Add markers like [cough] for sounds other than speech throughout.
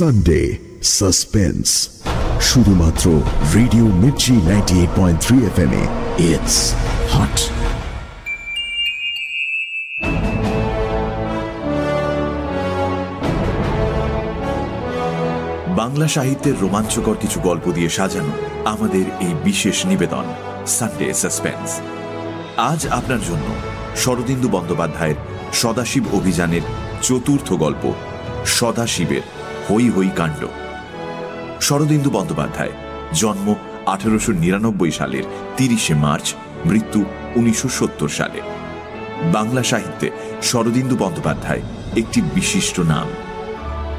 Sunday suspense শুধুমাত্র radio Mirchi ninety eight point three F M it's hot Bangla সাহিত্যের রোমাঞ্চকর কিছু গল্প দিয়ে সাজানো আমাদের এই বিশেষ নিবেদন সানডে সাসপেন্স আজ আপনার জন্য শরদিন্দু বন্দ্যোপাধ্যায়ের সদাশিব অভিযানের চতুর্থ গল্প, সদাশিবের হই হই কাণ্ড। শরদিন্দু বন্দ্যোপাধ্যায়, জন্ম আঠেরোশো নিরানব্বই সালের তিরিশে মার্চ, মৃত্যু উনিশশো সত্তর সালে। বাংলা সাহিত্যে শরদিন্দু বন্দ্যোপাধ্যায় একটি বিশিষ্ট নাম।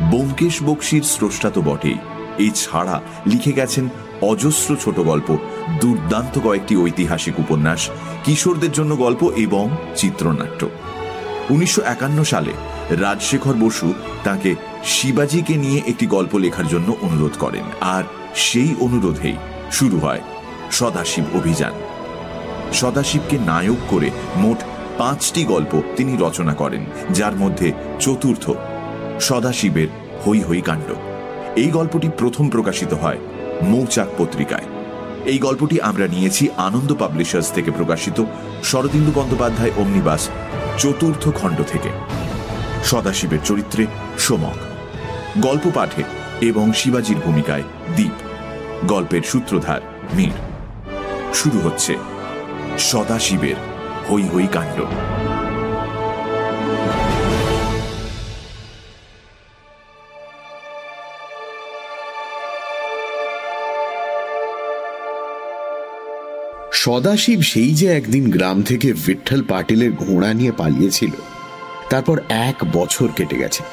ব্যোমকেশ বক্সির স্রষ্টা তো বটেই। এছাড়া লিখে গেছেন অজস্র ছোট গল্প, দুর্দান্ত কয়েকটি ঐতিহাসিক উপন্যাস, কিশোরদের জন্য গল্প এবং চিত্রনাট্য। উনিশশো একান্ন সালে রাজশেখর বসু তাকে শিবাজিকে নিয়ে একটি গল্প লেখার জন্য অনুরোধ করেন। আর সেই অনুরোধেই শুরু হয় সদাশিব অভিযান। সদাশিবকে নায়ক করে মোট পাঁচটি গল্প তিনি রচনা করেন, যার মধ্যে চতুর্থ সদাশিবের হই হই কাণ্ড। এই গল্পটি প্রথম প্রকাশিত হয় মৌচাক পত্রিকায়। এই গল্পটি আমরা নিয়েছি আনন্দ পাবলিশার্স থেকে প্রকাশিত শরদিন্দু বন্দ্যোপাধ্যায় অমনিবাস চতুর্থ খণ্ড থেকে। সদাশিবের চরিত্রে সোমক। গল্প পাঠে এবং শিবাজির ভূমিকায় দ্বীপ গল্পের সূত্রধার মীর। শুরু হচ্ছে সদাশিবের হই হই কাণ্ড। সদাশিব সেই যে একদিন গ্রাম থেকে বিঠল পাটিলের ঘোড়া নিয়ে পালিয়েছিল তারপর এক বছর কেটে গেছে।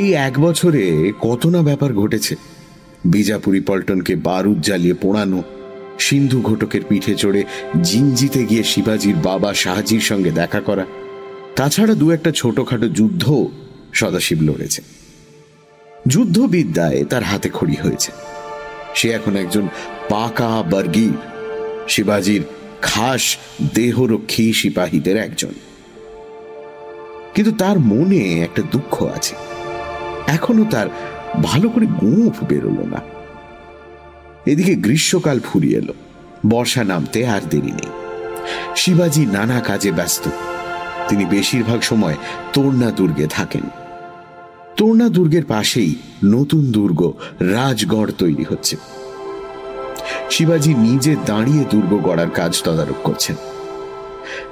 এই এক বছরে কত না ব্যাপার ঘটেছে। বিজাপুরি পল্টনকে বারুদ জ্বালিয়ে পোড়ানো, সিন্ধু ঘটকের পিঠে চড়ে জিনজিতে গিয়ে শিবাজির বাবা শাহজির সঙ্গে দেখা করা, তাছাড়া দু একটা ছোটখাটো যুদ্ধ সদাশিব লড়েছে। যুদ্ধবিদ্যায় তার হাতে খড়ি হয়েছে। সে এখন একজন পাকা বর্গীর, শিবাজির খাস দেহরক্ষী সিপাহীদের একজন। কিন্তু তার মনে একটা দুঃখ আছে। এখনও তার ভালো করে গোঁফ বেরোলো না। এদিকে গ্রীষ্মকাল ফুরিয়ে এলো। বর্ষা নামতে আর দেরি নেই। শিবাজি নানা কাজে ব্যস্ত। তিনি বেশিরভাগ সময় তোরনা দুর্গে থাকেন। তোরনা দুর্গের পাশেই নতুন দুর্গ রাজগড় তৈরি হচ্ছে। শিবাজি নিজে দাঁড়িয়ে দুর্গ গড়ার কাজ তদারক করছেন।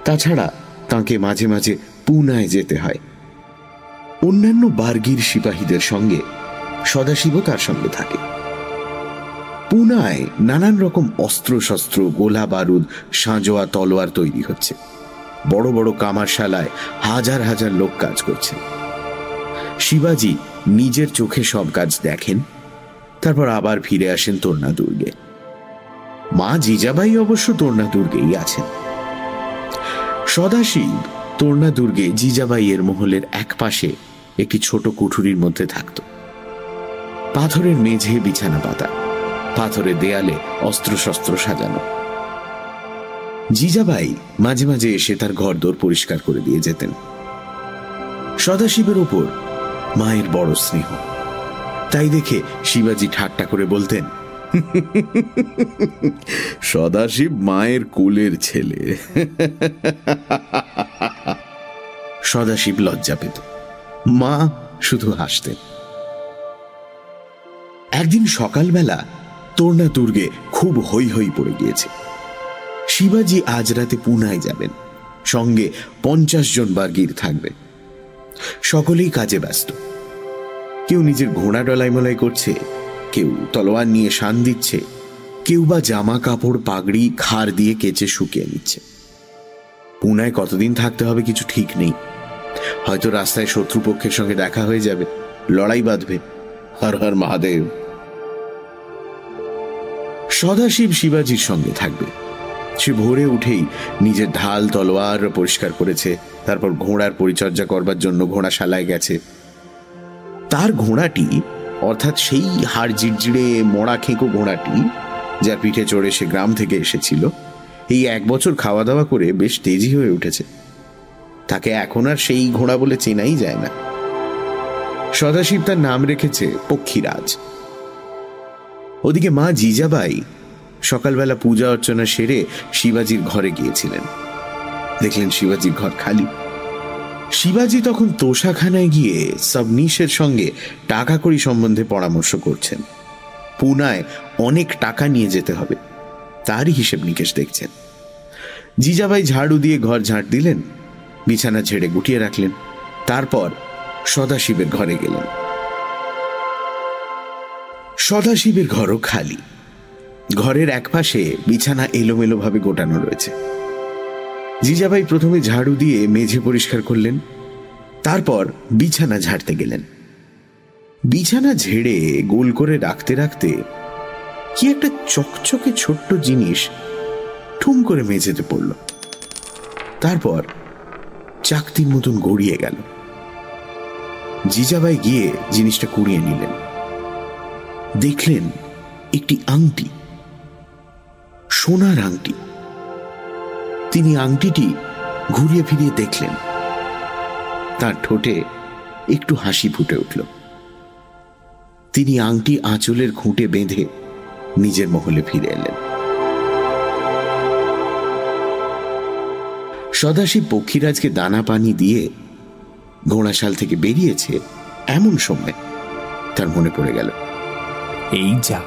তাছাড়া তাকে মাঝে মাঝে পুনায় যেতে হয়। অন্যান্য বার্গির সিপাহীদের সঙ্গে সদাশিব তার সঙ্গে থাকে। পুনায় নানান রকম অস্ত্র শস্ত্র গোলা বারুদ, সাঁজোয়া, তলোয়ার তৈরি হচ্ছে। বড় বড় কামারশালায় হাজার হাজার লোক কাজ করছে। শিবাজি নিজের চোখে সব কাজ দেখেন, তারপর আবার ফিরে আসেন তোরনা দুর্গে মা জিজাবাই অবশ্য তোরনা দুর্গেই আছেন। সদাশিব তোর্ণা দুর্গে জিজাবাইয়ের মহলের এক পাশে একটি ছোট কুঠুরির মধ্যে থাকত। পাথরের মেঝে বিছানা পাতা, পাথরের দেয়ালে অস্ত্রশস্ত্র সাজানো। জিজাবাই মাঝে মাঝে এসে তার ঘরদোর পরিষ্কার করে দিয়ে যেতেন। সদাশিবের ওপর মায়ের বড় স্নেহ। তাই দেখে শিবাজি ঠাট্টা করে বলতেন সদাশিব মায়ের কুলের ছেলে। সদাশিব লজ্জা পেত। মা শুধু হাসতেন। একদিন সকালবেলা তোরনা দুর্গে খুব হৈ হৈ পড়ে গিয়েছে। শিবাজি আজ রাতে পুনায় যাবেন। সঙ্গে পঞ্চাশ জন বার্গির থাকবে। সকলেই কাজে ব্যস্ত। কেউ নিজের ঘোড়া ডলাই মলাই করছে কেউ তলোয়ার নিয়ে শান দিচ্ছে, কেউ বা জামা কাপড়, পাগড়ি খার দিয়ে কেচে শুকিয়ে নিচ্ছে। পুনায় কতদিন থাকতে হবে কিছু ঠিক নেই। হয়তো রাস্তায় শত্রুপক্ষের সঙ্গে দেখা হয়ে যাবে, লড়াই বাঁধবে। হর হর মহাদেব। সদাশিব শিবাজির সঙ্গে থাকবে। সে ভোরে উঠেই নিজের ঢাল, তলোয়ার পরিষ্কার করেছে, তারপর ঘোড়ার পরিচর্যা করবার জন্য ঘোড়াশালায় গেছে। তার ঘোড়াটি অর্থাৎ সেই হাড় জিড়জিড়ে মরা খেঁকো ঘোড়াটি, যার পিঠে চড়ে সে গ্রাম থেকে এসেছিল, এই এক বছর খাওয়া দাওয়া করে বেশ তেজি হয়ে উঠেছে। তাকে এখন আর সেই ঘোড়া বলে চেনাই যায় না। সদাশিব তার নাম রেখেছে পক্ষীরাজ। ওদিকে মা জিজাবাই সকালবেলা পূজা অর্চনা সেরে শিবাজির ঘরে গিয়েছিলেন। দেখলেন শিবাজির ঘর খালি। শিবাজি তখন তোষাখানায় গিয়ে সবনিশের সঙ্গে টাকা কড়ি সম্বন্ধে পরামর্শ করছেন। পুনায় অনেক টাকা নিয়ে যেতে হবে, তারই হিসেব নিকেশ দেখছেন। জিজাবাই ঝাড়ু দিয়ে ঘর ঝাড় দিলেন, বিছানা ছেড়ে গুটিয়ে রাখলেন, তারপর সদাশিবের ঘরে গেলেন। সদাশিবের ঘরও খালি, ঘরের একপাশে বিছানা এলোমেলোভাবে গোটানো রয়েছে। জিজাবাই প্রথমে ঝাড়ু দিয়ে মেঝে পরিষ্কার করলেন, তারপর বিছানা ঝাড়তে গেলেন। বিছানা ঝেড়ে গোল করে রাখতে রাখতে কি একটা চকচকে ছোট্ট জিনিস ঠুম করে মেঝেতে পড়ল। তারপর চাকতির মতন গড়িয়ে গেল। জিজাবাই গিয়ে জিনিসটা কুড়িয়ে নিলেন। দেখলেন একটি আংটি, সোনার আংটি। তিনি আংটিটি ঘুরিয়ে ফিরিয়ে দেখলেন। তার ঠোঁটে একটু হাসি ফুটে উঠল। তিনি আংটি আঁচলের খুঁটে বেঁধে নিজের মহলে ফিরে এলেন। সদাশিব পক্ষীরাজকে দানা পানি দিয়ে ঘোড়াশাল থেকে বেরিয়েছে এমন সময় তার মনে পড়ে গেল। এই যা,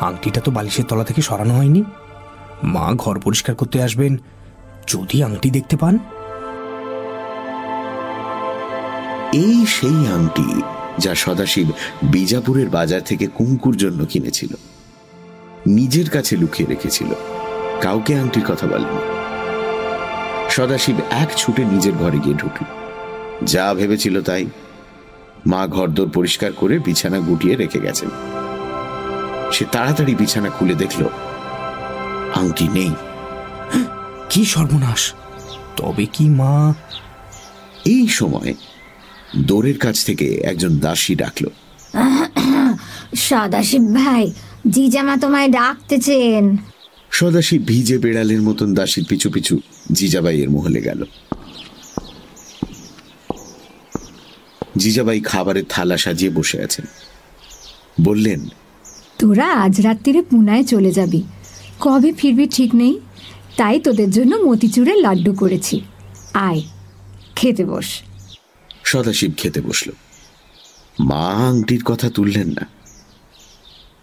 আংটিটা তো বালিশের তলা থেকে সরানো হয়নি। মা ঘর পরিষ্কার করতে আসবেন। যদি আংটি দেখতে পান। এই সেই আংটি যা সদাশিব বিজাপুরের বাজার থেকে কুঙ্কুর জন্য কিনেছিল। নিজের কাছে লুকিয়ে রেখেছিল। কাউকে আংটির কথা বলেনি। সদাশিব এক ছুটে নিজের ঘরে গিয়ে ঢুকল। যা ভেবেছিল তাই মা ঘরদোর পরিষ্কার করে বিছানা গুটিয়ে রেখে গেছেন। সে তাড়াতাড়ি বিছানা খুলে দেখল আংটি নেই। কি সর্বনাশ। তবে কি মা? এই সময় দোরের কাছ থেকে একজন দাসী ডাকল। সদাশিব ভাই জিজামা তোমায় ডাকতেছেন। সদাশী ভিজে বেড়ালের মতন দাসীর পিছু পিছু জিজাবাইয়ের মহলে গেল। জিজাবাই খাবারের থালা সাজিয়ে বসে আছেন। বললেন তোরা আজ রাত্রিরে পুনায় চলে যাবি। কবে ফিরবি ঠিক নেই? তাই তোদের জন্য মতিচুরের লাড্ডু করেছি। আয় খেতে বস। সদাশিব খেতে বসল। মা আংটির কথা তুললেন না।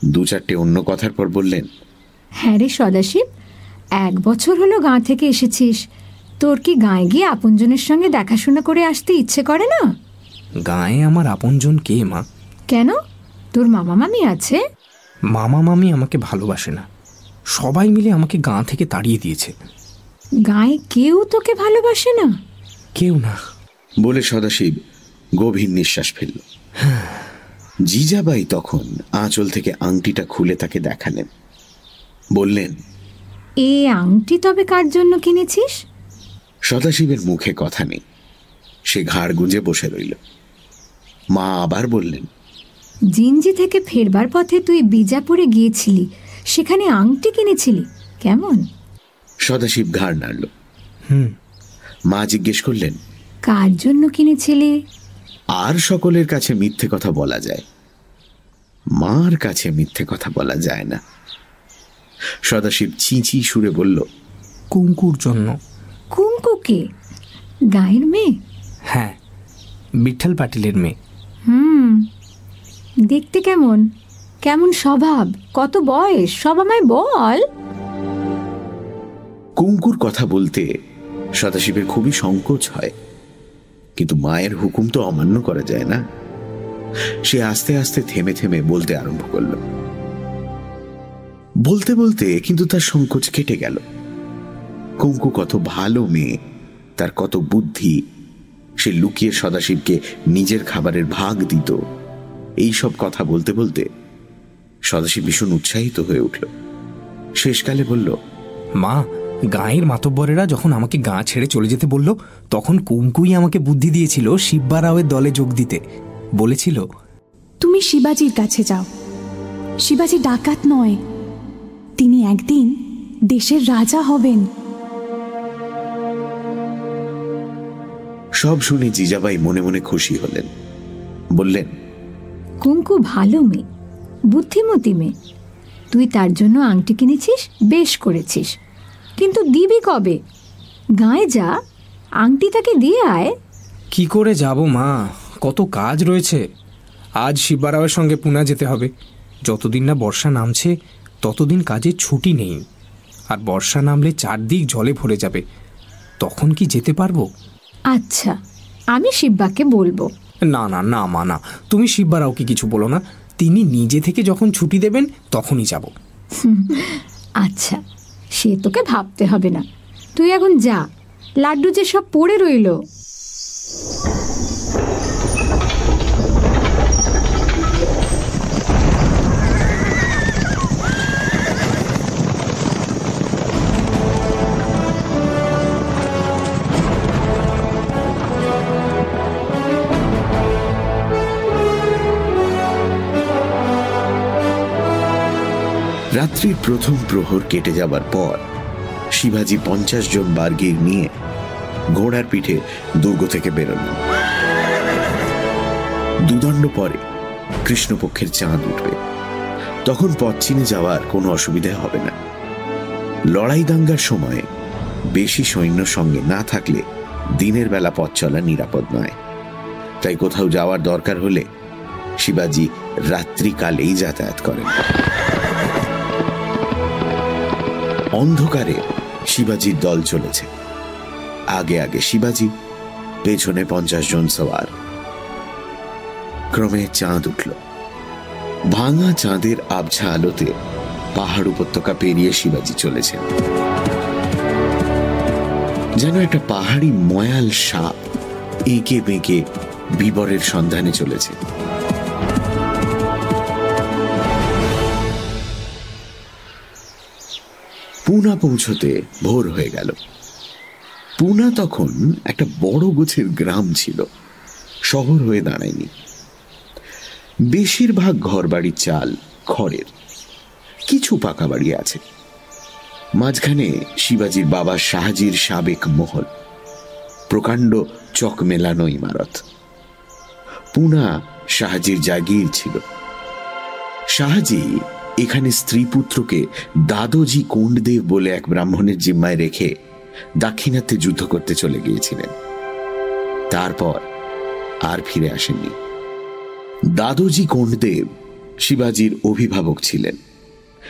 দু চারটে অন্য কথার পর বললেন হ্যাঁ রে সদাশিব এক বছর হলো গাঁ থেকে এসেছিস। তোর কি গায়ে গিয়ে আপনজনের সঙ্গে দেখাশোনা করে আসতে ইচ্ছে করে না? গায়ে আমার আপনজন কে মা? কেন? তোর মামা মামি আছে? মামা মামি আমাকে ভালোবাসে না। সবাই মিলে আমাকে গাঁ থেকে তাড়িয়ে দিয়েছে। গায়ে কেউ তোকে ভালোবাসে না? কেউ না। বলে সদাশিব গভীর নিঃশ্বাস ফেলল। জিজাবাই তখন আঁচল থেকে আংটিটা খুলে তাকে দেখালেন। বললেন এ আংটি তবে কার জন্য কিনেছিস? সদাশিবের মুখে কথা নেই। সে ঘাড় গুঁজে বসে রইল। মা আবার বললেন জিনজি থেকে ফেরবার পথে তুই বিজাপুরে গিয়েছিলি। সেখানে আংটি কিনেছিলি? কেমন? সদাশিব ঘাড় নাড়ল। হুম। মা জিজ্ঞেস করলেন কার জন্য কিনেছিলি? আর সকলের কাছে মিথ্যে কথা বলা যায়। মার কাছে মিথ্যে কথা বলা যায় না। সদাশিব চিঁচি সুরে বলল কুঙ্কুর জন্য। কুঙ্কুকে গায়ের মেয়ে? হ্যাঁ বিঠল পাটিলের মেয়ে। হুম দেখতে কেমন? কেমন স্বভাব? কত বয়স? সব আমায় বল। কুঙ্কুর কথা বলতে সদাশিবের খুবই সংকোচ হয়। কিন্তু মায়ের হুকুম তো অমান্য করা যায় না। সে আস্তে আস্তে থেমে থেমে বলতে আরম্ভ করল। বলতে বলতে কিন্তু তার সংকোচ কেটে গেল। কুঙ্কু কত ভালো মেয়ে, তার কত বুদ্ধি, সে লুকিয়ে সদাশিবকে নিজের খাবারের ভাগ দিত। এই সব কথা বলতে বলতে সদাশিব ভীষণ উৎসাহিত হয়ে উঠল। শেষকালে বলল মা গাঁয়ের মাতব্বরেরা যখন আমাকে গাঁ ছেড়ে চলে যেতে বলল তখন কুঙ্কুই আমাকে বুদ্ধি দিয়েছিল শিব্বা রাওয়ের দলে যোগ দিতে। বলেছিল তুমি শিবাজির কাছে যাও। শিবাজি ডাকাত নয়। তিনি একদিন দেশের রাজা হবেন। সব শুনে জিজাবাই মনে মনে খুশি হলেন। বললেন কুঙ্কু ভালো মেয়ে। বুদ্ধিমতী মেয়ে। তুই তার জন্য আংটি কিনেছিস বেশ করেছিস। কিন্তু দিবি কবে? গায়ে যা আংটি তাকে দিয়ে আয়। কি করে যাব মা? কত কাজ রয়েছে। আজ শিববারাওয়ের সঙ্গে পুনা যেতে হবে। যতদিন না বর্ষা নামছে ততদিন কাজের ছুটি নেই। আর বর্ষা নামলে চারদিক জলে ভরে যাবে। তখন কি যেতে পারব? আচ্ছা আমি শিববাকে বলব। না না না মা না। তুমি শিববারাওকে কিছু বলো না। তিনি নিজে থেকে যখন ছুটি দেবেন, তখনই যাব। আচ্ছা সে তোকে ভাবতে হবে না। তুই এখন যা, লাড্ডু যে সব পড়ে রইল। রাত্রির প্রথম প্রহর কেটে যাবার পর শিবাজি পঞ্চাশ জন বার্গির নিয়ে ঘোড়ার পিঠে দুর্গ থেকে বেরোলেন। দুদণ্ড পরে কৃষ্ণপক্ষের চাঁদ উঠবে। তখন পথ চিনে যাওয়ার কোনো অসুবিধা হবে না। লড়াই দাঙ্গার সময় বেশি সৈন্য সঙ্গে না থাকলে দিনের বেলা পথ চলা নিরাপদ নয়। তাই কোথাও যাওয়ার দরকার হলে শিবাজি রাত্রিকালেই যাতায়াত করেন। অন্ধকারে শিবাজির দল চলেছে। আগে আগে শিবাজি, পেছনে পঞ্চাশ জন সওয়ার। ক্রমে চাঁদ উঠল। ভাঙা চাঁদের আবছা আলোতে পাহাড় উপত্যকা পেরিয়ে শিবাজি চলেছে যেন একটা পাহাড়ি ময়াল সাপ এঁকে বেঁকে বিবরের সন্ধানে চলেছে। পুনা পৌঁছতে ভোর হয়ে গেল। পুনা তখন একটা বড় গোছের গ্রাম ছিল। শহর হয়ে দাঁড়ায়নি। বেশিরভাগ ঘরবাড়ির চাল, খড়ের। কিছু পাকা বাড়ি আছে। মাঝখানে শিবাজির বাবা শাহাজির সাবেক মহল। প্রকাণ্ড চক মেলানো ইমারত। পুনা শাহাজির জাগির ছিল। শাহাজি এখানে স্ত্রী পুত্রকে দাদোজি কোন্ডদেব বলে এক ব্রাহ্মণের জিম্মায় রেখে দাক্ষিণাত্যে যুদ্ধ করতে চলে গিয়েছিলেন। তারপর আর ফিরে আসেননি। দাদোজি কোন্ডদেব শিবাজির অভিভাবক ছিলেন।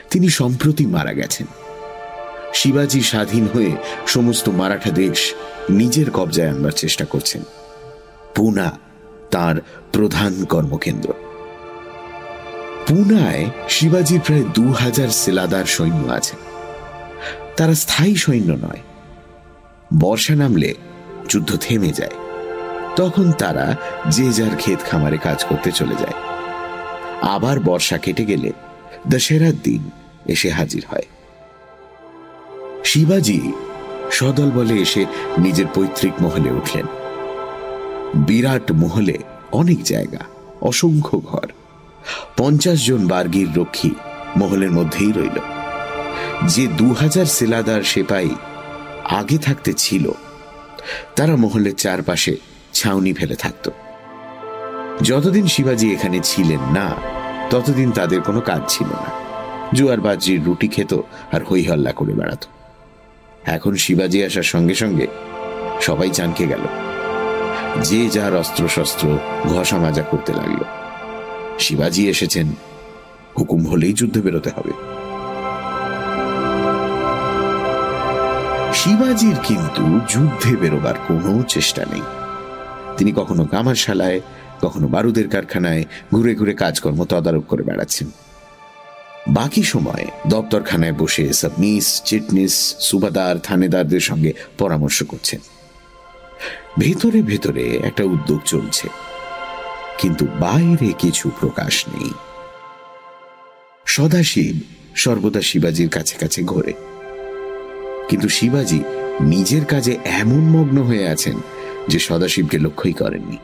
তিনি সম্প্রতি মারা গেছেন। শিবাজি স্বাধীন হয়ে সমস্ত মারাঠা দেশ নিজের কবজায় আনবার চেষ্টা করছেন। পুনা তার প্রধান কর্মকেন্দ্র। পুনায় শিবাজির প্রায় দু হাজার সেলাদার সৈন্য আছে। তারা স্থায়ী সৈন্য নয়। বর্ষা নামলে যুদ্ধ থেমে যায়। তখন তারা যে যার ক্ষেত খামারে কাজ করতে চলে যায়। আবার বর্ষা কেটে গেলে দশেরার দিন এসে হাজির হয়। শিবাজি সদল বলে এসে নিজের পৈতৃক মহলে উঠলেন। বিরাট মহলে অনেক জায়গা, অসংখ্য ঘর। পঞ্চাশ জন বার্গির রক্ষী মহলের মধ্যেই রইল। যে দু হাজার সেলাদার সেপাই আগে থাকতে ছিল, তারা মহলের চারপাশে ছাউনি ফেলে থাকত। যতদিন শিবাজি এখানে ছিলেন না, ততদিন তাদের কোনো কাজ ছিল না। জুয়ার বাজির রুটি খেত আর হইহল্লা করে বেড়াত। এখন শিবাজি আসার সঙ্গে সঙ্গে সবাই চানকে গেল। যে যার অস্ত্র শস্ত্র ঘষা মাজা করতে লাগল। শিবাজি এসেছেন। হুকুম হলেই যুদ্ধে বেরোতে হবে। শিবাজির কিন্তু যুদ্ধে বেরোবার কোনো চেষ্টা নেই। তিনি কখনো কামারশালায় কখনো বারুদের কারখানায় ঘুরে ঘুরে কাজকর্ম তদারক করে বেড়াচ্ছেন। বাকি সময় দপ্তরখানায় বসে সাবমিস চিটনিস, সুবাদার, থানেদারদের সঙ্গে পরামর্শ করছেন। ভেতরে ভেতরে একটা উদ্যোগ চলছে। কিন্তু বাইরে কিছু প্রকাশ নেই। সদাশিব সর্বদা শিবাজির কাছে কাছে ঘোরে। কিন্তু শিবাজি নিজের কাজে এমন মগ্ন হয়ে আছেন যে সদাশিবকে লক্ষ্যই করেননি।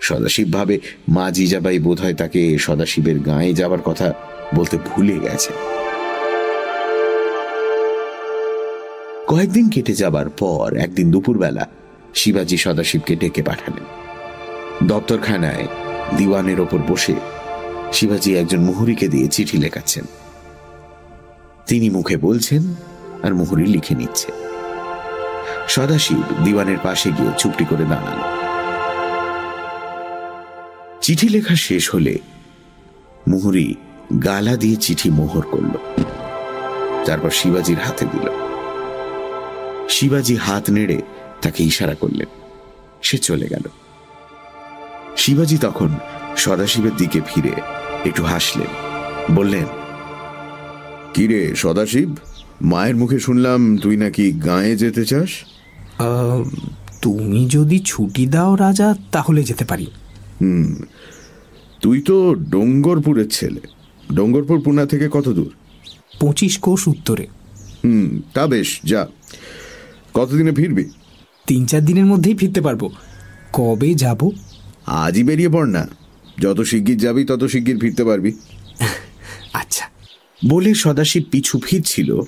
সদাশিব ভাবে, মা জিজাবাই বোধ হয় তাকে সদাশিবের গায়ে যাবার কথা বলতে ভুলে গেছে। কয়েকদিন কেটে যাবার পর একদিন দুপুরবেলা শিবাজি সদাশিবকে ডেকে পাঠালেন। দপ্তরখানায় দিওয়ানের ওপর বসে শিবাজি একজন মুহুরিকে দিয়ে চিঠি লেখাচ্ছেন। তিনি মুখে বলছেন আর মুহুরি লিখে নিচ্ছে। সদাশিব দিওয়ানের পাশে গিয়ে চুপটি করে দাঁড়াল। চিঠি লেখা শেষ হলে মুহুরি গালা দিয়ে চিঠি মোহর করল। তারপর শিবাজির হাতে দিল। শিবাজি হাত নেড়ে তাকে ইশারা করলেন। সে চলে গেল। শিবাজি তখন সদাশিবের দিকে ফিরে একটু হাসলেন বললেন কিরে সদাশিব মায়ের মুখে শুনলাম তুই নাকি গায়ে যেতে চাস? আহ, তুমি যদি ছুটি দাও রাজা তাহলে যেতে পারি। হুম তুই তো ডোঙ্গরপুরের ছেলে। ডোঙ্গরপুর পুনা থেকে কত দূর? পঁচিশ কোষ উত্তরে। হুম তা বেশ যা। কতদিনে ফিরবি? তিন চার দিনের মধ্যেই ফিরতে পারব। কবে যাব? আজই বেরিয়ে পড় না। যত শিগগির যাবি তত শিগগির ফিরতে পারবি। [laughs] আচ্ছা। বলে সদাশিব পিছু ফিরছিল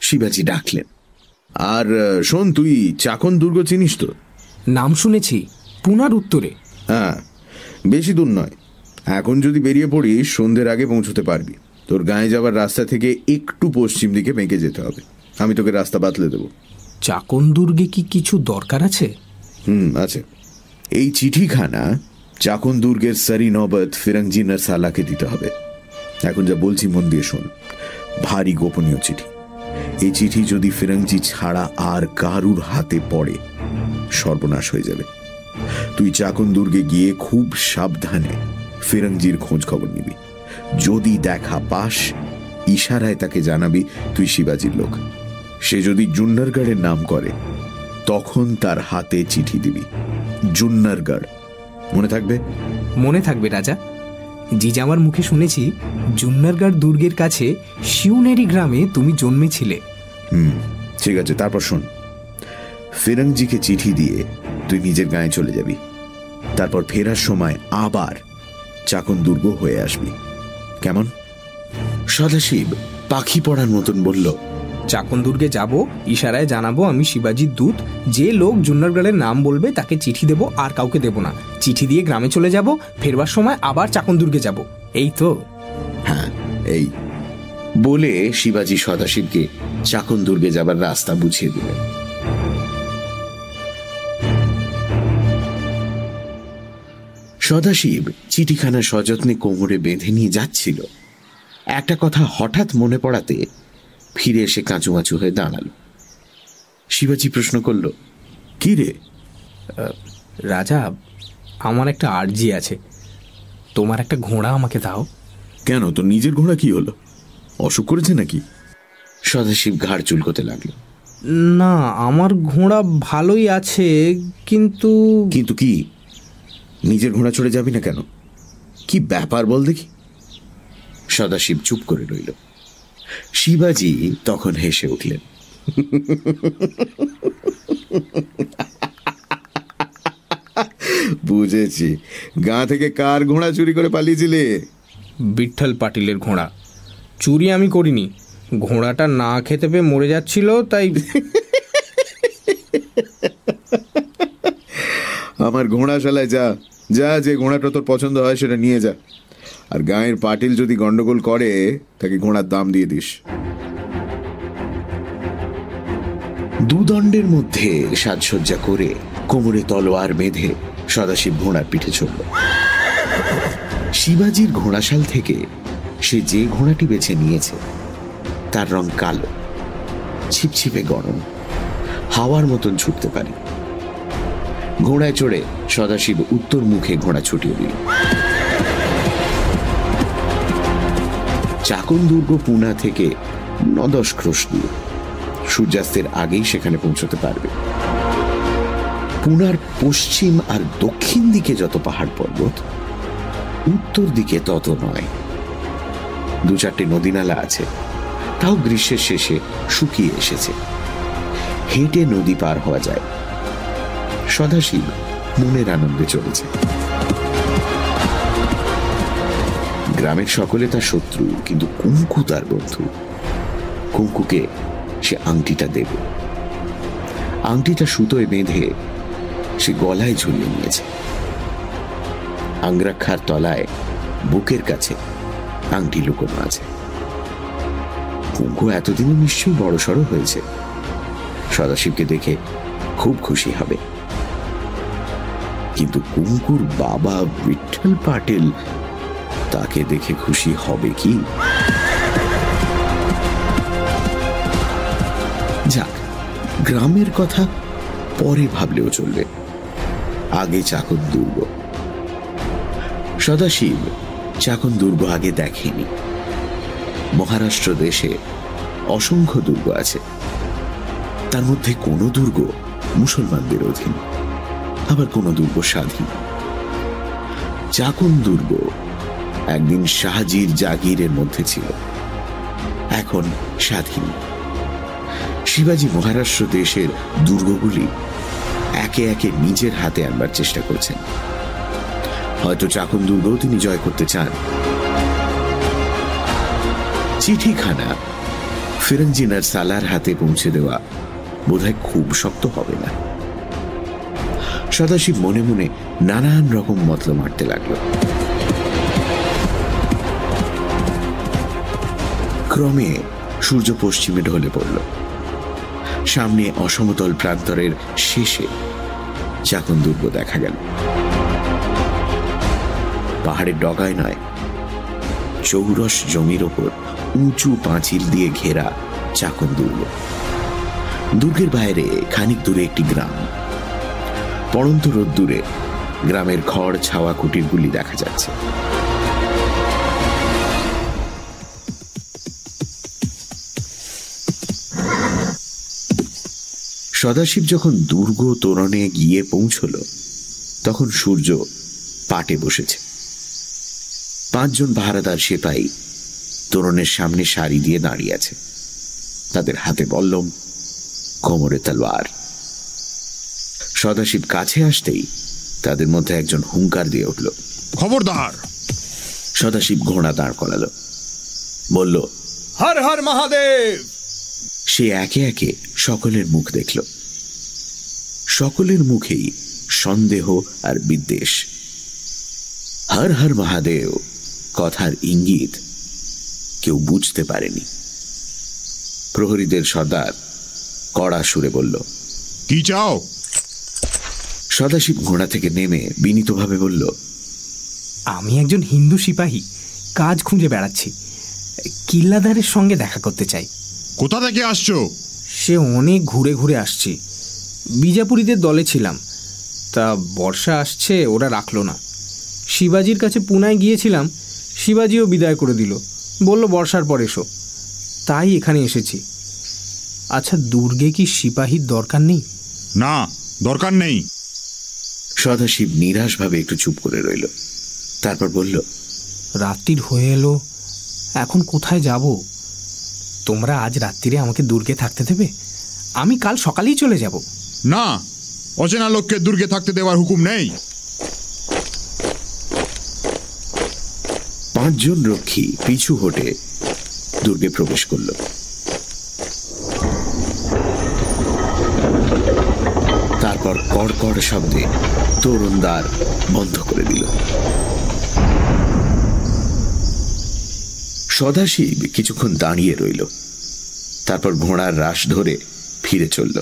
শিবাজি ডাকলেন। আর শোন তুই চাকন দুর্গ চিনিস তো? নাম শুনেছি পুনার উত্তরে। হ্যাঁ বেশি দূর নয়। এখন যদি বেরিয়ে পড়িস সন্ধ্যের আগে পৌঁছতে পারবি। তোর গায়ে যাবার রাস্তা থেকে একটু পশ্চিম দিকে বেঁকে যেতে হবে। আমি তোকে রাস্তা বাতলে দেবো। চাকন দুর্গে কি কিছু দরকার আছে? হুম আছে। এই চিঠিখানা চাকন দুর্গের সারি নবত ফিরঙ্জি নারসালাকে দিতে হবে। এখন যা বলছি মন দিয়ে শোন। ভারী গোপনীয় চিঠি। এই চিঠি যদি ফিরঙ্জি ছাড়া আর কারুর হাতে পড়ে, সর্বনাশ হয়ে যাবে। তুই চাকন দুর্গে গিয়ে খুব সাবধানে ফিরঙ্জির খোঁজ খবর নিবি। যদি দেখা পাস, ইশারায় তাকে জানাবি তুই শিবাজির লোক। সে যদি জুন্নারগড়ের নাম করে, তখন তার হাতে চিঠি দিবি। জুন্নারগড়। মনে থাকবে? মনে থাকবে রাজা। জিজামার মুখে শুনেছি জুন্নারগড় দুর্গের কাছে শিউনেরি গ্রামে তুমি জন্মেছিলে। হুম ঠিক আছে তারপর শোন। ফিরঙ্জিকে চিঠি দিয়ে তুই নিজের গায়ে চলে যাবি। তারপর ফেরার সময় আবার চাকন দুর্গ হয়ে আসবি। কেমন? সদাশিব পাখি পড়ার মতন বলল চাকন দুর্গে যাব, ইশারায় জানাব আমি শিবাজির দূত। যে লোক জুন্নারগড়ের নাম বলবে তাকে চিঠি দেব, আর কাউকে দেব না। চিঠি দিয়ে গ্রামে চলে যাব, ফেরবার সময় আবার চাকন দুর্গে যাব। এই তো। হ্যাঁ এই। বলে শিবাজি সদাশিবকে চাকন দুর্গে যাবার রাস্তা বুঝিয়ে দিলেন। সদাশিব চিঠিখানা সযত্নে কোমরে বেঁধে নিয়ে যাচ্ছিল। একটা কথা হঠাৎ মনে পড়াতে ফিরে এসে কাঁচুমাচু হয়ে দাঁড়াল। শিবাজি প্রশ্ন করল কি রে? রাজা আমার একটা আর্জি আছে। তোমার একটা ঘোড়া আমাকে দাও। কেন? তো নিজের ঘোড়া কি হলো? অসুখ করেছে নাকি? সদাশিব ঘাড় চুলকোতে লাগল। না আমার ঘোড়া ভালোই আছে কিন্তু কিন্তু কি? নিজের ঘোড়া চড়ে যাবি না কেন? কি ব্যাপার বল দেখি? সদাশিব চুপ করে রইল। শিবাজি তখন হেসে উঠলেন। বুঝেছি। গা থেকে কার ঘোড়া চুরি করে পালিয়েছিলে? বিঠল পাটিলের ঘোড়া। চুরি আমি করিনি। ঘোড়াটা না খেতে পেয়ে মরে যাচ্ছিল তাই আমার ঘোড়াশালায় যা যা যে ঘোড়াটা তোর পছন্দ হয় সেটা নিয়ে যা। আর গায়ের পাটিল যদি গন্ডগোল করে, তাকে ঘোড়ার দাম দিয়ে দিস। দুদণ্ডের মধ্যে সাজসজ্জা করে কোমরে তলোয়ার বেঁধে সদাশিব ঘোড়ার পিঠে চলল শিবাজির ঘোড়াশাল থেকে সে যে ঘোড়াটি বেছে নিয়েছে, তার রং কালো, ছিপছিপে গরম, হাওয়ার মতন ছুটতে পারে। ঘোড়ায় চড়ে সদাশিব উত্তর মুখে ঘোড়া ছুটিয়ে দিল। চাকন দুর্গ পুনা থেকে নদশ ক্রোশ দূর সূর্যাস্তের আগেই সেখানে পৌঁছতে পারবে। পুনার পশ্চিম আর দক্ষিণ দিকে যত পাহাড় পর্বত, উত্তর দিকে তত নয়। দু চারটে নদীনালা আছে। তাও গ্রীষ্মের শেষে শুকিয়ে এসেছে। হেঁটে নদী পার হওয়া যায়। সদাশিব মনের আনন্দে চলেছে। গ্রামের সকলে তার শত্রু, কিন্তু কুঙ্কু তার বন্ধু। কুঙ্কুকে সে আংটিটা দেবে। আংটিটা সুতোয় বেঁধে সে গলায় ঝুলিয়ে নিয়েছে। আংরাক্ষার তলায় বুকের কাছে আংটি লুকোনো আছে। কুঙ্কু এতদিনে নিশ্চয়ই বড়সড় হয়েছে। সদাশিবকে দেখে খুব খুশি হবে। কিন্তু কুঙ্কুর বাবা বিঠল পাটেল তাকে দেখে খুশি হবে কি? যাক, গ্রামের কথা পরে ভাবলেও চলবে। আগে চাকন দুর্গ। সদাশিব চাকন দুর্গ আগে দেখেনি। মহারাষ্ট্র দেশে অসংখ্য দুর্গ আছে। তার মধ্যে কোনো দুর্গ মুসলমানদের অধীন, আবার কোনো দুর্গ স্বাধীন। চাকন দুর্গ একদিন শাহজির জাগিরের মধ্যে ছিল। এখন স্বাধীন। শিবাজি মহারাষ্ট্র দেশের দুর্গগুলি একে একে নিজের হাতে আনবার চেষ্টা করছেন। হয়তো চাকন দুর্গও তিনি জয় করতে চান। চিঠিখানা ফিরঞ্জিনার সালার হাতে পৌঁছে দেওয়া বোধহয় খুব শক্ত হবে না। সদাশিব মনে মনে নানান রকম মতল মারতে লাগল। ক্রমে সূর্য পশ্চিমে ঢলে পড়ল। সামনে অসমতল প্রান্তরের শেষে চাকন দুর্গ দেখা গেল। পাহাড়ের ডগায় নয়, চৌরস জমির ওপর উঁচু পাঁচিল দিয়ে ঘেরা চাকন দুর্গ। দুর্গের বাইরে খানিক দূরে একটি গ্রাম। পড়ন্ত রোদ্দুরে গ্রামের খড় ছাওয়া কুটিরগুলি দেখা যাচ্ছে। সদাশিব যখন দুর্গ তোরণে গিয়ে পৌঁছল তখন সূর্য পাটে বসেছে। পাঁচজন পাহারাদার সেপাই তোরণের সামনে সারি দিয়ে দাঁড়িয়ে আছে। তাদের হাতে বল্লম কোমরে তলোয়ার। সদাশিব কাছে আসতেই তাদের মধ্যে একজন হুঙ্কার দিয়ে উঠল খবরদার। সদাশিব ঘোড়া দাঁড় করালো বলল হর হর মহাদেব! সে একে একে সকলের মুখ দেখল। সকলের মুখেই সন্দেহ আর বিদ্বেষ। হর হর মহাদেব কথার ইঙ্গিত কেউ বুঝতে পারেনি। প্রহরীদের সর্দার কড়া সুরে বলল কি চাও? সদাশিব ঘোড়া থেকে নেমে বিনীতভাবে বলল আমি একজন হিন্দু সিপাহী কাজ খুঁজে বেড়াচ্ছি। কিল্লাদারের সঙ্গে দেখা করতে চাই। কোথা থেকে আসছো? সে অনেক ঘুরে ঘুরে আসছি। বিজাপুরীদের দলে ছিলাম। তা বর্ষা আসছে ওরা রাখল না। শিবাজির কাছে পুনায় গিয়েছিলাম শিবাজিও বিদায় করে দিল। বলল বর্ষার পর এসো। তাই এখানে এসেছি। আচ্ছা দুর্গে কি সিপাহীর দরকার নেই? না দরকার নেই। সদাশিব নিরাশভাবে একটু চুপ করে রইল। তারপর বলল রাত্রির হয়ে এলো এখন কোথায় যাব? তোমরা আজ রাত্রিরে আমাকে দুর্গে থাকতে দেবে? আমি কাল সকালেই চলে যাব। না, অচেনা লোককে দুর্গে থাকতে দেওয়ার হুকুম নেই। পাঁচজন রক্ষী পিছু হটে দুর্গে প্রবেশ করল। তারপর কড়কড় শব্দে তরুণদার বন্ধ করে দিল। সদাশিব কিছুক্ষণ দাঁড়িয়ে রইল। তারপর ঘোড়ার রাশ ধরে ফিরে চলল।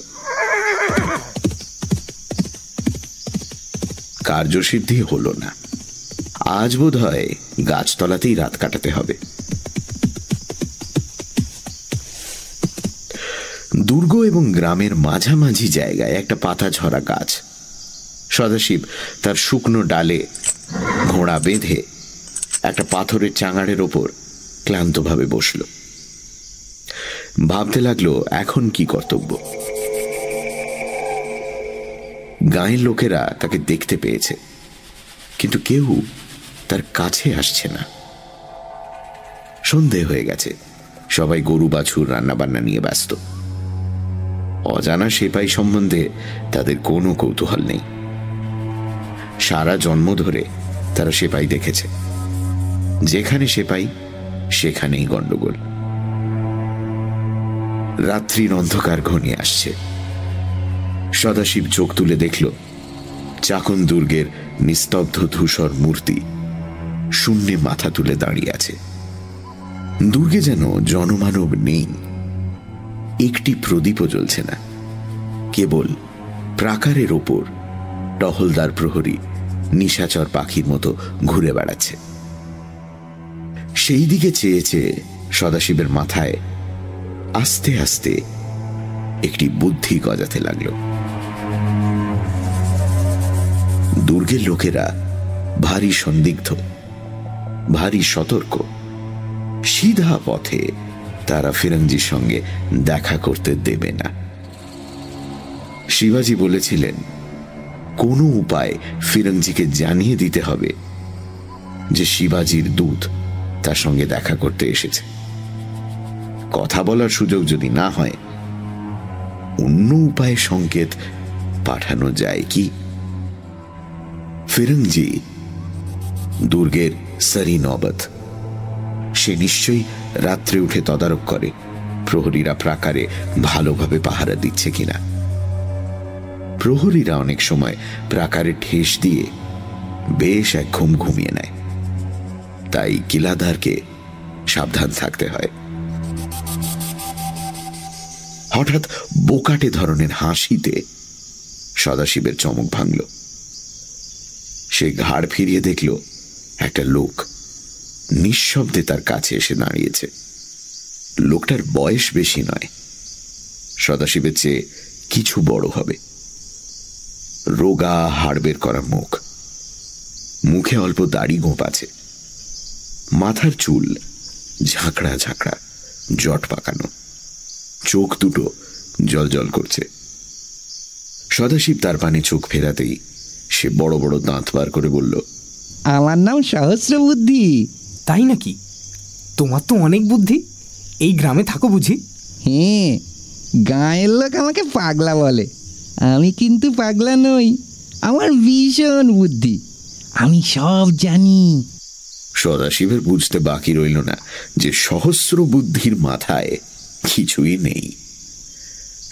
কার্যসিদ্ধি হলো না। আজ বোধ হয় গাছতলাতেই রাত কাটাতে হবে। দুর্গ এবং গ্রামের মাঝামাঝি জায়গায় একটা পাতা ঝরা গাছ। সদাশিব তার শুকনো ডালে ঘোড়া বেঁধে একটা পাথরের চাঙাড়ের ওপর ক্লান্তভাবে বসল। ভাবতে লাগল, এখন কি কর্তব্য? গাঁয়ের লোকেরা তাকে দেখতে পেয়েছে। কিন্তু কেউ তার কাছে আসছে না। সন্ধে হয়ে গেছে। সবাই গরু, বাছুর, রান্নাবান্না নিয়ে ব্যস্ত। অজানা সেপাই সম্বন্ধে তাদের কোনো কৌতূহল নেই। সারা জন্ম ধরে তারা সেপাই দেখেছে। যেখানে সেপাই সেখানেই গন্ডগোল। রাত্রির অন্ধকার ঘনিয়ে আসছে। সদাশিব চোখ তুলে দেখল চাকন দুর্গের নিস্তব্ধ ধূসর মূর্তি শূন্যে মাথা তুলে দাঁড়িয়ে আছে। দুর্গে যেন জনমানব নেই। একটি প্রদীপও জ্বলছে না। কেবল প্রাকারের ওপর টহলদার প্রহরী নিশাচর পাখির মতো ঘুরে বেড়াচ্ছে। সেই দিকে চেয়ে চেয়ে সদাশিবের মাথায় আস্তে আস্তে একটি বুদ্ধি গজাতে লাগল। দুর্গের লোকেরা ভারী সন্দিগ্ধ, ভারী সতর্ক। সিধা পথে তারা ফিরঙ্জির সঙ্গে দেখা করতে দেবে না। শিবাজি বলেছিলেন, কোনো উপায় ফিরঙ্জিকে জানিয়ে দিতে হবে যে শিবাজির দূত তার সঙ্গে দেখা করতে এসেছে। কথা বলার সুযোগ যদি না হয়, অন্য উপায়ে সংকেত পাঠানো যায় কি? ফিরঙ্জি দুর্গের সারি নবত। সে নিশ্চয়ই রাত্রে উঠে তদারক করে। প্রহরীরা প্রাকারে ভালোভাবে পাহারা দিচ্ছে কিনা। প্রহরীরা অনেক সময় প্রাকারে ঠেস দিয়ে বেশ এক ঘুম ঘুমিয়ে নেয়। তাই কিলাদারকে সাবধান থাকতে হয়। হঠাৎ বোকাটে ধরনের হাসিতে সদাশিবের চমক ভাঙল। সে ঘাড় ফিরিয়ে দেখল, একটা লোক নিঃশব্দে তার কাছে এসে দাঁড়িয়েছে। লোকটার বয়স বেশি নয়। সদাশিবের চেয়ে কিছু বড় হবে। রোগা হাড় বের করা মুখ। মুখে অল্প দাড়ি গোপ আছে। মাথার চুল ঝাঁকড়া ঝাঁকড়া, জট পাকানো। চোখ দুটো জল জল করছে। সদাশিব তার পানে চোখ ফেরাতেই সে বড় বড় দাঁত বার করে বলল আমার নাম সহস্র বুদ্ধি তাই নাকি? তোমার তো অনেক বুদ্ধি। এই গ্রামে থাকো বুঝি। হ্যাঁ গাঁয়ের লোক আমাকে পাগলা বলে। আমি কিন্তু পাগলা নই আমার ভীষণ বুদ্ধি। আমি সব জানি। সদাশিবের বুঝতে বাকি রইল না যে সহস্র বুদ্ধির মাথায় কিছুই নেই।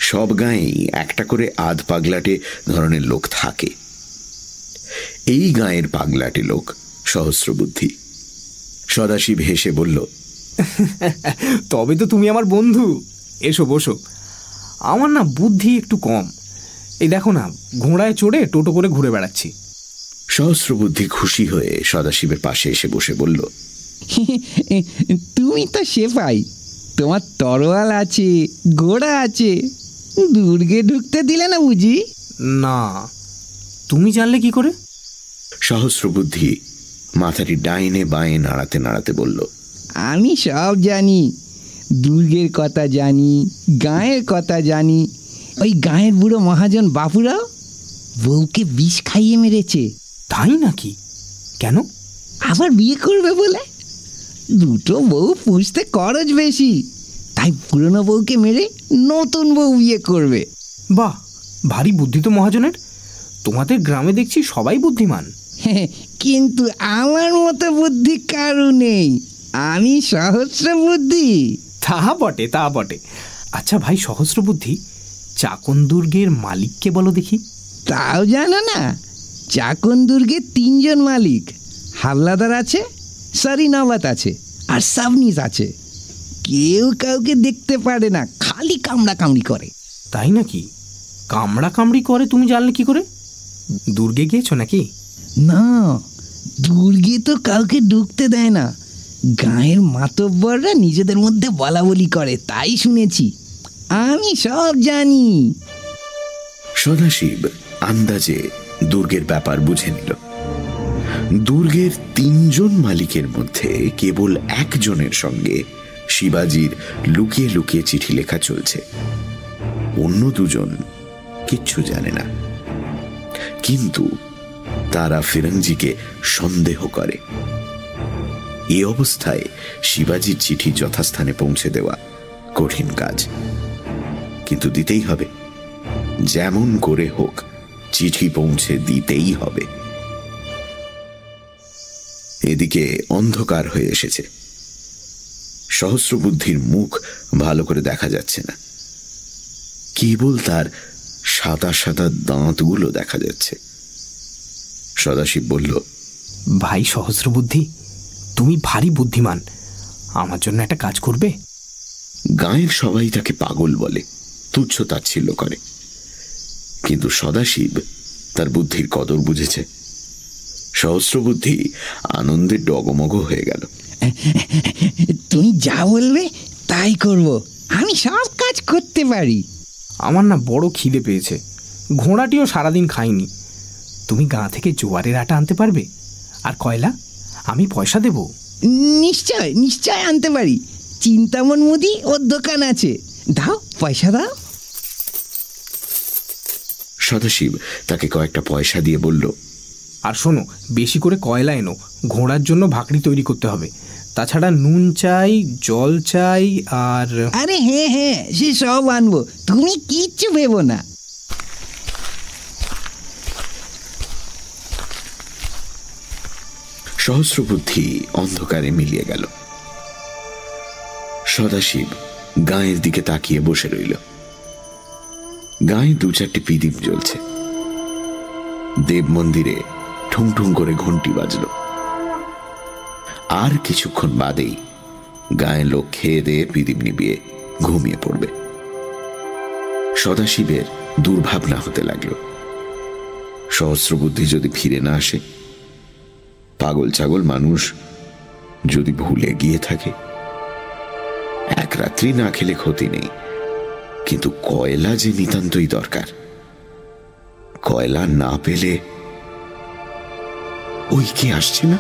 সব গাঁয়েই একটা করে আধ পাগলাটে ধরনের লোক থাকে। এই গাঁয়ের পাগলাটে লোক সহস্র বুদ্ধি সদাশিব হেসে বলল [laughs] তবে তো তুমি আমার বন্ধু। এসো বসো। আমার না বুদ্ধি একটু কম। এই দেখো না ঘোড়ায় চড়ে টোটো করে ঘুরে বেড়াচ্ছি। সহস্র বুদ্ধি খুশি হয়ে সদাশিবের পাশে এসে বসে বলল [laughs] তুমি তো সেপাই। তোমার তরোয়াল আছে ঘোড়া আছে। দুর্গে ঢুকতে দিলে না বুঝি? না। তুমি জানলে কি করে? সহস্র বুদ্ধি মাথাটি ডাইনে বাঁয়ে নাড়াতে নাড়াতে বলল আমি সব জানি। দুর্গের কথা জানি গাঁয়ের কথা জানি। ওই গাঁয়ের বুড়ো মহাজন বাপুরাও বউকে বিষ খাইয়ে মেরেছে। তাই নাকি? কেন? আবার বিয়ে করবে বলে? দুটো বউ পুষতে খরচ বেশি। তাই পুরনো বউকে মেরে নতুন বউ বিয়ে করবে। বাহ ভারী বুদ্ধি তো মহাজনের। তোমাদের গ্রামে দেখছি সবাই বুদ্ধিমান। কিন্তু আমার মতো বুদ্ধি কারু নেই। আমি সহস্র বুদ্ধি। তা বটে তা বটে। আচ্ছা ভাই সহস্র বুদ্ধি চাকন দুর্গের মালিককে বলো দেখি। তাও জানো না চাকন দুর্গে তিনজন মালিক। হাল্লাদার আছে সারিনাবাত আছে আর সাবনিস আছে। কেউ কাউকে দেখতে পারে না খালি কামড়া কামড়ি করে। তাই নাকি? কামড়া কামড়ি করে তুমি জানলে কি করে? দুর্গে গিয়েছো নাকি? না দুর্গে তো কাউকে ঢুকতে দেয় না। গাঁয়ের মাতব্বররা নিজেদের মধ্যে বলা বলি করে তাই শুনেছি। আমি সব জানি। সদাশিব আন্দাজে দুর্গের ব্যাপার বুঝে নিল। দুর্গের তিনজন মালিকের মধ্যে কেবল একজনের সঙ্গে শিবাজির লুকিয়ে লুকিয়ে চিঠি লেখা চলছে। অন্য দুজন কিচ্ছু জানে না। কিন্তু তারা ফিরঙ্জিকে সন্দেহ করে। এ অবস্থায় শিবাজির চিঠি যথাস্থানে পৌঁছে দেওয়া কঠিন কাজ। কিন্তু দিতেই হবে। যেমন করে হোক, চিঠি পৌঁছে দিতেই হবে। এদিকে অন্ধকার হয়ে এসেছে। সহস্রবুদ্ধির মুখ ভালো করে দেখা যাচ্ছে না। কেবল তার সাদা সাদা দাঁতগুলো দেখা যাচ্ছে। সদাশিব বলল ভাই সহস্রবুদ্ধি তুমি ভারী বুদ্ধিমান। আমার জন্য একটা কাজ করবে? গাঁয়ের সবাই তাকে পাগল বলে তুচ্ছ তাচ্ছিল্য করে। কিন্তু সদাশিব তার বুদ্ধির কদর বুঝেছে। সহস্র বুদ্ধি আনন্দে ডগমগ হয়ে গেল। তুমি যা বলবে তাই করব। আমি সব কাজ করতে পারি। আমার না বড় খিদে পেয়েছে। ঘোড়াটিও সারাদিন খাইনি। তুমি গা থেকে জোয়ারের আটা আনতে পারবে? আর কয়লা? আমি পয়সা দেব। নিশ্চয় নিশ্চয় আনতে পারি। চিন্তামন মুদি ওর দোকান আছে। দাও পয়সা দাও। সদাশিব তাকে কয়েকটা পয়সা দিয়ে বলল আর শোনো বেশি করে কয়লা এনো। ঘোড়ার জন্য ভাকরি তৈরি করতে হবে। তাছাড়া নুন চাই জল চাই আর আরে হ্যাঁ হ্যাঁ সে সব আনব। তুমি কিচ্ছু ভেবো না। সহস্রবুদ্ধি অন্ধকারে মিলিয়ে গেল। সদাশিব গায়ের দিকে তাকিয়ে বসে রইল। গায়ে দু চারটি পিদীপ জ্বলছে। দেব মন্দিরে ঠুং ঠুং করে ঘন্টি বাজল। আর কিছুক্ষণ বাদেই গায়ে লোক খেয়ে দিয়ে পিদিম নিবিয়ে ঘুমিয়ে পড়বে। সদাশিবের দুর্ভাবনা হতে লাগল। সহস্রবুদ্ধি যদি ফিরে না আসে পাগল ছাগল মানুষ যদি ভুলে গিয়ে থাকে, এক রাত্রি না খেলে ক্ষতি নেই। কিন্তু কয়লা যে নিতান্তই দরকার, কয়লা না পেলে ওই কে আসছে না?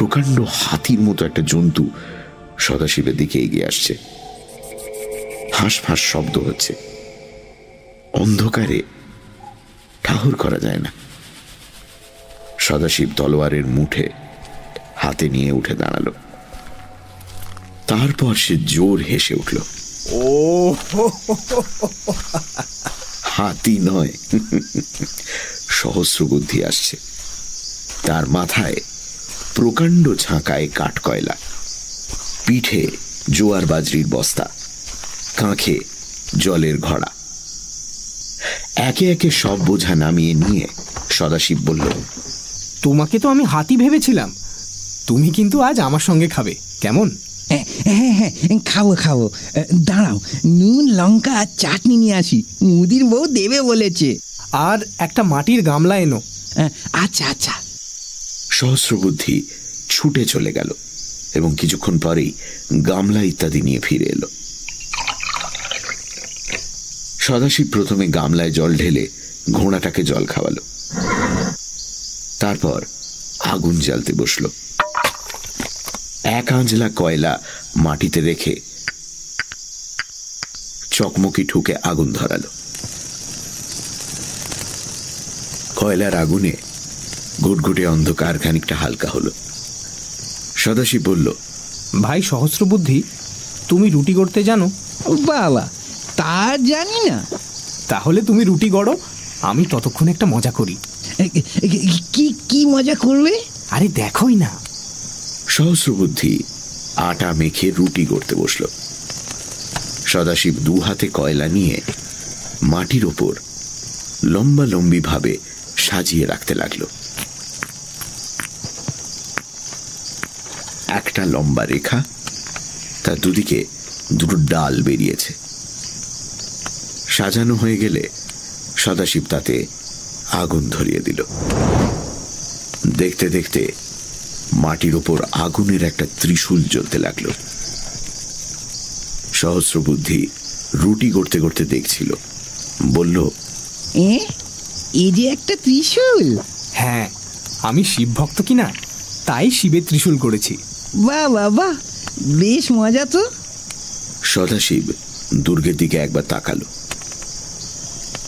প্রকাণ্ড হাতির মতো একটা জন্তু সদাশিবের দিকে এগিয়ে আসছে। হাঁস ফাঁস শব্দ হচ্ছে। অন্ধকারে ঠাহর করা যায় না। সদাশিব তলোয়ারের মুঠে হাতে নিয়ে উঠে দাঁড়াল। তারপর সে জোর হেসে উঠল ও হাতি নয় সহস্র বুদ্ধি আসছে। তার মাথায় প্রকাণ্ড ঝাঁকায় কাঠকয়লা। পিঠে জোয়ার বাজরির বস্তা কাঁখে জলের ঘড়া। একে একে সব বোঝা নামিয়ে নিয়ে সদাশিব বলল তোমাকে তো আমি হাতি ভেবেছিলাম। তুমি কিন্তু আজ আমার সঙ্গে খাবে। কেমন? হ্যাঁ হ্যাঁ হ্যাঁ খাব খাব। দাঁড়াও নুন লঙ্কা আর চাটনি নিয়ে আসি। মুদির বউ দেবে বলেছে। আর একটা মাটির গামলা এনো। আচ্ছা আচ্ছা। সহস্রবুদ্ধি ছুটে চলে গেল এবং কিছুক্ষণ পরেই গামলা ইত্যাদি নিয়ে ফিরে এলো। সদাশিব প্রথমে গামলায় জল ঢেলে ঘোড়াটাকে জল খাওয়ালো। তারপর আগুন জ্বালতে বসল। এক আঁজলা কয়লা মাটিতে রেখে চকমকি ঠুকে আগুন ধরালো। কয়লার আগুনে ঘুটঘুটে অন্ধকার খানিকটা হালকা হলো। সদাশিব বলল ভাই সহস্রবুদ্ধি তুমি রুটি করতে জানো? বাবা তা জানি না। তাহলে তুমি রুটি গড়ো আমি ততক্ষণ একটা মজা করি। কি কি মজা করবে আরে দেখোই না। সহস্রবুদ্ধি আটা মেখে রুটি করতে বসল। সদাশিব দু হাতে কয়লা নিয়ে মাটির ওপর লম্বা লম্বি ভাবে সাজিয়ে রাখতে লাগল। একটা লম্বা রেখা তার দুদিকে দুটো ডাল বেরিয়েছে। সাজানো হয়ে গেলে সদাশিব তাতে আগুন ধরিয়ে দিল। দেখতে দেখতে মাটির ওপর আগুনের একটা ত্রিশূল জ্বলতে লাগল। সহস্র বুদ্ধি রুটি করতে করতে দেখছিল। বলল এ এই যে একটা ত্রিশূল? হ্যাঁ আমি শিব ভক্ত কিনা তাই শিবের ত্রিশূল করেছি। বাহ বাবা বেশ মজা তো। সদাশিব দুর্গের দিকে একবার তাকালো।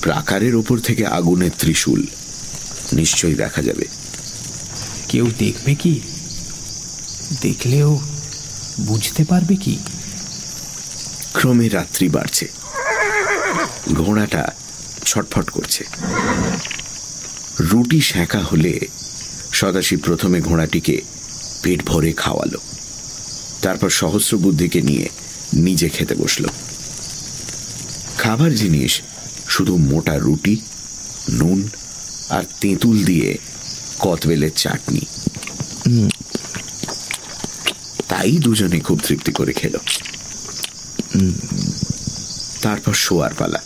প্রাকারের ওপর থেকে আগুনের ত্রিশূল নিশ্চয়ই দেখা যাবে। কেউ দেখবে কি? দেখলেও বুঝতে পারবে কি? ক্রমে রাত্রি বাড়ছে। ঘোড়াটা ছটফট করছে। রুটি সেঁকা হলে সদাশিব প্রথমে ঘোড়াটিকে পেট ভরে খাওয়ালো। তারপর সহস্র বুদ্ধিকে নিয়ে নিজে খেতে বসল। খাবার জিনিস শুধু মোটা রুটি নুন আর তেঁতুল দিয়ে কতবেলের চাটনি। তাই দুজনে খুব তৃপ্তি করে খেল। তারপর শোয়ার পালা।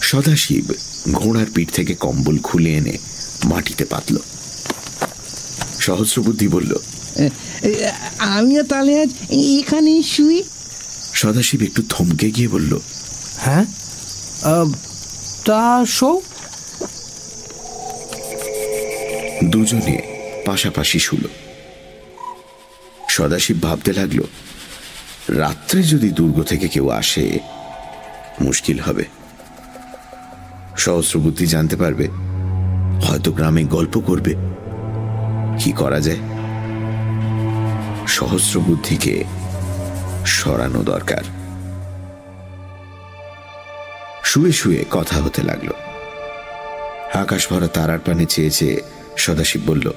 সদাশিব ঘোড়ার পিঠ থেকে কম্বল খুলে এনে মাটিতে পাতল। সহস্রবুদ্ধি বলল আমিও তাহলে আজ এখানেই শুই? সদাশিব একটু থমকে গিয়ে বলল হ্যাঁ? আহ, তা শো দুজনে পাশাপাশি শুল। সদাশিব ভাবতে লাগল রাত্রে যদি দুর্গ থেকে কেউ আসে মুশকিল হবে। সহস্রবুদ্ধি জানতে পারবে হয়তো গ্রামে গল্প করবে। কি করা যায়? সহস্রবুদ্ধিকে সরানো দরকার। শুয়ে শুয়ে কথা হতে লাগল। আকাশ ভরা তারার পানে চেয়ে চেয়ে সদাশিব বলল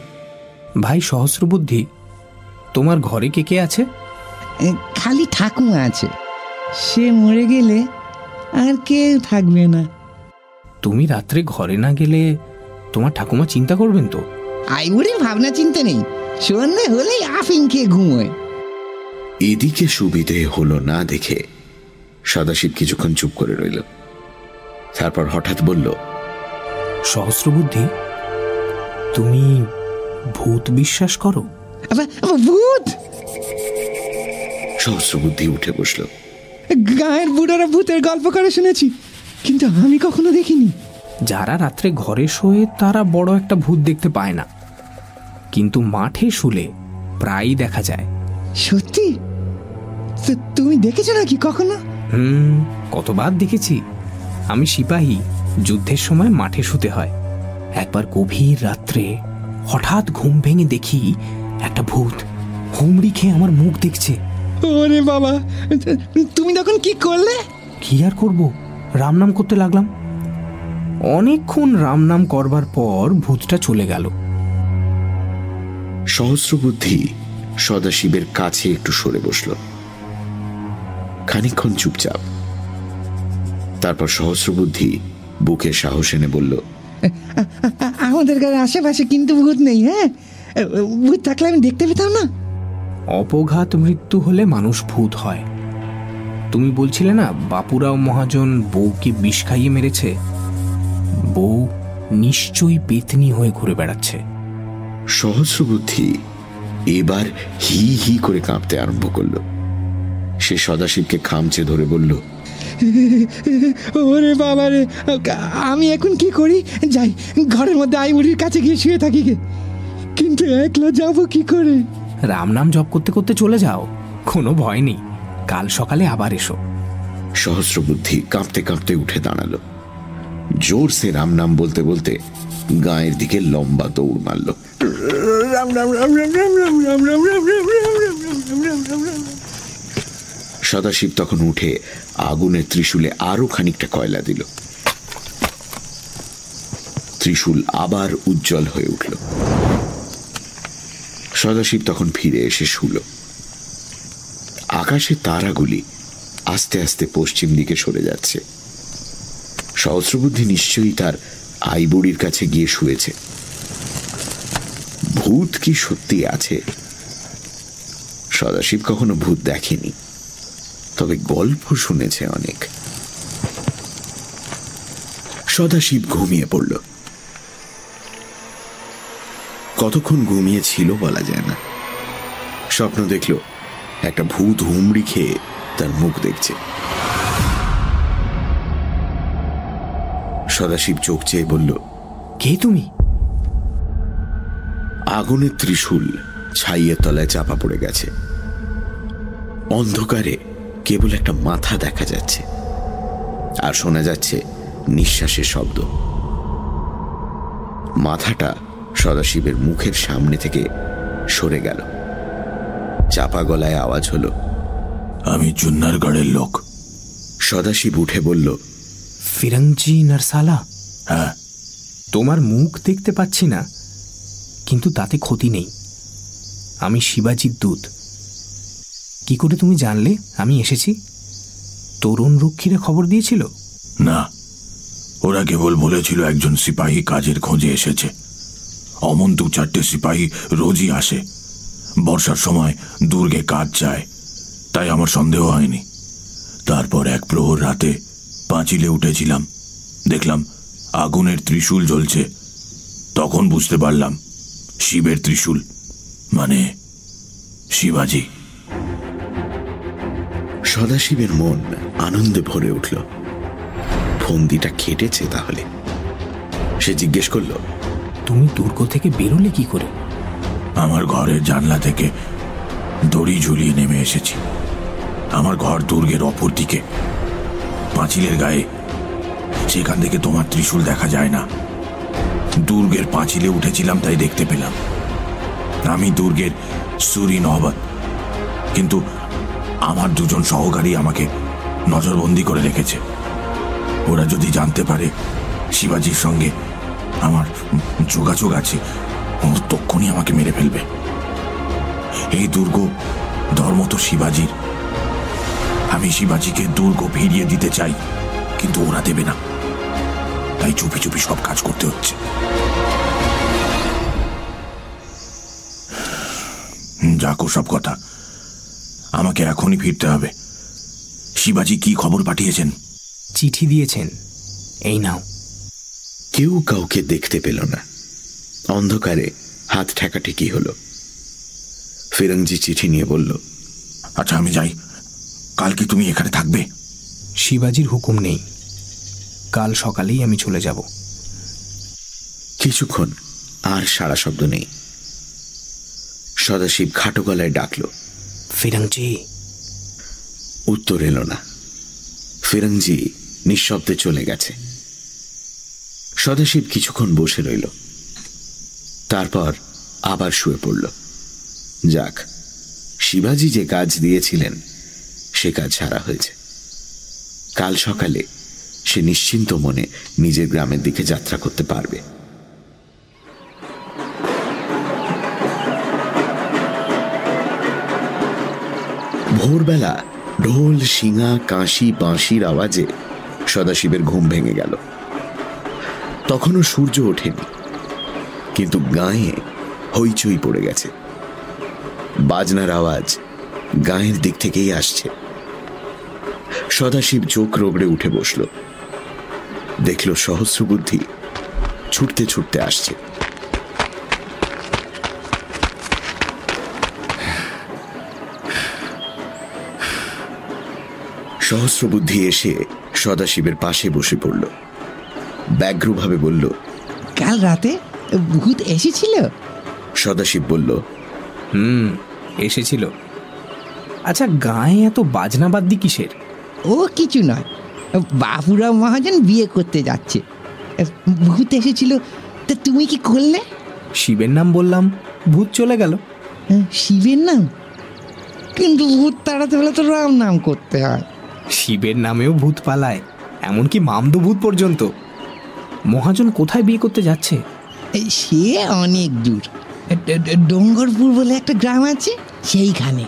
ভাই সহস্রবুদ্ধি তোমার ঘরে কে কে আছে? খালি ঠাকুমা আছে। সে মরে গেলে আর কেউ থাকবে না। তুমি রাত্রে ঘরে না গেলে তোমার ঠাকুমা চিন্তা করবেন তো? আইবুড়ির ভাবনা চিন্তা নেই। সন্ধে হলেই আফিং খেয়ে ঘুমোয়। এদিকে সুবিধে হলো না দেখে সদাশিব কিছুক্ষণ চুপ করে রইল। তারপর হঠাৎ বলল সহস্রবুদ্ধি তুমি ভূত বিশ্বাস করো? ভূত! সহস্রবুদ্ধি উঠে বসল। গায়ের বুড়োরা ভূতের গল্প করে শুনেছি কিন্তু আমি কখনো দেখিনি। যারা রাত্রে ঘরে শোয়ে তারা বড় একটা ভূত দেখতে পায় না। কিন্তু মাঠে শুলে প্রায়ই দেখা যায়। সত্যি? তো তুমি দেখেছ নাকি কখনো? হুম কতবার দেখেছি। আমি সিপাহী যুদ্ধের সময় মাঠে শুতে হয়। একবার গভীর রাত্রে হঠাৎ ঘুম ভেঙে দেখি একটা ভূত হুমড়ি খেয়ে আমার মুখ দেখছে। ওরে বাবা তুমি তখন কি করলে? কি আর করব? রাম নাম করতে লাগলাম। অনেকক্ষণ রাম নাম করবার পর ভূতটা চলে গেল। সহস্রবুদ্ধি সদাশিবের কাছে একটু সরে বসল। খানিক্ষণ চুপচাপ। তারপর সহস্রবুদ্ধি বুকে সাহস এনে বলল আমাদের গায়ের আশেপাশে কিন্তু ভূত নেই হ্যাঁ? ভূত থাকলে আমি দেখতে পেতাম না। অপঘাত মৃত্যু হলে মানুষ ভূত হয়। তুমি বলছিলে না বাপুরাও মহাজন বউকে বিষ খাইয়ে মেরেছে? বউ নিশ্চয়ই পেতনি হয়ে ঘুরে বেড়াচ্ছে। সহস্রবুদ্ধি এবার হি হি করে কাঁপতে আরম্ভ করল। সে সদাশিবকে খামচে ধরে বলল ওরে বাবা রে আমি এখন কি করি? যাই ঘরের মধ্যে আইবুড়ির কাছে গিয়ে শুয়ে থাকি গে। কিন্তু একলা যাব কি করে? রাম নাম জপ করতে করতে চলে যাও কোনো ভয় নেই কাল সকালে আবার এসো। সহস্রবুদ্ধি কাঁপতে কাঁপতে উঠে দাঁড়াল। জোর সে রাম নাম বলতে বলতে গায়ের দিকে লম্বা দৌড় মারল। সদাশিব তখন উঠে আগুনের ত্রিশূলে আরও খানিকটা কয়লা দিল। ত্রিশূল আবার উজ্জ্বল হয়ে উঠল। সদাশিব তখন ফিরে এসে শুল। আকাশে তারাগুলি আস্তে আস্তে পশ্চিম দিকে সরে যাচ্ছে। সহস্রবুদ্ধি নিশ্চয়ই তার আইবুড়ির কাছে গিয়ে শুয়েছে। ভূত কি সত্যি আছে? সদাশিব কখনো ভূত দেখেনি। তবে গল্প শুনেছে অনেক। সদাশিব ঘুমিয়ে পড়ল। কতক্ষণ ঘুমিয়েছিল বলা যায় না। স্বপ্ন দেখল, একটা ভূত হুমড়ি খেয়ে তার মুখ দেখছে। সদাশিব চোখ চেয়ে বলল, কে তুমি? আগুনের ত্রিশূল ছাইয়ের তলায় চাপা পড়ে গেছে। অন্ধকারে কেবল একটা মাথা দেখা যাচ্ছে। আর শোনা যাচ্ছে নিঃশ্বাসের শব্দ। মাথাটা সদাশিবের মুখের সামনে থেকে সরে গেল। চাপা গলায় আওয়াজ হলো আমি জুন্নারগড়ের লোক। সদাশিব উঠে বলল ফিরংজি নারসালা? হ্যাঁ। তোমার মুখ দেখতে পাচ্ছি না। কিন্তু তাতে ক্ষতি নেই। আমি শিবাজির দূত। কি করে তুমি জানলে? আমি এসেছি। তরুণ রক্ষীরা খবর দিয়েছিল? না, ওরা কেবল বলেছিল একজন সিপাহী কাজের খোঁজে এসেছে। অমন দু চারটে সিপাহী রোজই আসে। বর্ষার সময় দুর্গে কাজ চায়, তাই আমার সন্দেহ হয়নি। তারপর এক প্রহর রাতে পাঁচিলে উঠেছিলাম। দেখলাম আগুনের ত্রিশূল জ্বলছে। তখন বুঝতে পারলাম শিবের ত্রিশূল মানে শিবাজি। সদাশিবের মন আনন্দে ভরে উঠল। ফন্দিটা খেটেছে তাহলে। সে জিজ্ঞেস করল তুমি দুর্গ থেকে বেরোলে কি করে? আমার ঘরের জানলা থেকে দড়ি ঝুলিয়ে নেমে এসেছি। আমার ঘর দুর্গের অপর দিকে। পাঁচিলের গায়ে সেখান থেকে তোমার ত্রিশূল দেখা যায় না দুর্গের পাঁচিলে উঠেছিলাম, তাই দেখতে পেলাম। আমি দুর্গের সুরি নহবত। কিন্তু আমার দুজন সহকারী আমাকে নজরবন্দি করে রেখেছে। ওরা যদি জানতে পারে শিবাজির সঙ্গে আমার যোগাযোগ আছে ও তক্ষণই আমাকে মেরে ফেলবে। এই দুর্গ ধর্ম তো শিবাজির। আমি শিবাজিকে দুর্গ ফিরিয়ে দিতে চাই, কিন্তু ওরা দেবে না। তাই চুপি চুপি সব কাজ করতে হচ্ছে। যাকো সব কথা। আমাকে এখনই ফিরতে হবে। শিবাজি কি খবর পাঠিয়েছেন? চিঠি দিয়েছেন। এই নাও। কেউ কাউকে দেখতে পেল না। অন্ধকারে হাত ঠেকাঠেকি হলো? ফিরঙ্জি চিঠি নিয়ে বলল আচ্ছা আমি যাই। কালকে তুমি এখানে থাকবে। শিবাজির হুকুম নেই। কাল সকালেই আমি চলে যাব। কিছুক্ষণ আর সারা শব্দ নেই। সদাশিব খাটো গলায় ডাকল। ফিরঙ্জি উত্তর এলো না। ফিরঙ্জি নিঃশব্দে চলে গেছে। সদাশিব কিছুক্ষণ বসে রইল। তারপর আবার শুয়ে পড়ল। যাক শিবাজি যে কাজ দিয়েছিলেন সে কাজ ছাড়া হয়েছে। কাল সকালে সে নিশ্চিন্ত মনে নিজের গ্রামের দিকে যাত্রা করতে পারবে। ভোরবেলা ঢোল শিঙা কাশি বাঁশির আওয়াজে সদাশিবের ঘুম ভেঙে গেল। তখনও সূর্য ওঠেনি, কিন্তু গায়ে হইচই পড়ে গেছে। বাজনার আওয়াজ গায়ের দিক থেকেই আসছে। সদাশিব চোখ রোগড়ে উঠে বসল। দেখল সহস্র বুদ্ধি ছুটতে ছুটতে আসছে। সহস্র বুদ্ধি এসে সদাশিবের পাশে বসে পড়ল। ব্যগ্রভাবে বলল কাল রাতে ভূত এসেছিল? সদাশিব বলল হুম এসেছিল। আচ্ছা গায়ে এত বাজনা বাদ্যি কিসের? ও কিছু নয় বাপুরাও মহাজন বিয়ে করতে যাচ্ছে। ভূত এসেছিল তা তুমি কি করলে? শিবের নাম বললাম ভূত চলে গেল। শিবের নাম? কিন্তু ভূত তাড়াতে হলে তো রাম নাম করতে হয়। শিবের নামেও ভূত পালায় এমনকি মামদু ভূত পর্যন্ত। মহাজন কোথায় বিয়ে করতে যাচ্ছে? সে অনেক দূর। ডোঙ্গরপুর বলে একটা গ্রাম আছে সেইখানে।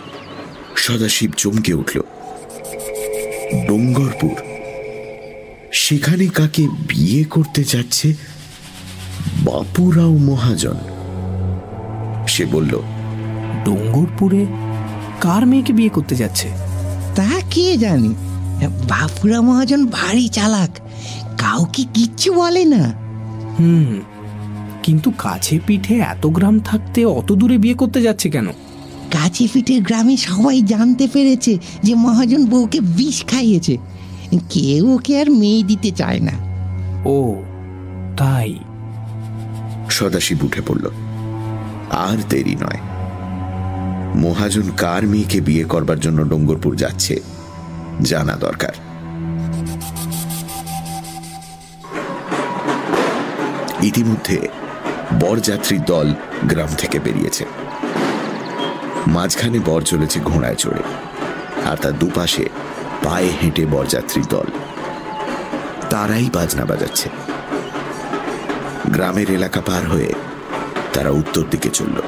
সদাশিব চমকে উঠল। ডোঙ্গরপুর। সেখানে কাকে বিয়ে করতে যাচ্ছে? বাপুরাও মহাজন। সে বলল ডোঙ্গরপুরে কার মেয়েকে বিয়ে করতে যাচ্ছে? তা কে জানি? বাপুরা মহাজন ভারী চালাক। কাউকে কিচ্ছু বলে না। হুম কিন্তু কাছে পিঠে এত গ্রাম থাকতে অত দূরে বিয়ে করতে যাচ্ছে কেন? কাছে পিঠের গ্রামে সবাই জানতে পেরেছে যে মহাজন বউকে বিষ খাইয়েছে। কেউ ওকে আর মেয়ে দিতে চায় না ও তাই? সদাশিব উঠে পড়ল। আর দেরি নয়। মহাজন কার মেয়েকে বিয়ে করবার জন্য ডোঙ্গরপুর যাচ্ছে জানা দরকার। ইতিমধ্যে বরযাত্রীর দল গ্রাম থেকে বেরিয়েছে। মাঝখানে বর চলেছে ঘোড়ায় চড়ে আর তার দুপাশে পায়ে হেঁটে বরযাত্রীর দল। তারাই বাজনা বাজাচ্ছে। গ্রামের এলাকা পার হয়ে তারা উত্তর দিকে চলল।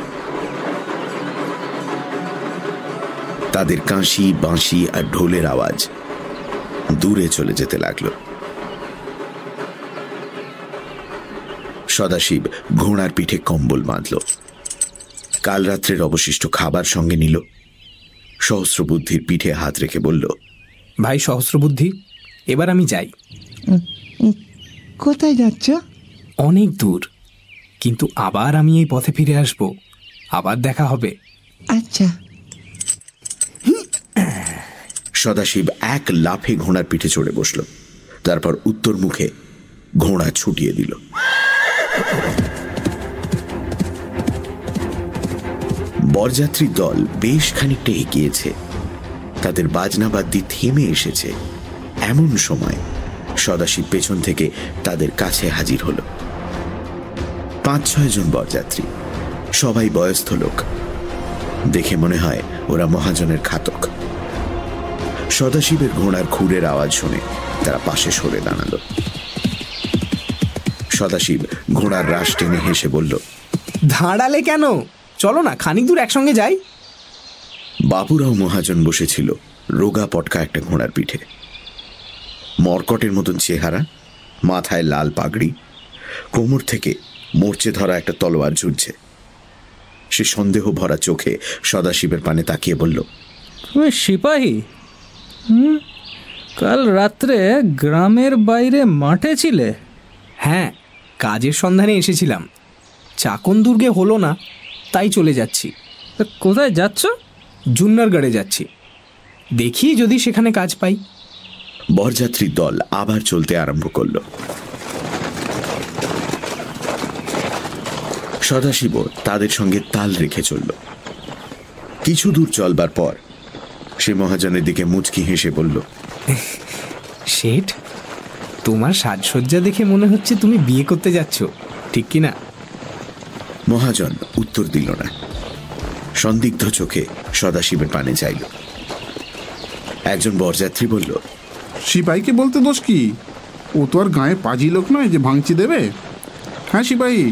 তাদের কাঁশি, বাঁশি আর ঢোলের আওয়াজ দূরে চলে যেতে লাগল। সদাশিব ঘোড়ার পিঠে কম্বল বাঁধল। কাল রাত্রের অবশিষ্ট খাবার সঙ্গে নিল। সহস্রবুদ্ধির পিঠে হাত রেখে বলল ভাই সহস্রবুদ্ধি এবার আমি যাই। কোথায় যাচ্ছ? অনেক দূর কিন্তু আবার আমি এই পথে ফিরে আসব। আবার দেখা হবে। আচ্ছা। সদাশিব এক লাফে ঘোড়ার পিঠে চড়ে বসল। তারপর উত্তর মুখে ঘোড়া ছুটিয়ে দিল। বরযাত্রীর দল বেশ খানিকটা এগিয়েছে। তাদের বাজনাবাদ্যি থেমে এসেছে। এমন সময় সদাশিব পেছন থেকে তাদের কাছে হাজির হল। পাঁচ, ছয় জন বরযাত্রী, সবাই বয়স্থ লোক। দেখে মনে হয় ওরা মহাজনের খাতক। সদাশিবের ঘোড়ার খুরের আওয়াজ শুনে তারা পাশে সরে দাঁড়াল। সদাশিব ঘোড়ার রাশ টেনে হেসে বলল দাঁড়ালে কেন? চলো না, খানিক দূর একসঙ্গে যাই। বাবুরাও মহাজন বসেছিল রোগা পটকা একটা ঘোড়ার পিঠে। মরকটের মতন চেহারা মাথায় লাল পাগড়ি কোমর থেকে মোর্চে ধরা একটা তলোয়ার ঝুলছে। সে সন্দেহ ভরা চোখে সদাশিবের পানে তাকিয়ে বলল তুমি সিপাহী? হুম? কাল রাত্রে গ্রামের বাইরে মাঠে ছিলে? হ্যাঁ কাজের সন্ধানে এসেছিলাম। চাকন দুর্গে হলো না তাই চলে যাচ্ছি। তা কোথায় যাচ্ছ? জুন্নারগড়ে যাচ্ছি। দেখি যদি সেখানে কাজ পাই। বরযাত্রীর দল আবার চলতে আরম্ভ করল। সদাশিব তাদের সঙ্গে তাল রেখে চলল। কিছু দূর চলবার পর সে মহাজনের দিকে মুচকি হেসে বলল শেঠ তোমার সাজসজ্জা দেখে মনে হচ্ছে তুমি বিয়ে করতে যাচ্ছ ঠিক কি না মহাজন উত্তর দিল না। সন্দিগ্ধ চোখে সদাশিবের পানে চাইল। একজন বরযাত্রী বলল সিপাহীকে বলতে দোষ কি? ও তো আর গায়ে পাজি লোক নয় যে ভাঙচি দেবে। হ্যাঁ সিপাহী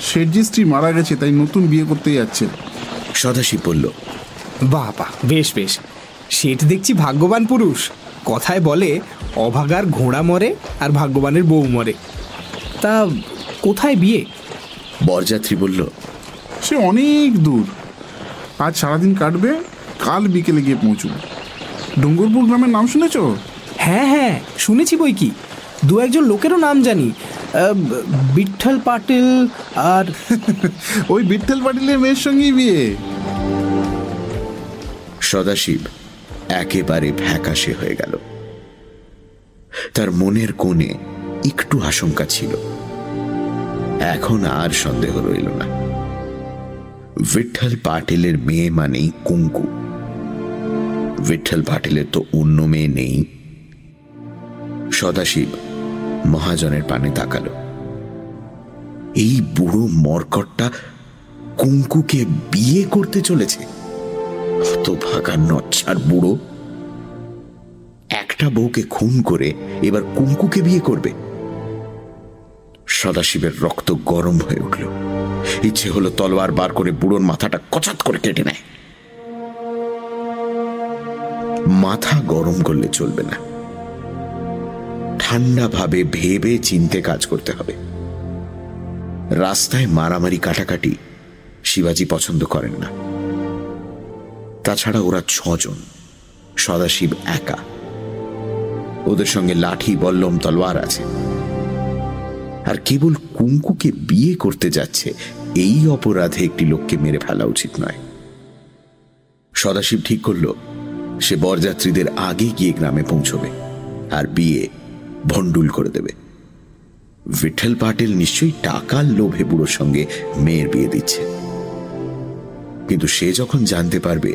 শেঠজি স্ত্রী মারা গেছে তাই নতুন বিয়ে করতে যাচ্ছে। সদাশিব বলল বাহ বাহ বেশ বেশ। শেঠ দেখছি ভাগ্যবান পুরুষ। কথায় বলে অভাগার ঘোড়া মরে আর ভাগ্যবানের বউ মরে। তা কোথায় বিয়ে? বরযাত্রী বলল সে অনেক দূর। আজ সারাদিন কাটবে কাল বিকেলে গিয়ে পৌঁছবে। ডুঙ্গরপুর গ্রামের নাম শুনেছ? হ্যাঁ হ্যাঁ শুনেছি বই কি। দু একজন লোকেরও নাম জানি। আহ, বিঠ্ঠল পাটিল আর [laughs] ওই বিঠ্ঠল পাটিলের মেয়ের সঙ্গেই বিয়ে। সদাশিব একেবারে ফ্যাকাশে হয়ে গেল। তার মনের কোণে একটু আশঙ্কা ছিল। এখন আর সন্দেহ রইল না। বিঠ্ঠল পাটিলের মেয়ে মানেই কুঙ্কু বিঠ্ঠল পাটিলের তো অন্য মেয়ে নেই সদাশিব মহাজনের পানে তাকালো এই বুড়ো মরকটটা কুঙ্কুকে বিয়ে করতে চলেছে হতভাগা নচ্ছার বুড়ো একটা বউকে খুন করে এবার কুঙ্কুকে বিয়ে করবে সদাশিবের রক্ত গরম হয়ে উঠল ইচ্ছে হলো তলোয়ার বার করে বুড়োর মাথাটা কচাত করে কেটে নেয়। মাথা গরম করলে চলবে না। ঠান্ডা ভাবে ভেবে চিনতে কাজ করতে হবে। রাস্তায় মারামারি কাটাকাটি শিবাজি পছন্দ করেন না। তাছাড়া ওরা ছজন, সদাশিব একা। ওদের সঙ্গে লাঠি, বল্লম, তলোয়ার আছে। আর কেবল কুঙ্কুকে বিয়ে করতে যাচ্ছে, এই অপরাধে একটি লোককে মেরে ফেলা উচিত নয়। সদাশিব ঠিক করল, সে বরযাত্রীদের আগে গিয়ে গ্রামে পৌঁছবে আর বিয়ে ভণ্ডুল করে দেবে। বিঠল পাটেল নিশ্চয়ই টাকার লোভে বুড়োর সঙ্গে মেয়ের বিয়ে দিচ্ছে। কিন্তু সে যখন জানতে পারবে,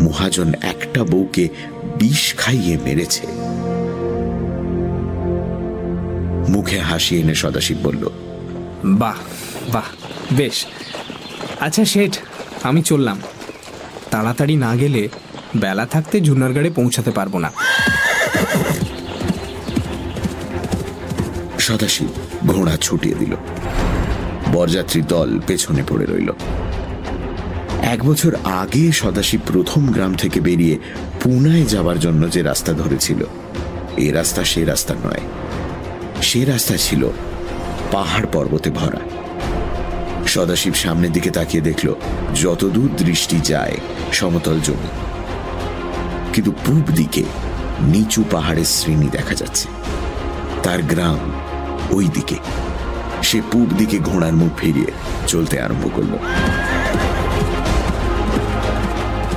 মহাজন একটা বউকে বিষ খাইয়ে মেরেছে মুখে হাসি এনে সদাশিব বলল বাহ বাহ বেশ। আচ্ছা শেঠ আমি চললাম। তাড়াতাড়ি না গেলে বেলা থাকতে জুনারগাড়ে পৌঁছাতে পারব না। সদাশিব ঘোড়া ছুটিয়ে দিল। বরযাত্রী দল পেছনে পড়ে রইল। এক বছর আগে সদাশিব প্রথম গ্রাম থেকে বেরিয়ে পুনায় যাবার জন্য যে রাস্তা ধরেছিল এই রাস্তা সে রাস্তা নয়। সে রাস্তা ছিল, পাহাড় পর্বতে ভরা। সদাশিব সামনের দিকে তাকিয়ে দেখল, যতদূর দৃষ্টি যায় সমতল জমি। কিন্তু পূব দিকে নিচু পাহাড়ের শ্রেণি দেখা যাচ্ছে। তার গ্রাম ওই দিকে। সে পূব দিকে ঘোড়ার মুখ ফিরিয়ে চলতে আরম্ভ করল।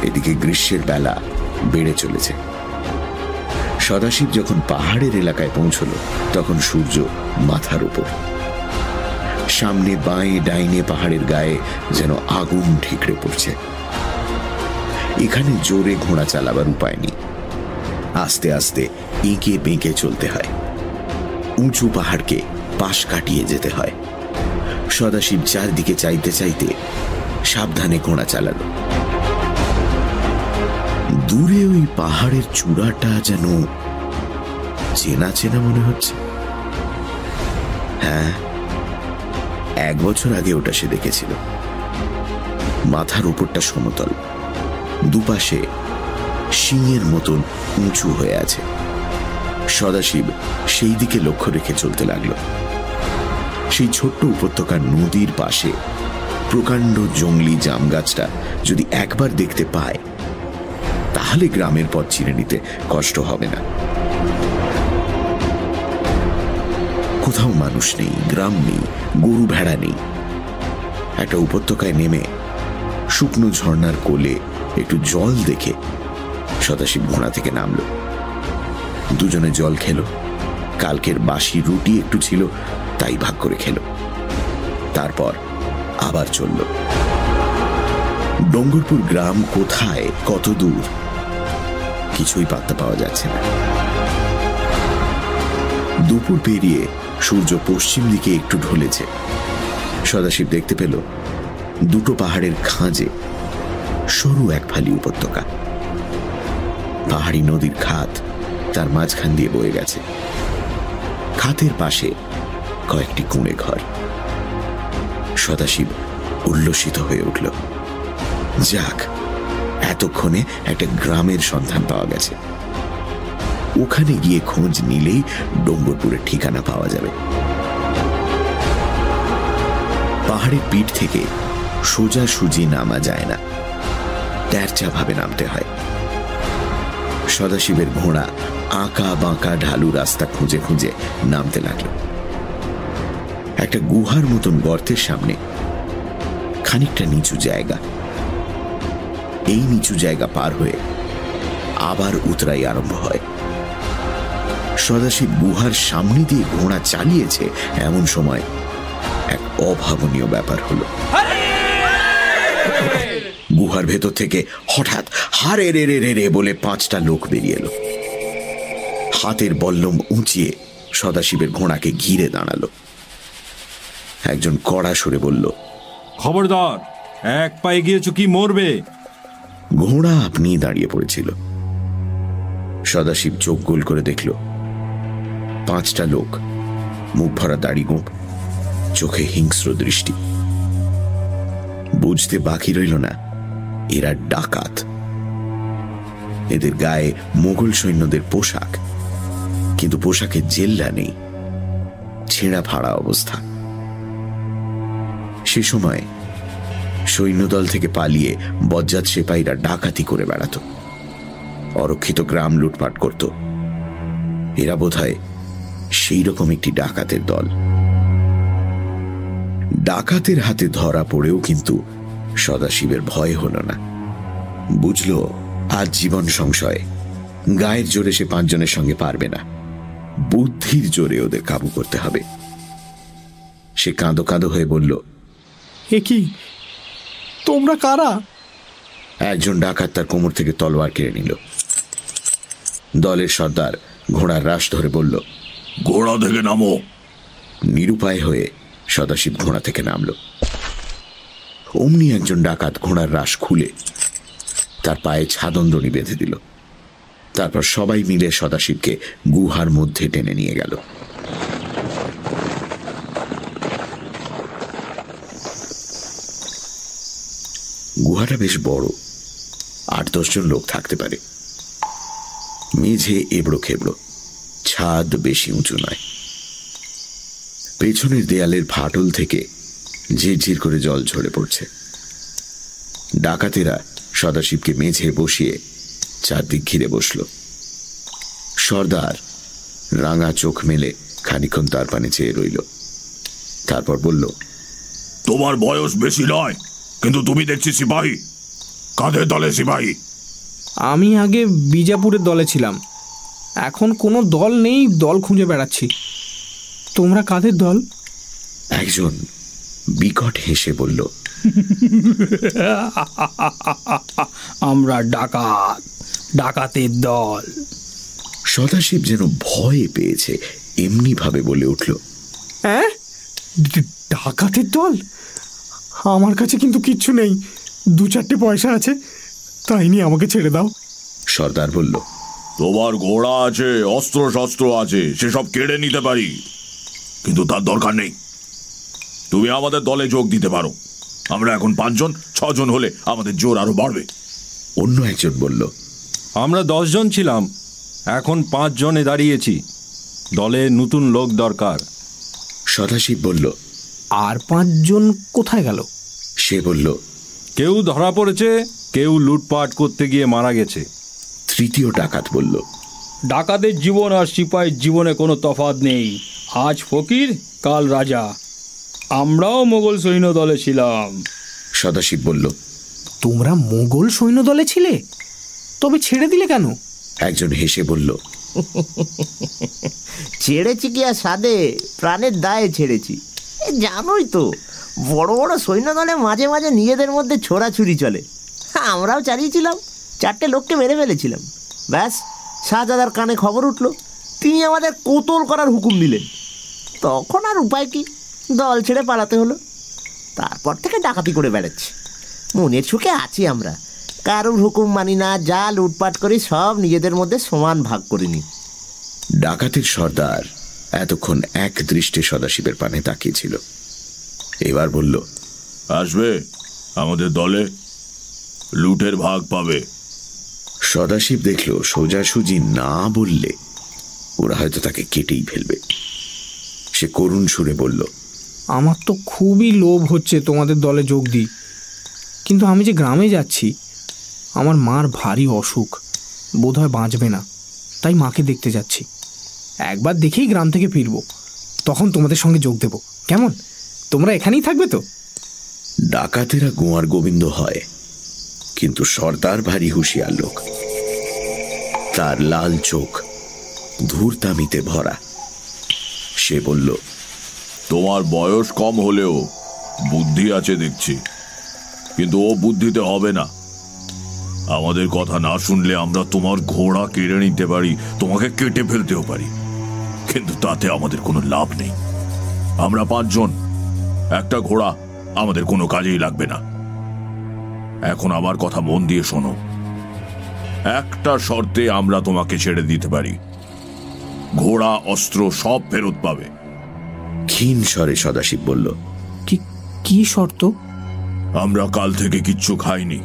এদিকে গ্রীষ্মের বেলা বেড়ে চলেছে। সদাশিব যখন পাহাড়ের এলাকায় পৌঁছল, তখন সূর্য মাথার উপর। সামনে বাঁয়ে ডাইনে পাহাড়ের গায়ে যেন আগুন ঠিকরে পড়ছে। এখানে জোরে ঘোড়া চালাবার উপায় নেই। আস্তে আস্তে এঁকে বেঁকে চলতে হয়। উঁচু পাহাড়কে পাশ কাটিয়ে যেতে হয়। সদাশিব চারদিকে চাইতে চাইতে সাবধানে ঘোড়া চালালো। দূরে ওই পাহাড়ের চূড়াটা যেন চেনা চেনা মনে হচ্ছে। হ্যাঁ এক বছর আগে ওটা সে দেখেছিল। মাথার উপরটা সমতল, দুপাশে শিঙের মতন উঁচু হয়ে আছে। সদাশিব সেই দিকে লক্ষ্য রেখে চলতে লাগল। সেই ছোট্ট উপত্যকার নদীর পাশে প্রকাণ্ড জঙ্গলি জাম গাছটা যদি একবার দেখতে পায় তাহলে গ্রামের পথ চিনে নিতে কষ্ট হবে না। কোথাও মানুষ নেই, গ্রাম নেই, গরু ভেড়া নেই। একটা উপত্যকায় নেমে শুকনো ঝর্ণার কোলে একটু জল দেখে সদাশিব ঘোড়া থেকে নামল। দুজনে জল খেল। কালকের বাসি রুটি একটু ছিল, তাই ভাগ করে খেল। তারপর আবার চলল। ডঙ্গরপুর গ্রাম কোথায় কত দূর? কিছুই পাত্তা পাওয়া যাচ্ছে না। দুপুর পেরিয়ে সূর্য পশ্চিম দিকে একটু ঢলেছে। সদাশিব দেখতে পেল, দুটো পাহাড়ের খাঁজে সরু এক ফালি উপত্যকা। পাহাড়ি নদীর খাত তার মাঝখান দিয়ে বয়ে গেছে। খাতের পাশে কয়েকটি কুঁড়ে ঘর। সদাশিব উল্লসিত হয়ে উঠল। যাক এতক্ষণে একটা গ্রামের সন্ধান পাওয়া গেছে। ওখানে গিয়ে খোঁজ নিলেই ডোঙ্গরপুরের ঠিকানা পাওয়া যাবে। পাহাড়ের পিঠ থেকে সোজা সুজি নামা যায় না। ভাবে নামতে হয়। সদাশিবের ঘোড়া আঁকা বাঁকা ঢালু রাস্তা খুঁজে খুঁজে নামতে লাগল। একটা গুহার মতন গর্তের সামনে, খানিকটা নিচু জায়গা। এই নিচু জায়গা পার হয়ে আবার উতরাই আরম্ভ হয়। সদাশিব গুহার সামনে দিয়ে ঘোড়া চালিয়েছে, এমন সময় এক অভাবনীয় ব্যাপার হলো। গুহার ভেতর থেকে হঠাৎ হারে রে রে রে রে বলে পাঁচটা লোক বেরিয়ে এলো। হাতের বল্লম উঁচিয়ে সদাশিবের ঘোড়াকে ঘিরে দাঁড়াল। একজন কড়া সরে বলল, খবরদার, এক পায়ে গিয়েছ কি মরবে? ঘোড়া আপনি দাঁড়িয়ে পড়েছিল। সদাশিব চোখ গোল করে দেখল, পাঁচটা লোক, মুখ ভরা দাড়ি গোপ, চোখে হিংস্র দৃষ্টি। বুঝতে বাকি রইল না, এরা ডাকাত। এদের গায়ে মোগল সৈন্যদের পোশাক, কিন্তু পোশাকে জেল্লা নেই, ছেঁড়া ফাড়া অবস্থা। সে সময় সৈন্যদল থেকে পালিয়ে বজ্জাত সেপাইরা ডাকাতি করে বেড়াত। অরক্ষিত গ্রাম লুটপাট করত। এরা বোধ হয় সেই রকম একটি ডাকাতের দল। ডাকাতের হাতে ধরা পড়েও কিন্তু সদাশিবের ভয় হল না। বুঝল আজ জীবন সংশয়। গায়ের জোরে সে পাঁচজনের সঙ্গে পারবে না। বুদ্ধির জোরে ওদের কাবু করতে হবে। সে কাঁদো কাঁদো হয়ে বলল, এ কি? তোমরা কারা? একজন ডাকাত তার কোমর থেকে তলোয়ার কেড়ে নিল। দলের সর্দার ঘোড়ার রাশ ধরে বলল ঘোড়া থেকে নামো। নিরুপায় হয়ে সদাশিব ঘোড়া থেকে নামল। অমনি একজন ডাকাত ঘোড়ার রাস খুলে তার পায়ে ছাদন্দনি বেঁধে দিল। তারপর সবাই মিলে সদাশিবকে গুহার মধ্যে টেনে নিয়ে গেল। গুহাটা বেশ বড়। আট দশজন লোক থাকতে পারে। মেঝে এবড়ো খেবড়ো। ছাদ বেশি উঁচু নয়। পেছনের দেয়ালের ফাটল থেকে ঝিরঝির করে জল ঝরে পড়ছে। ডাকাতেরা সদাশিবকে মেঝে বসিয়ে চারদিক ঘিরে বসল। সর্দার রাঙা চোখ মেলে খানিক্ষণ তার পানে চেয়ে রইল। তারপর বলল, তোমার বয়স বেশি নয়। কিন্তু তুমি দেখছি সিপাহী। কাদের দলে সিপাহী? আমি আগে বিজাপুরের দলে ছিলাম। এখন কোনো দল নেই দল খুঁজে বেড়াচ্ছি। তোমরা কাদের দল? একজন বিকট হেসে বলল আমরা ডাকাত ডাকাতের দল। সদাশিব যেন ভয়ে পেয়েছে এমনি ভাবে বলে উঠল হ্যাঁ? ডাকাতের দল? আমার কাছে কিন্তু কিচ্ছু নেই। দু চারটে পয়সা আছে। তাই নিয়ে আমাকে ছেড়ে দাও। সর্দার বলল তোমার ঘোড়া আছে অস্ত্র শস্ত্র আছে সেসব কেড়ে নিতে পারি। কিন্তু তার দরকার নেই। তুমি আমাদের দলে যোগ দিতে পারো। আমরা এখন পাঁচজন ছজন হলে আমাদের জোর আরও বাড়বে। অন্য একজন বলল আমরা দশজন ছিলাম এখন পাঁচ জনে দাঁড়িয়েছি। দলে নতুন লোক দরকার। সদাশিব বলল আর পাঁচজন কোথায় গেল? সে বলল কেউ ধরা পড়েছে কেউ লুটপাট করতে গিয়ে মারা গেছে। তৃতীয় ডাকাত বলল ডাকাতের জীবন আর সিপাহীর জীবনে কোনো তফাৎ নেই। আজ ফকির কাল রাজা। আমরাও মোগল সৈন্য দলে ছিলাম। সদাশিব বলল তোমরা মোগল সৈন্য দলে ছিলে? তবে ছেড়ে দিলে কেন? একজন হেসে বলল ছেড়েছি কি আর সাদে? প্রাণের দায়ে ছেড়েছি। জানোই তো, বড় বড় সৈন্যদলে মাঝে মাঝে নিজেদের মধ্যে ছোড়াছুরি চলে। আমরাও চালিয়েছিলাম, চারটে লোককে মেরে ফেলেছিলাম। ব্যাস, শাহজাদার কানে খবর উঠল, তিনি আমাদের কোতল করার হুকুম দিলেন। তখন আর উপায় কি? দল ছেড়ে পালাতে হলো। তারপর থেকে ডাকাতি করে বেড়াচ্ছি। মনের সুখে আছি আমরা। কারোর হুকুম মানি না, যা লুটপাট করি সব নিজেদের মধ্যে সমান ভাগ করে নিই। ডাকাতের সর্দার এতক্ষণ এক দৃষ্টে সদাশিবের পানে তাকিয়েছিল এবার বলল আসবে আমাদের দলে লুটের ভাগ পাবে। সদাশিব দেখল সোজাসুজি না বললে ওরা হয়তো তাকে কেটেই ফেলবে। সে করুণ সুরে বলল আমার তো খুবই লোভ হচ্ছে তোমাদের দলে যোগ দিই। কিন্তু আমি যে গ্রামে যাচ্ছি আমার মার ভারী অসুখ বোধহয় বাঁচবে না তাই মাকে দেখতে যাচ্ছি। একবার দেখেই গ্রাম থেকে ফিরবো। তখন তোমাদের সঙ্গে যোগ দেব। কেমন? তোমরা এখানেই থাকবে তো? ডাকাতেরা গোয়ার গোবিন্দ হয় কিন্তু সর্দার ভারী হুঁশিয়ার লোক। তার লাল চোখ ধূর্তামিতে ভরা। সে বলল তোমার বয়স কম হলেও বুদ্ধি আছে দেখছি কিন্তু ও বুদ্ধিতে হবে না। আমাদের কথা না শুনলে আমরা তোমার ঘোড়া কেড়ে নিতে পারি তোমাকে কেটে ফেলতেও পারি। কিন্তু তাতে আমাদের কোনো লাভ নেই। আমরা পাঁচজন একটা ঘোড়া আমাদের কোনো কাজেই লাগবে না। এখন আমার কথা মন দিয়ে শোনো। একটা শর্তে আমরা তোমাকে ছেড়ে দিতে পারি। ঘোড়া অস্ত্র সব ফেরত পাবে। ক্ষীণ স্বরে সদাশিব বলল কি শর্ত? আমরা কাল থেকে কিচ্ছু খাইনি।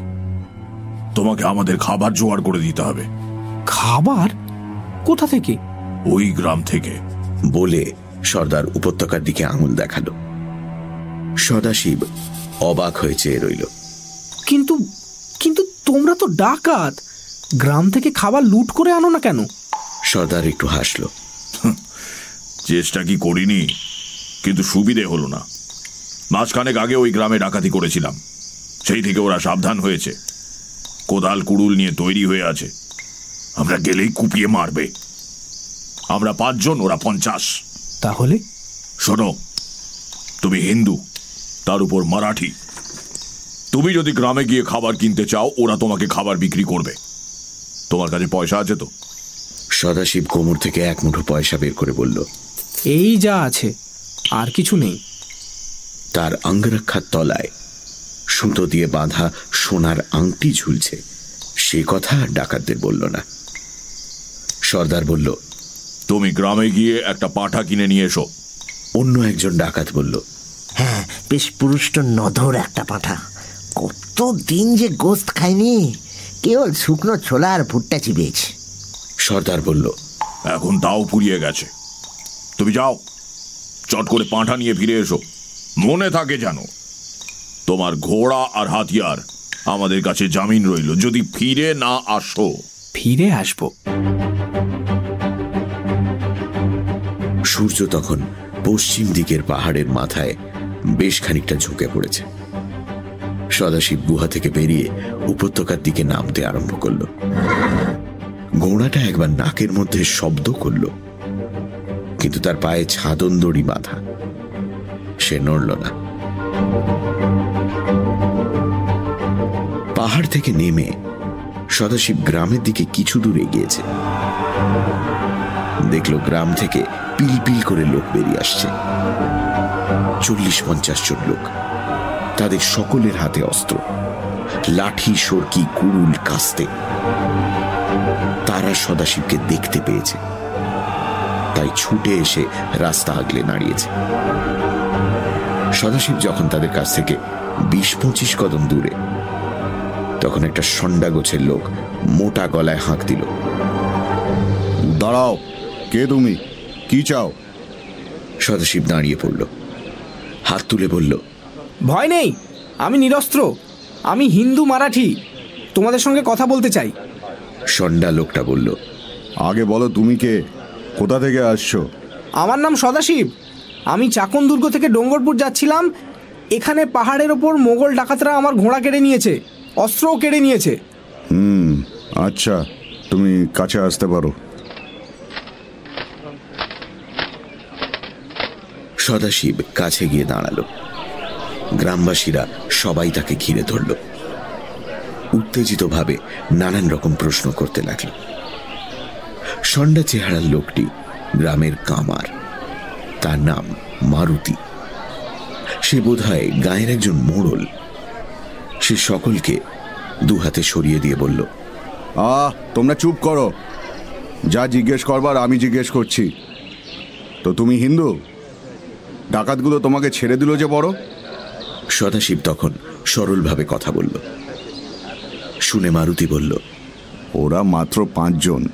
তোমাকে আমাদের খাবার জোগাড় করে দিতে হবে। খাবার? কোথা থেকে? ওই গ্রাম থেকে। বলে সর্দার উপত্যকার দিকে আঙুল দেখাল। সদাশিব অবাক হয়ে চেয়ে রইল। কিন্তু কিন্তু তোমরা তো ডাকাত। গ্রাম থেকে খাবার লুট করে আনো না কেন? সর্দার একটু হাসল। চেষ্টা কি করিনি কিন্তু সুবিধে হলো না। মাঝখানেক আগে ওই গ্রামে ডাকাতি করেছিলাম। সেই থেকে ওরা সাবধান হয়েছে। কোদাল কুড়ুল নিয়ে তৈরি হয়ে আছে। আমরা গেলেই কুপিয়ে মারবে। আমরা পাঁচজন ওরা পঞ্চাশ। তাহলে? শোনো তুমি হিন্দু তার উপর মারাঠি। তুমি যদি গ্রামে গিয়ে খাবার কিনতে চাও ওরা তোমাকে খাবার বিক্রি করবে। তোমার কাছে পয়সা আছে তো? সদাশিব কোমর থেকে এক মুঠো পয়সা বের করে বলল এই যা আছে আর কিছু নেই। তার অঙ্গরক্ষার তলায় সুতো দিয়ে বাঁধা সোনার আংটি ঝুলছে। সে কথা ডাকাতদের বলল না। সর্দার বলল তুমি গ্রামে গিয়ে একটা পাঠা কিনে নিয়ে এসো। অন্য একজন ডাকাত বলল হ্যাঁ বেশ পুরুষ্ট নধর একটা পাঁঠা। কত দিন যে গোস্ত খায়নি। কেবল শুকনো ছোলা আর ভুট্টা চিবিয়েছে। সর্দার বলল এখন তাও পুড়িয়ে গেছে। তুমি যাও চট করে পাঁঠা নিয়ে ফিরে এসো। মনে থাকে যেন তোমার ঘোড়া আর হাতিয়ার আমাদের কাছে জামিন রইল। যদি ফিরে না আসো। ফিরে আসব। সূর্য তখন পশ্চিম দিকের পাহাড়ের মাথায় বেশ খানিকটা ঝুঁকে পড়েছে। সদাশিব গুহা থেকে বেরিয়ে উপত্যকার দিকে নামতে আরম্ভ করল। ঘোড়াটা একবার নাকের মধ্যে শব্দ করল, কিন্তু তার পায়ে ছাদন দড়ি বাঁধা। সে নড়ল না। পাহাড় থেকে নেমে সদাশিব গ্রামের দিকে কিছু দূর এগিয়েছে। দেখল গ্রাম থেকে পিল পিল করে লোক বেরিয়ে আসছে। চল্লিশ পঞ্চাশ জন লোক। তাদের সকলের হাতে অস্ত্র। লাঠি, সরকি, কুড়ুল কাস্তে। তারা সদাশিবকে দেখতে পেয়েছে। তাই ছুটে এসে রাস্তা আগলে দাঁড়িয়েছে। সদাশিব যখন তাদের কাছ থেকে বিশ পঁচিশ কদম দূরে, তখন একটা সন্ডা গোছের লোক মোটা গলায় হাঁক দিল, দাঁড়াও, কে তুমি? কি চাও? সদাশিব দাঁড়িয়ে পড়ল। হাত তুলে বলল ভয় নেই আমি নিরস্ত্র আমি হিন্দু মারাঠি তোমাদের সঙ্গে কথা বলতে চাই। সন্ডা লোকটা বলল আগে বলো তুমি কে কোথা থেকে আসছো? আমার নাম সদাশিব আমি চাকন দুর্গ থেকে ডোঙ্গরপুর যাচ্ছিলাম এখানে পাহাড়ের ওপর মোগল ডাকাতরা আমার ঘোড়া কেড়ে নিয়েছে অস্ত্রও কেড়ে নিয়েছে। হুম আচ্ছা তুমি কাছে আসতে পারো। সদাশিব কাছে গিয়ে দাঁড়াল। গ্রামবাসীরা সবাই তাকে ঘিরে ধরল। উত্তেজিতভাবে নানান রকম প্রশ্ন করতে লাগল। সন্ডা চেহারার লোকটি গ্রামের কামার। তার নাম মারুতি। সে বোধ হয় গায়ের একজন মোড়ল। সে সকলকে দু হাতে সরিয়ে দিয়ে বলল, আহ, তোমরা চুপ করো। যা জিজ্ঞেস করবার আমি জিজ্ঞেস করছি। তো তুমি হিন্দু? ডাকাতগুলো তোমাকে ছেড়ে দিল যে বড়? সদাশিব তখন সরলভাবে কথা বলল। শুনে মারুতি বলল ওরা মাত্র পাঁচজন।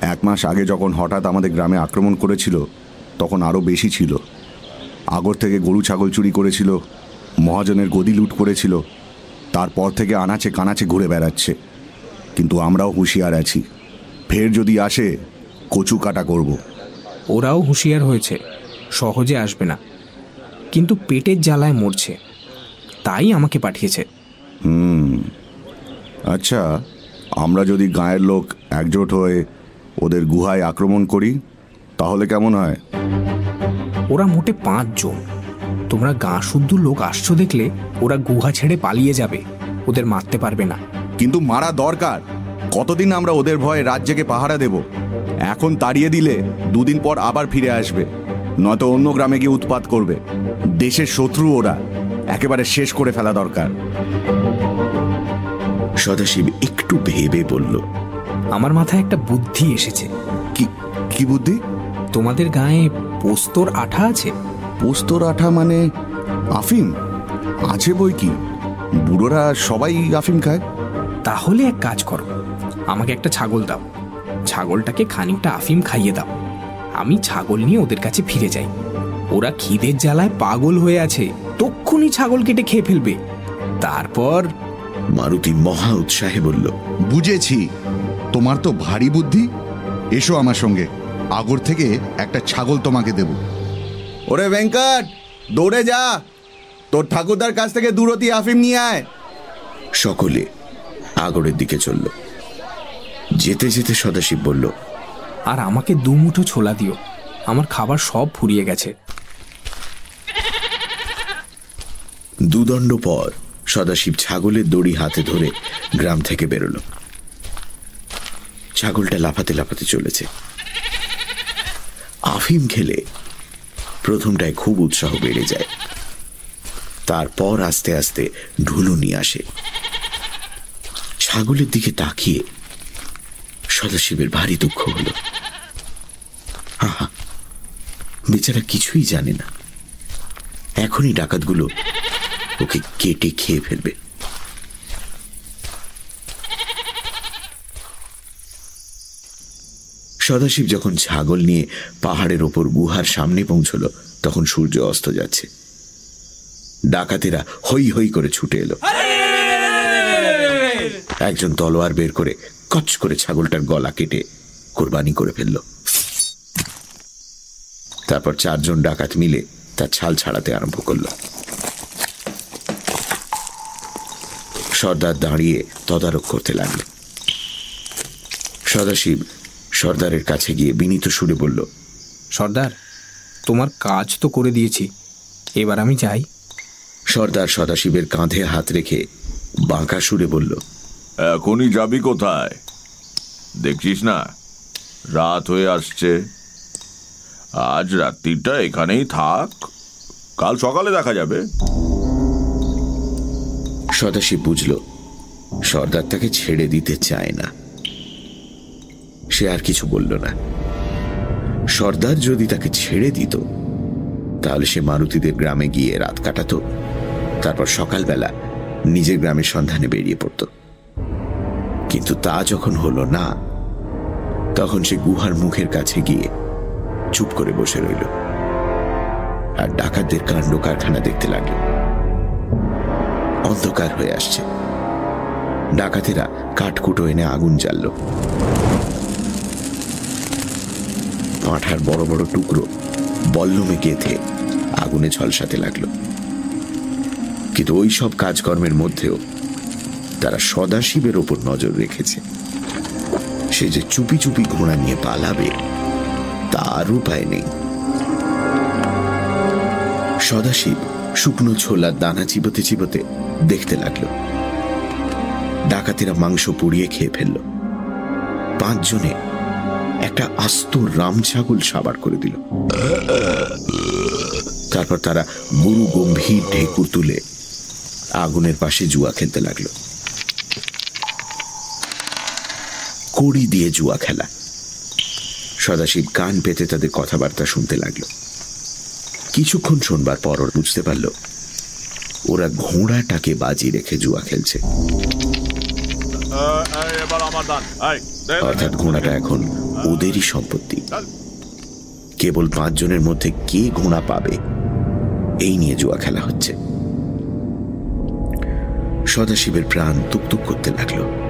এক মাস আগে যখন হঠাৎ আমাদের গ্রামে আক্রমণ করেছিল তখন আরও বেশি ছিল। আগর থেকে গরু ছাগল চুরি করেছিল মহাজনের গদি লুট করেছিল তারপর থেকে আনাচে কানাচে ঘুরে বেড়াচ্ছে। কিন্তু আমরাও হুঁশিয়ার আছি। ফের যদি আসে কচু কাটা করব। ওরাও হুঁশিয়ার হয়েছে। সহজে আসবে না। কিন্তু পেটের জ্বালায় মরছে। তাই আমাকে পাঠিয়েছে। হুম। আচ্ছা আমরা যদি গায়ের লোক একজোট হয়ে ওদের গুহায় আক্রমণ করি তাহলে কেমন হয়? ওরা মোটে পাঁচজন তোমরা গাঁ শুদ্ধ লোক আসছো দেখলে ওরা গুহা ছেড়ে পালিয়ে যাবে। ওদের মারতে পারবে না। কিন্তু মারা দরকার। কতদিন আমরা ওদের ভয়ে রাজ্যকে পাহারা দেব? এখন তাড়িয়ে দিলে দুদিন পর আবার ফিরে আসবে। নয়তো অন্য গ্রামে গিয়ে উৎপাত করবে। দেশের শত্রু ওরা। একেবারে শেষ করে ফেলা দরকার। সদাশিব একটু ভেবে বলল আমার মাথায় একটা বুদ্ধি এসেছে। কি কি বুদ্ধি? তোমাদের গায়ে পোস্তর আঠা আছে? পোস্তর আঠা মানে আফিম? আছে বই কি? বুড়োরা সবাই আফিম খায়। তাহলে এক কাজ করো। আমাকে একটা ছাগল দাও। ছাগলটাকে খানিকটা আফিম খাইয়ে দাও। আমি ছাগল নিয়ে ওদের কাছে ফিরে যাই। ওরা খিদের জ্বালায় পাগল হয়ে আছে। তক্ষুনি ছাগল কেটে খেয়ে ফেলবে। তারপর মারুতি মহা উৎসাহে বলল বুঝেছি। তোমার তো ভারী বুদ্ধি। এসো আমার সঙ্গে। আগর থেকে একটা ছাগল তোমাকে দেব। ওরে ভেঙ্কট দৌড়ে যা। তোর ঠাকুরদার কাছ থেকে দূরতি আফিম নিয়ে আয়। সকলে আগরের দিকে চলল। যেতে যেতে সদাশিব বলল আর আমাকে দু মুঠো ছোলা দিও। আমার খাবার সব ফুরিয়ে গেছে। দুদণ্ড পর সদাশিব ছাগলের দড়ি হাতে ধরে গ্রাম থেকে বেরোল। ছাগলটা লাফাতে লাফাতে চলেছে। আফিম খেলে প্রথমটায় খুব উৎসাহ বেড়ে যায়। তারপর আস্তে আস্তে ঢুলুনি আসে। ছাগলের দিকে তাকিয়ে সদাশিবের ভারী দুঃখ হল। আহা বেচারা কিছুই জানে না। এখনই ডাকাতগুলো ওকে কেটে খেয়ে ফেলবে। সদাশিব যখন ছাগল নিয়ে পাহাড়ের ওপর গুহার সামনে পৌঁছল তখন সূর্য অস্ত যাচ্ছে। ডাকাতেরা হই হই করে ছুটে এলো। একজন তলোয়ার বের করে কচ করে ছাগলটার গলা কেটে কোরবানি করে ফেলল। তারপর চারজন ডাকাত মিলে তার ছাল ছাড়াতে আরম্ভ করল। সর্দার দাঁড়িয়ে তদারক করতে লাগল। সদাশিব সর্দারের কাছে গিয়ে বিনীত সুরে বলল সর্দার তোমার কাজ তো করে দিয়েছি। এবার আমি যাই সর্দার সদাশিবের কাঁধে হাত রেখে বাঁকা সুরে বলল এখনই যাবি কোথায়? দেখছিস না, রাত হয়ে আসছে। আজ রাত্রিটা এখানেই থাক। কাল সকালে দেখা যাবে। সদাশিব বুঝল, সর্দার তাকে ছেড়ে দিতে চায় না। সে আর কিছু বলল না। সর্দার যদি তাকে ছেড়ে দিত, তাহলে সে মারুতিদের গ্রামে গিয়ে রাত কাটাত। তারপর সকালবেলা নিজের গ্রামের সন্ধানে বেরিয়ে পড়ত। কিন্তু তা যখন হলো না, তখন সে গুহার মুখের কাছে গিয়ে চুপ করে বসে রইল আর ডাকাতদের কাণ্ড কারখানা দেখতে লাগল। অন্ধকার হয়ে আসছে। ডাকাতেরা কাঠকুটো এনে আগুন জ্বালল। পাঁঠার বড় বড় টুকরো বল্লমে গেঁথে আগুনে ঝলসাতে লাগল। কিন্তু ওই সব কাজকর্মের মধ্যেও তারা সদাশিবের ওপর নজর রেখেছে। সে যে চুপি চুপি ঘোড়া নিয়ে পালাবে, তার উপায় নেই। সদাশিব শুকনো ছোলার দানা চিবোতে চিবোতে দেখতে লাগল। ডাকাতেরা মাংস পুড়িয়ে খেয়ে ফেলল। পাঁচজনে একটা আস্ত রাম ছাগল সাবার করে দিল। তারপর তারা গুরু গম্ভীর ঢেকুর তুলে আগুনের পাশে জুয়া খেলতে লাগল। কড়ি দিয়ে জুয়া খেলা। সদাশিব কান পেতে তাদের কথাবার্তা শুনতে লাগল। কিছুক্ষণ শোনবার পর ওর বুঝতে পারল, ওরা ঘোড়াটাকে বাজি রেখে জুয়া খেলছে। অর্থাৎ ঘোড়াটা এখন ওদেরই সম্পত্তি। কেবল পাঁচজনের মধ্যে কে ঘোড়া পাবে, এই নিয়ে জুয়া খেলা হচ্ছে। সদাশিবের প্রাণ তুকতুক করতে লাগল।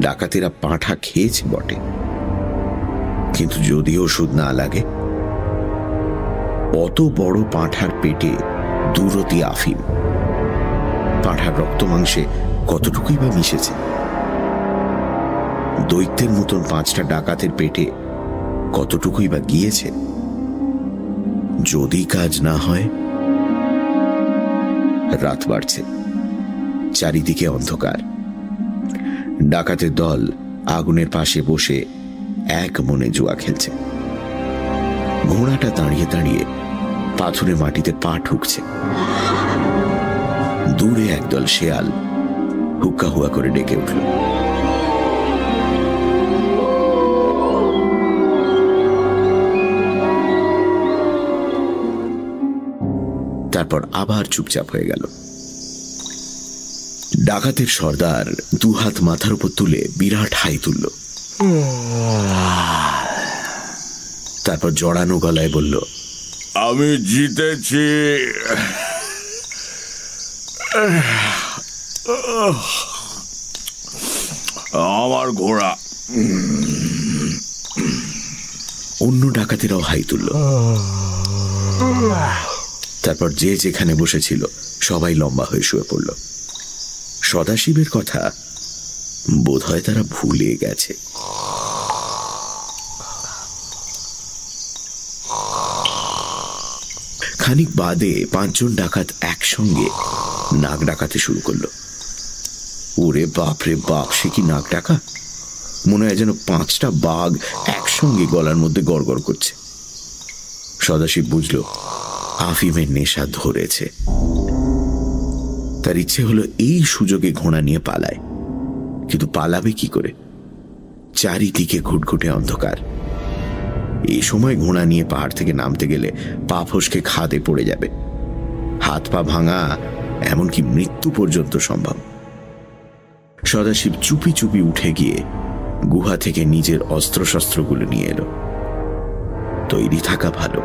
ডাকাতেরা পাঁঠা খেয়েছে বটে। কিন্তু যদি ওষুধ না লাগে অত বড় পাঁঠার পেটে দুরতি আফিম। পাঁঠার রক্ত মাংসে কতটুকুই বা মিশেছে? দৈত্যের মতন পাঁচটা ডাকাতের পেটে কতটুকুই বা গিয়েছে? যদি কাজ না হয়, রাত বাড়ছে। চারিদিকে অন্ধকার। ডাকাতের দল আগুনের পাশে বসে এক মনে জুয়া খেলছে। ঘোড়াটা দাঁড়িয়ে দাঁড়িয়ে পাথুরে মাটিতে পা ঠুকছে। দূরে একদল শেয়াল হুক্কা হুয়া করে ডেকে উঠল। তারপর আবার চুপচাপ হয়ে গেল। ডাকাতের সর্দার দুহাত মাথার উপর তুলে বিরাট হাই তুলল। তারপর জড়ানো গলায় বলল আমি জিতেছি। আমার ঘোড়া। অন্য ডাকাতেরাও হাই তুলল। তারপর যে যেখানে বসেছিল সবাই লম্বা হয়ে শুয়ে পড়ল। সদাশিবের কথা। বোধ হয় তারা ভুলে গেছে। খানিক বাদে পাঁচজন ডাকাত একসঙ্গে নাক ডাকাতে শুরু করল। ওরে বাপ রে বাপ, সে কি নাক ডাকা? মনে হয় যেন পাঁচটা বাঘ একসঙ্গে গলার মধ্যে গড়গড় করছে। সদাশিব বুঝল, আফিমের নেশা ধরেছে। তার ইচ্ছে হলো এই সুযোগে ঘোড়া নিয়ে পালায়। কিন্তু পালাবে কি করে? চারিদিকে ঘুটঘুটে অন্ধকার। এই সময় ঘোড়া নিয়ে পাহাড় থেকে নামতে গেলে পা ফসকে খাদে পড়ে যাবে। হাত পা ভাঙা, এমনকি মৃত্যু পর্যন্ত সম্ভব। সদাশিব চুপি চুপি উঠে গিয়ে গুহা থেকে নিজের অস্ত্রশস্ত্রগুলো নিয়ে এলো। তৈরি থাকা ভালো।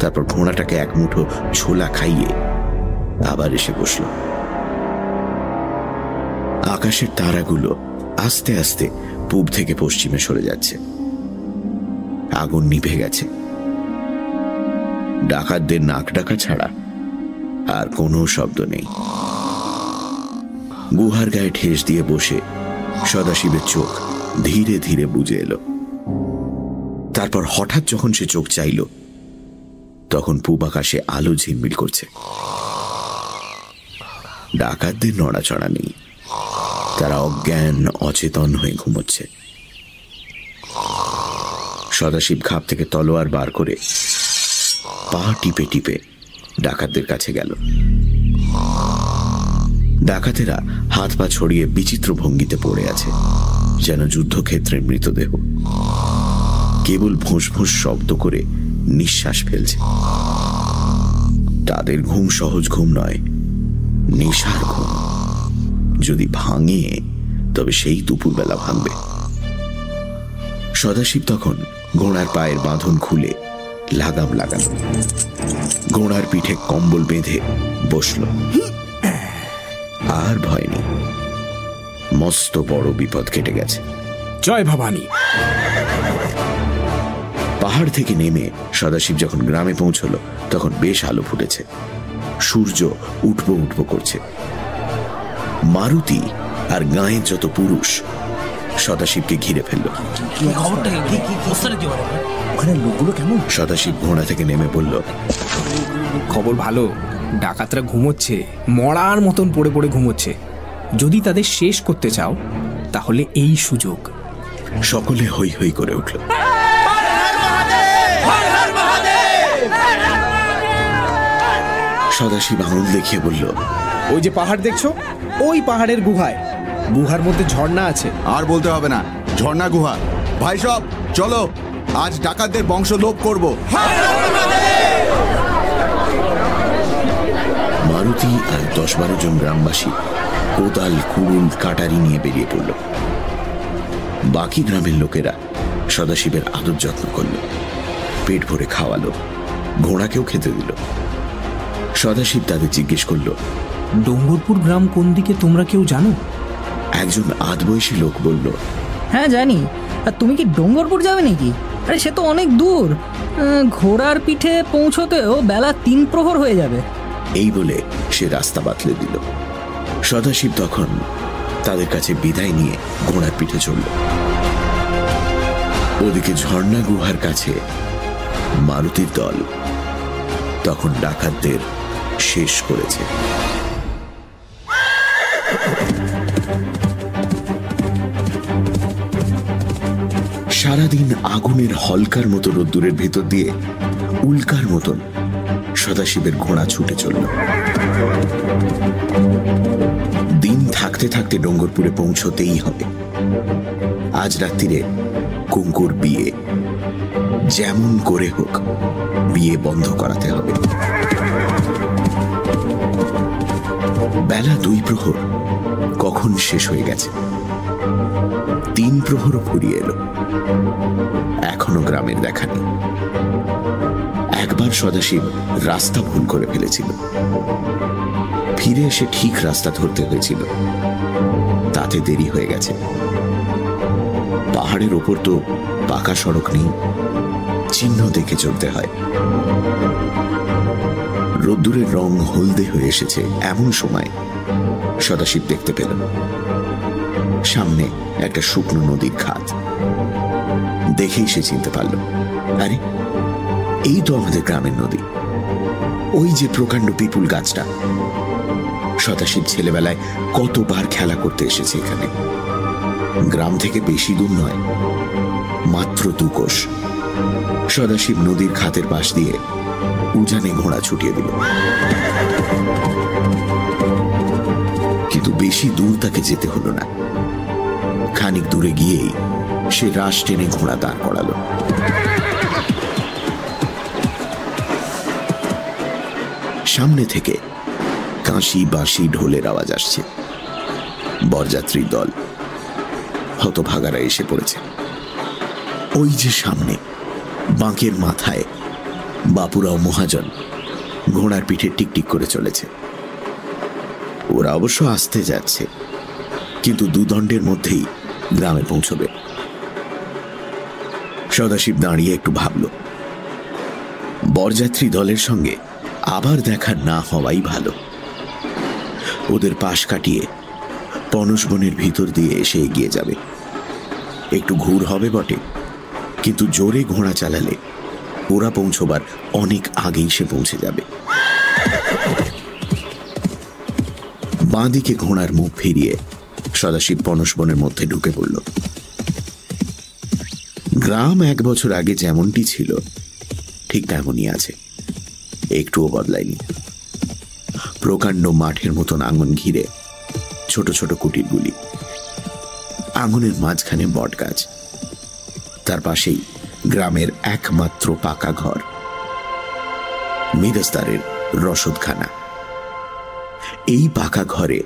তারপর ঘোড়াটাকে এক মুঠো ছোলা খাইয়ে আবার এসে বসল। আকাশের তারাগুলো আস্তে আস্তে পূব থেকে পশ্চিমে সরে যাচ্ছে। আগুন নিভে গেছে। ডাকাতদের নাক ডাকা ছাড়া আর কোনো শব্দ নেই। গুহার গায়ে ঠেস দিয়ে বসে সদাশিবের চোখ ধীরে ধীরে বুঝে এলো। তারপর হঠাৎ যখন সে চোখ চাইল, তখন পূব আকাশে আলো ঝিলমিল করছে। ডাকাতদের নড়াচড়া নেই। তারা অজ্ঞান, অচেতন হয়ে ঘুমোচ্ছে। সদাশিব খাপ থেকে তলোয়ার বার করে পা টিপে টিপে ডাকাতদের কাছে গেল। ডাকাতেরা হাত পা ছড়িয়ে বিচিত্র ভঙ্গিতে পড়ে আছে, যেন যুদ্ধক্ষেত্রের মৃতদেহ। কেবল ভোঁস ভোঁস শব্দ করে নিঃশ্বাস ফেলছে। তাদের ঘুম সহজ ঘুম নয় নেশার ঘুম যদি ভাঙে তবে সেই দুপুরবেলা ভাঙবে। সদাশিব তখন ঘোড়ার পায়ের বাঁধন খুলে লাগাম লাগালো। ঘোড়ার পিঠে কম্বল বেঁধে বসল। আর ভয় নেই। মস্ত বড় বিপদ কেটে গেছে। জয় ভবানী। পাহাড় থেকে নেমে সদাশিব যখন গ্রামে পৌঁছল তখন বেশ আলো ফুটেছে। সূর্য উঠবো উঠবো করছে। মারুতি আর গাঁয়ের যত পুরুষ সদাশিবকে ঘিরে ফেলল। ওখানে লোকগুলো কেমন? সদাশিব ঘোড়া থেকে নেমে বলল খবর ভালো ডাকাতরা ঘুমোচ্ছে মরার মতন পড়ে পড়ে ঘুমোচ্ছে। যদি তাদের শেষ করতে চাও তাহলে এই সুযোগ। সকলে হই হই করে উঠল। সদাশিব আঙুল দেখিয়ে বলল ওই যে পাহাড় দেখছ? ওই পাহাড়ের গুহায়। গুহার মধ্যে ঝর্ণা আছে। আর বলতে হবে না ঝর্ণা গুহা। ভাই সব চলো আজ ডাকাতদের বংশ লোপ করব। মারুতি আর দশ বারো জন গ্রামবাসী কোদাল কুড়ুল কাটারি নিয়ে বেরিয়ে পড়ল। বাকি গ্রামের লোকেরা সদাশিবের আদর যত্ন করল। পেট ভরে খাওয়ালো ঘোড়াকেও খেতে দিল। সদাশিব তাদের জিজ্ঞেস করল ডোঙ্গরপুর গ্রাম কোন দিকে তোমরা কেউ জানো? একজন আধবয়সী লোক বলল হ্যাঁ জানি। আর তুমি কি ডোঙ্গরপুর যাবে নাকি? আরে সে তো অনেক দূর। ঘোড়ার পিঠে পৌঁছতেও বেলা তিন প্রহর হয়ে যাবে। এই বলে সে রাস্তা বাতলে দিল। সদাশিব তখন তাদের কাছে বিদায় নিয়ে ঘোড়ার পিঠে চলল ওদিকে ঝর্ণা গুহার কাছে মারুতির দল তখন ডাকাতদের শেষ করেছে। সারাদিন আগুনের হলকার মতো রোদ্দুরের ভেতর দিয়ে উল্কার মতন সদাশিবের ঘোড়া ছুটে চলল। দিন থাকতে থাকতে ডোঙ্গরপুরে পৌঁছতেই হবে। আজ রাত্রিরে কুঙ্কুর বিয়ে। যেমন করে হোক, বিয়ে বন্ধ করাতে হবে। বেলা দুই প্রহর। কখন শেষ হয়ে গেছে? তিন প্রহরও ফুরিয়ে এলো। এখনও গ্রামের দেখা নেই। একবার সদাশিব রাস্তা ভুল করে ফেলেছিল। ফিরে এসে ঠিক রাস্তা ধরতে হয়েছিল। তাতে দেরি হয়ে গেছে। পাহাড়ের ওপর তো পাকা সড়ক নেই। চিহ্ন দেখে চলতে হয়। রোদ্দুরের রং হলদে হয়ে এসেছে এমন সময়। সদাশিব দেখতে পেল। সামনে একটা শুকনো নদীর খাত। দেখেই সে চিনতে পারল। আরে, এই তো আমাদের গ্রামের নদী। ওই যে প্রকাণ্ড পিপুল গাছটা। সদাশিব ছেলেবেলায় কতবার খেলা করতে এসেছে এখানে। গ্রাম থেকে বেশি দূর নয়, মাত্র দু কোষ। সদাশিব নদীর খাতের পাশ দিয়ে উজানে ঘোড়া ছুটিয়ে দিল। কিন্তু বেশি দূর তাকে যেতে হলো না। খানিক দূরে গিয়েই সে রাশ টেনে ঘোড়া দাঁড় করালো। সামনে থেকে কাঁশি বাঁশি ঢোলের আওয়াজ আসছে। বরযাত্রীর দল, হতভাগারা এসে পড়েছে। ওই যে সামনে, বাঁকের মাথায় বাপুরাও মহাজন। ঘোড়ার পিঠে টিকটিক করে চলেছে। ওরা অবশ্য আসতে যাচ্ছে, কিন্তু দুদণ্ডের মধ্যেই গ্রামে পৌঁছবে। সদাশিব দাঁড়িয়ে একটু ভাবল। বরযাত্রী দলের সঙ্গে আবার দেখা না হওয়াই ভালো। ওদের পাশ কাটিয়ে পনসবনের ভিতর দিয়ে এসে এগিয়ে যাবে। একটু ঘুর হবে বটে, কিন্তু জোরে ঘোড়া চালালে ওরা পৌঁছবার অনেক আগেই সে পৌঁছে যাবে। বাঁদিকে ঘোড়ার মুখ ফিরিয়ে সদাশিব পনসবনের মধ্যে ঢুকে পড়ল। গ্রাম এক বছর আগে যেমনটি ছিল, ঠিক তেমনই আছে। একটুও বদলায়নি। প্রকাণ্ড মাঠের মতন আঙুন ঘিরে ছোট ছোট কুটিরগুলি আঙুনের মাঝখানে বট গাছ তার পাশেই গ্রামের একমাত্র পাকা ঘর। মিরস্তারের রসদখানা। এই পাকা ঘরে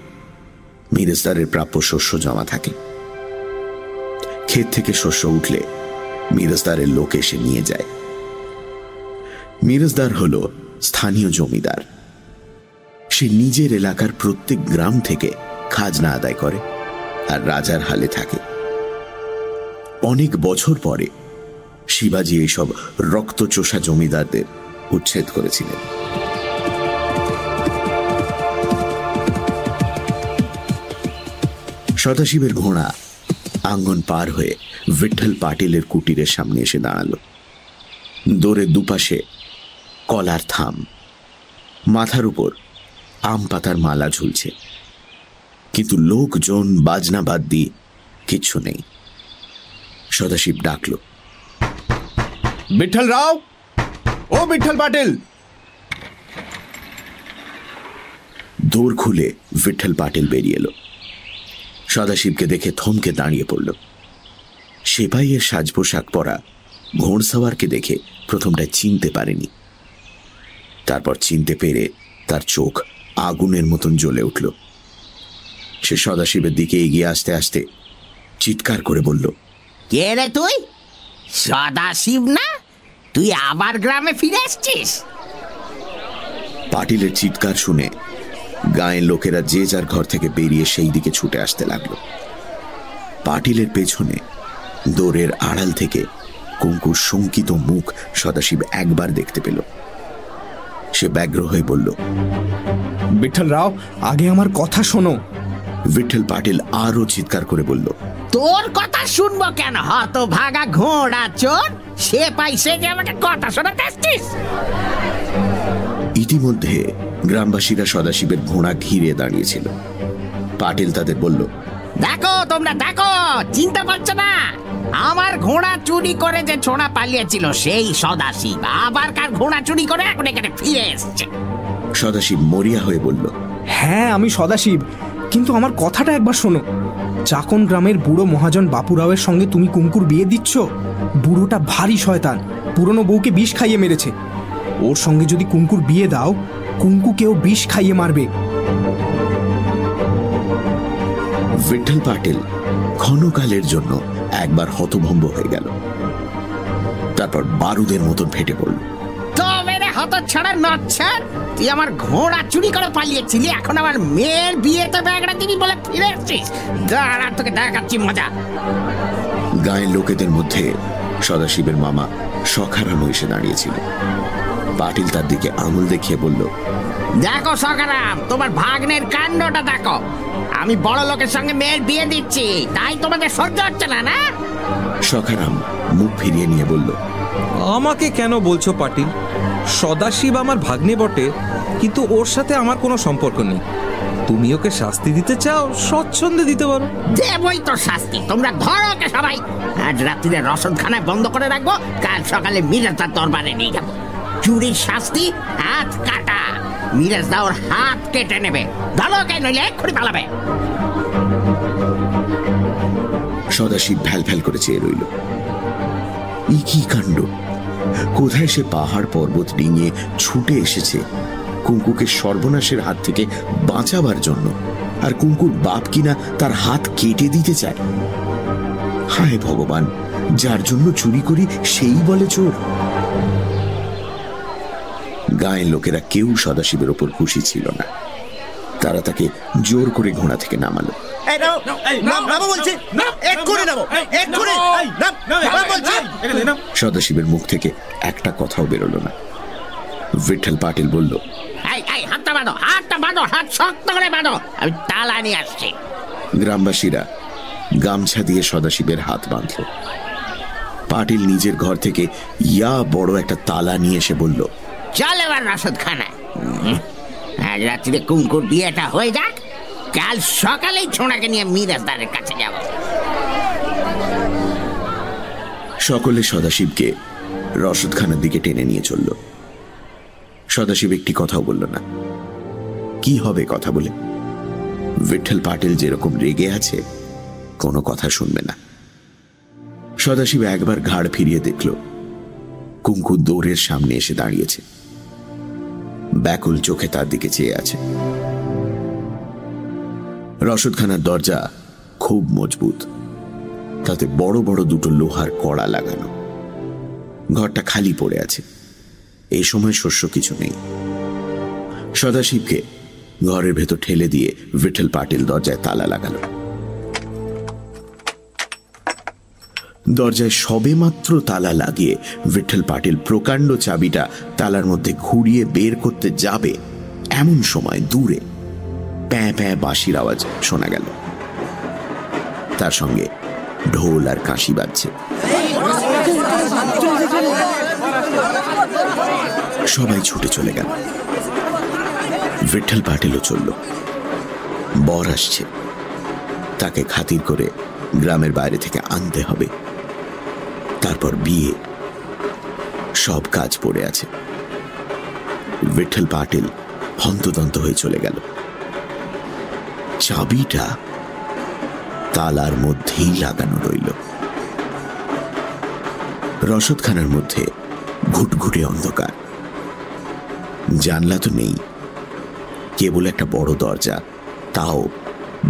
মিরস্তারের প্রাপ্য শস্য জমা থাকে। ক্ষেত থেকে শস্য উঠলে মিরস্তারের লোক এসে নিয়ে যায়। মিরজদার হল স্থানীয় জমিদার। সে নিজের এলাকার প্রত্যেক গ্রাম থেকে খাজনা আদায় করে আর রাজার হালে থাকে। অনেক বছর পরে শিবাজি এইসব রক্তচোষা জমিদারদের উচ্ছেদ করেছিলেন। সদাশিবের ঘোড়া আঙ্গন পার হয়ে বিঠল পাটিলের কুটিরের সামনে এসে দাঁড়াল। দোরের দুপাশে কলার থাম, মাথার উপর আম পাতার মালা ঝুলছে। কিন্তু লোকজন, বাজনা বাদ দিয়ে কিচ্ছু নেই। সদাশিব ডাকল বিঠল রাও। ও বিঠল পাটিল। দোর খুলে বিঠল পাটিল বেরিয়ে এলো। সদাশিবকে দেখে থমকে দাঁড়িয়ে পড়ল। সেপাইয়ের সাজ পোশাক পরা ঘোড়সাওয়ারকে দেখে প্রথমটা চিনতে পারেনি। তারপর চিনতে পেরে তার চোখ আগুনের মতন জ্বলে উঠল। সে সদাশিবের দিকে এগিয়ে আসতে আসতে চিৎকার করে বলল, কে রে তুই? সদাশিব না? তুই আবার গ্রামে ফিরে এসছিস পাটিলের চিৎকার শুনে গায়ের লোকেরা যে যার ঘর থেকে বেরিয়ে সেই দিকে ছুটে আসতে লাগল। পাটিলের পেছনে দোরের আড়াল থেকে কুঙ্কুর শঙ্কিত মুখ সদাশিব একবার দেখতে পেল। সে ব্যগ্র হয়ে বলল বিঠল রাও আগে আমার কথা শোনো। বিঠল পাটিল আরও চিৎকার করে বলল তোর কথা শুনব কেন হত ভাগা ঘোড়া চোর? সে পাইছে যে আমাকে কথা শোনাতে আসছিস। ইতিমধ্যে গ্রামবাসীরা সদাশিবের ঘোড়া ঘিরে দাঁড়িয়েছিল। পাটিল তাদের বলল দেখো তোমরা দেখো চিন্তা করছ না। আমার ঘোড়া চুরি করে যে ছোড়া পালিয়েছিল সেই সদাশিব। আবার কার ঘোড়া চুরি করে এখন এখানে ফিরে এসছে। সদাশিব মরিয়া হয়ে বলল হ্যাঁ আমি সদাশিব কিন্তু আমার কথাটা একবার শোনো। চাকন গ্রামের বুড়ো মহাজন বাপুরাওয়ের সঙ্গে তুমি কুঙ্কুর বিয়ে দিচ্ছ? বুড়োটা ভারী শয়তান। পুরনো বউকে বিষ খাইয়ে মেরেছে। ওর সঙ্গে যদি কুঙ্কুর বিয়ে দাও কুঙ্কুকেও বিষ খাইয়ে মারবে। বিঠল পাটিল ক্ষণকালের জন্য একবার হতভম্ব হয়ে গেল। তারপর বারুদের মতন ফেটে পড়ল। তো মেরে হত ছাড়া নচ্ছা তুই আমার ঘোড়া চুরি করে পালিয়েছিলি এখন আমার মেয়ের বিয়েতে ব্যাগটা দিবি বলে ফিরে এসছিস। দাঁড়া তোকে দেখাচ্ছি মজা। গায়ের লোকেদের মধ্যে সদাশিবের মামা সখারানো এসে দাঁড়িয়েছিল। পাটিল তার দিকে আঙুল দেখিয়ে বলল দেখো সকারাম তোমার ভাগ্নের কাণ্ডটা দেখো। আমি বড় লোকের সঙ্গে মেয়ের বিয়ে দিচ্ছি তাই তোমাদের সহ্য হচ্ছে না না? সখারাম মুখ ফিরিয়ে নিয়ে বলল আমাকে কেন বলছো পাটিল? সদাশিব আমার ভাগ্নে বটে কিন্তু ওর সাথে আমার কোনো সম্পর্ক নেই। তুমি ওকে শাস্তি দিতে চাও স্বচ্ছন্দে দিতে পারো। দেবই তো শাস্তি তোমরা ধরো ওকে সবাই। আজ রাত্রিরে রসদখানায় বন্ধ করে রাখব কাল সকালে মিরাজদার দরবারে নিয়ে যাব। চুরির শাস্তি হাত কাটা। মিরাজদা ওর হাত কেটে নেবে। ধরো ওকে নইলে এক্ষুনি পালাবে। সদাশিব ভ্যাল ভ্যাল করে চেয়ে রইল। ই কি কাণ্ড? কোথায় সে পাহাড় পর্বত ডিঙিয়ে ছুটে এসেছে? কুঙ্কুকে সর্বনাশের হাত থেকে বাঁচাবার জন্য। আর কুঙ্কুর বাপ কিনা তার হাত কেটে দিতে চায়। হায় ভগবান, যার জন্য চুরি করি সেই বলে চোর। গায়ের লোকেরা কেউ সদাশিবের ওপর খুশি ছিল না। তারা তাকে জোর করে ঘোড়া থেকে নামালো। এই নাও, নাম, নামো। বলছি। এক্ষুনি নামো, এক্ষুনি। নাম, নাম। বলছি। সদাশিবের মুখ থেকে একটা কথাও বেরোলো না। বিঠল পাটিল বলল এই, এই, হাতটা বাঁধো, হাতটা বাঁধো, হাত শক্ত করে বাঁধো। আমি তালা নিয়ে আসছি। গ্রামবাসীরা গামছা দিয়ে সদাশিবের হাত বাঁধল। পাটিল নিজের ঘর থেকে ইয়া বড় একটা তালা নিয়ে এসে বলল চল এবার রসদ খানায় আজ রাত্রিরে কুঙ্কুর বিয়েটা হয়ে যাক। কাল সকালেই ছোঁড়াকে নিয়ে মিরাজদারের কাছে যাব। সকলে সদাশিবকে রসদখানার দিকে টেনে নিয়ে চলল। সদাশিব একটি কথাও বলল না। কি হবে কথা বলে? বিঠল পাটিল যেরকম রেগে আছে, কোনো কথা শুনবে না। সদাশিব একবার ঘাড় ফিরিয়ে দেখল, কুঙ্কু দৌড়ের সামনে এসে দাঁড়িয়েছে। ব্যাকুল চোখে তার দিকে চেয়ে আছে। রসদখানার দরজা খুব মজবুত। তাতে বড় বড় দুটো লোহার কড়া লাগানো। ঘরটা খালি পড়ে আছে। এই সময় শস্য কিছু নেই। সদাশিবকে ঘরের ভেতর ঠেলে দিয়ে বিঠল পাটিল দরজায় তালা লাগালো। দরজায় সবেমাত্র তালা লাগিয়ে বিঠল পাটিল প্রকাণ্ড চাবিটা তালার মধ্যে ঘুরিয়ে বের করতে যাবে এমন সময় দূরে। প্যাঁ প্যাঁ বাঁশির আওয়াজ শোনা গেল। তার সঙ্গে ঢোল আর কাশি বাজছে। সবাই ছুটে চলে গেল। বিঠল পাটিলও চলল। বর আসছে। তাকে খাতির করে গ্রামের বাইরে থেকে আনতে হবে। তারপর বিয়ে। সব কাজ পড়ে আছে। বিঠল পাটিল হন্তদন্ত হয়ে চলে গেল। চাবিটা তালার মধ্যেই লাগানো রইল। রসদখানার মধ্যে ঘুটঘুটে অন্ধকার। জানলা তো নেই। কেবল একটা বড় দরজা, তাও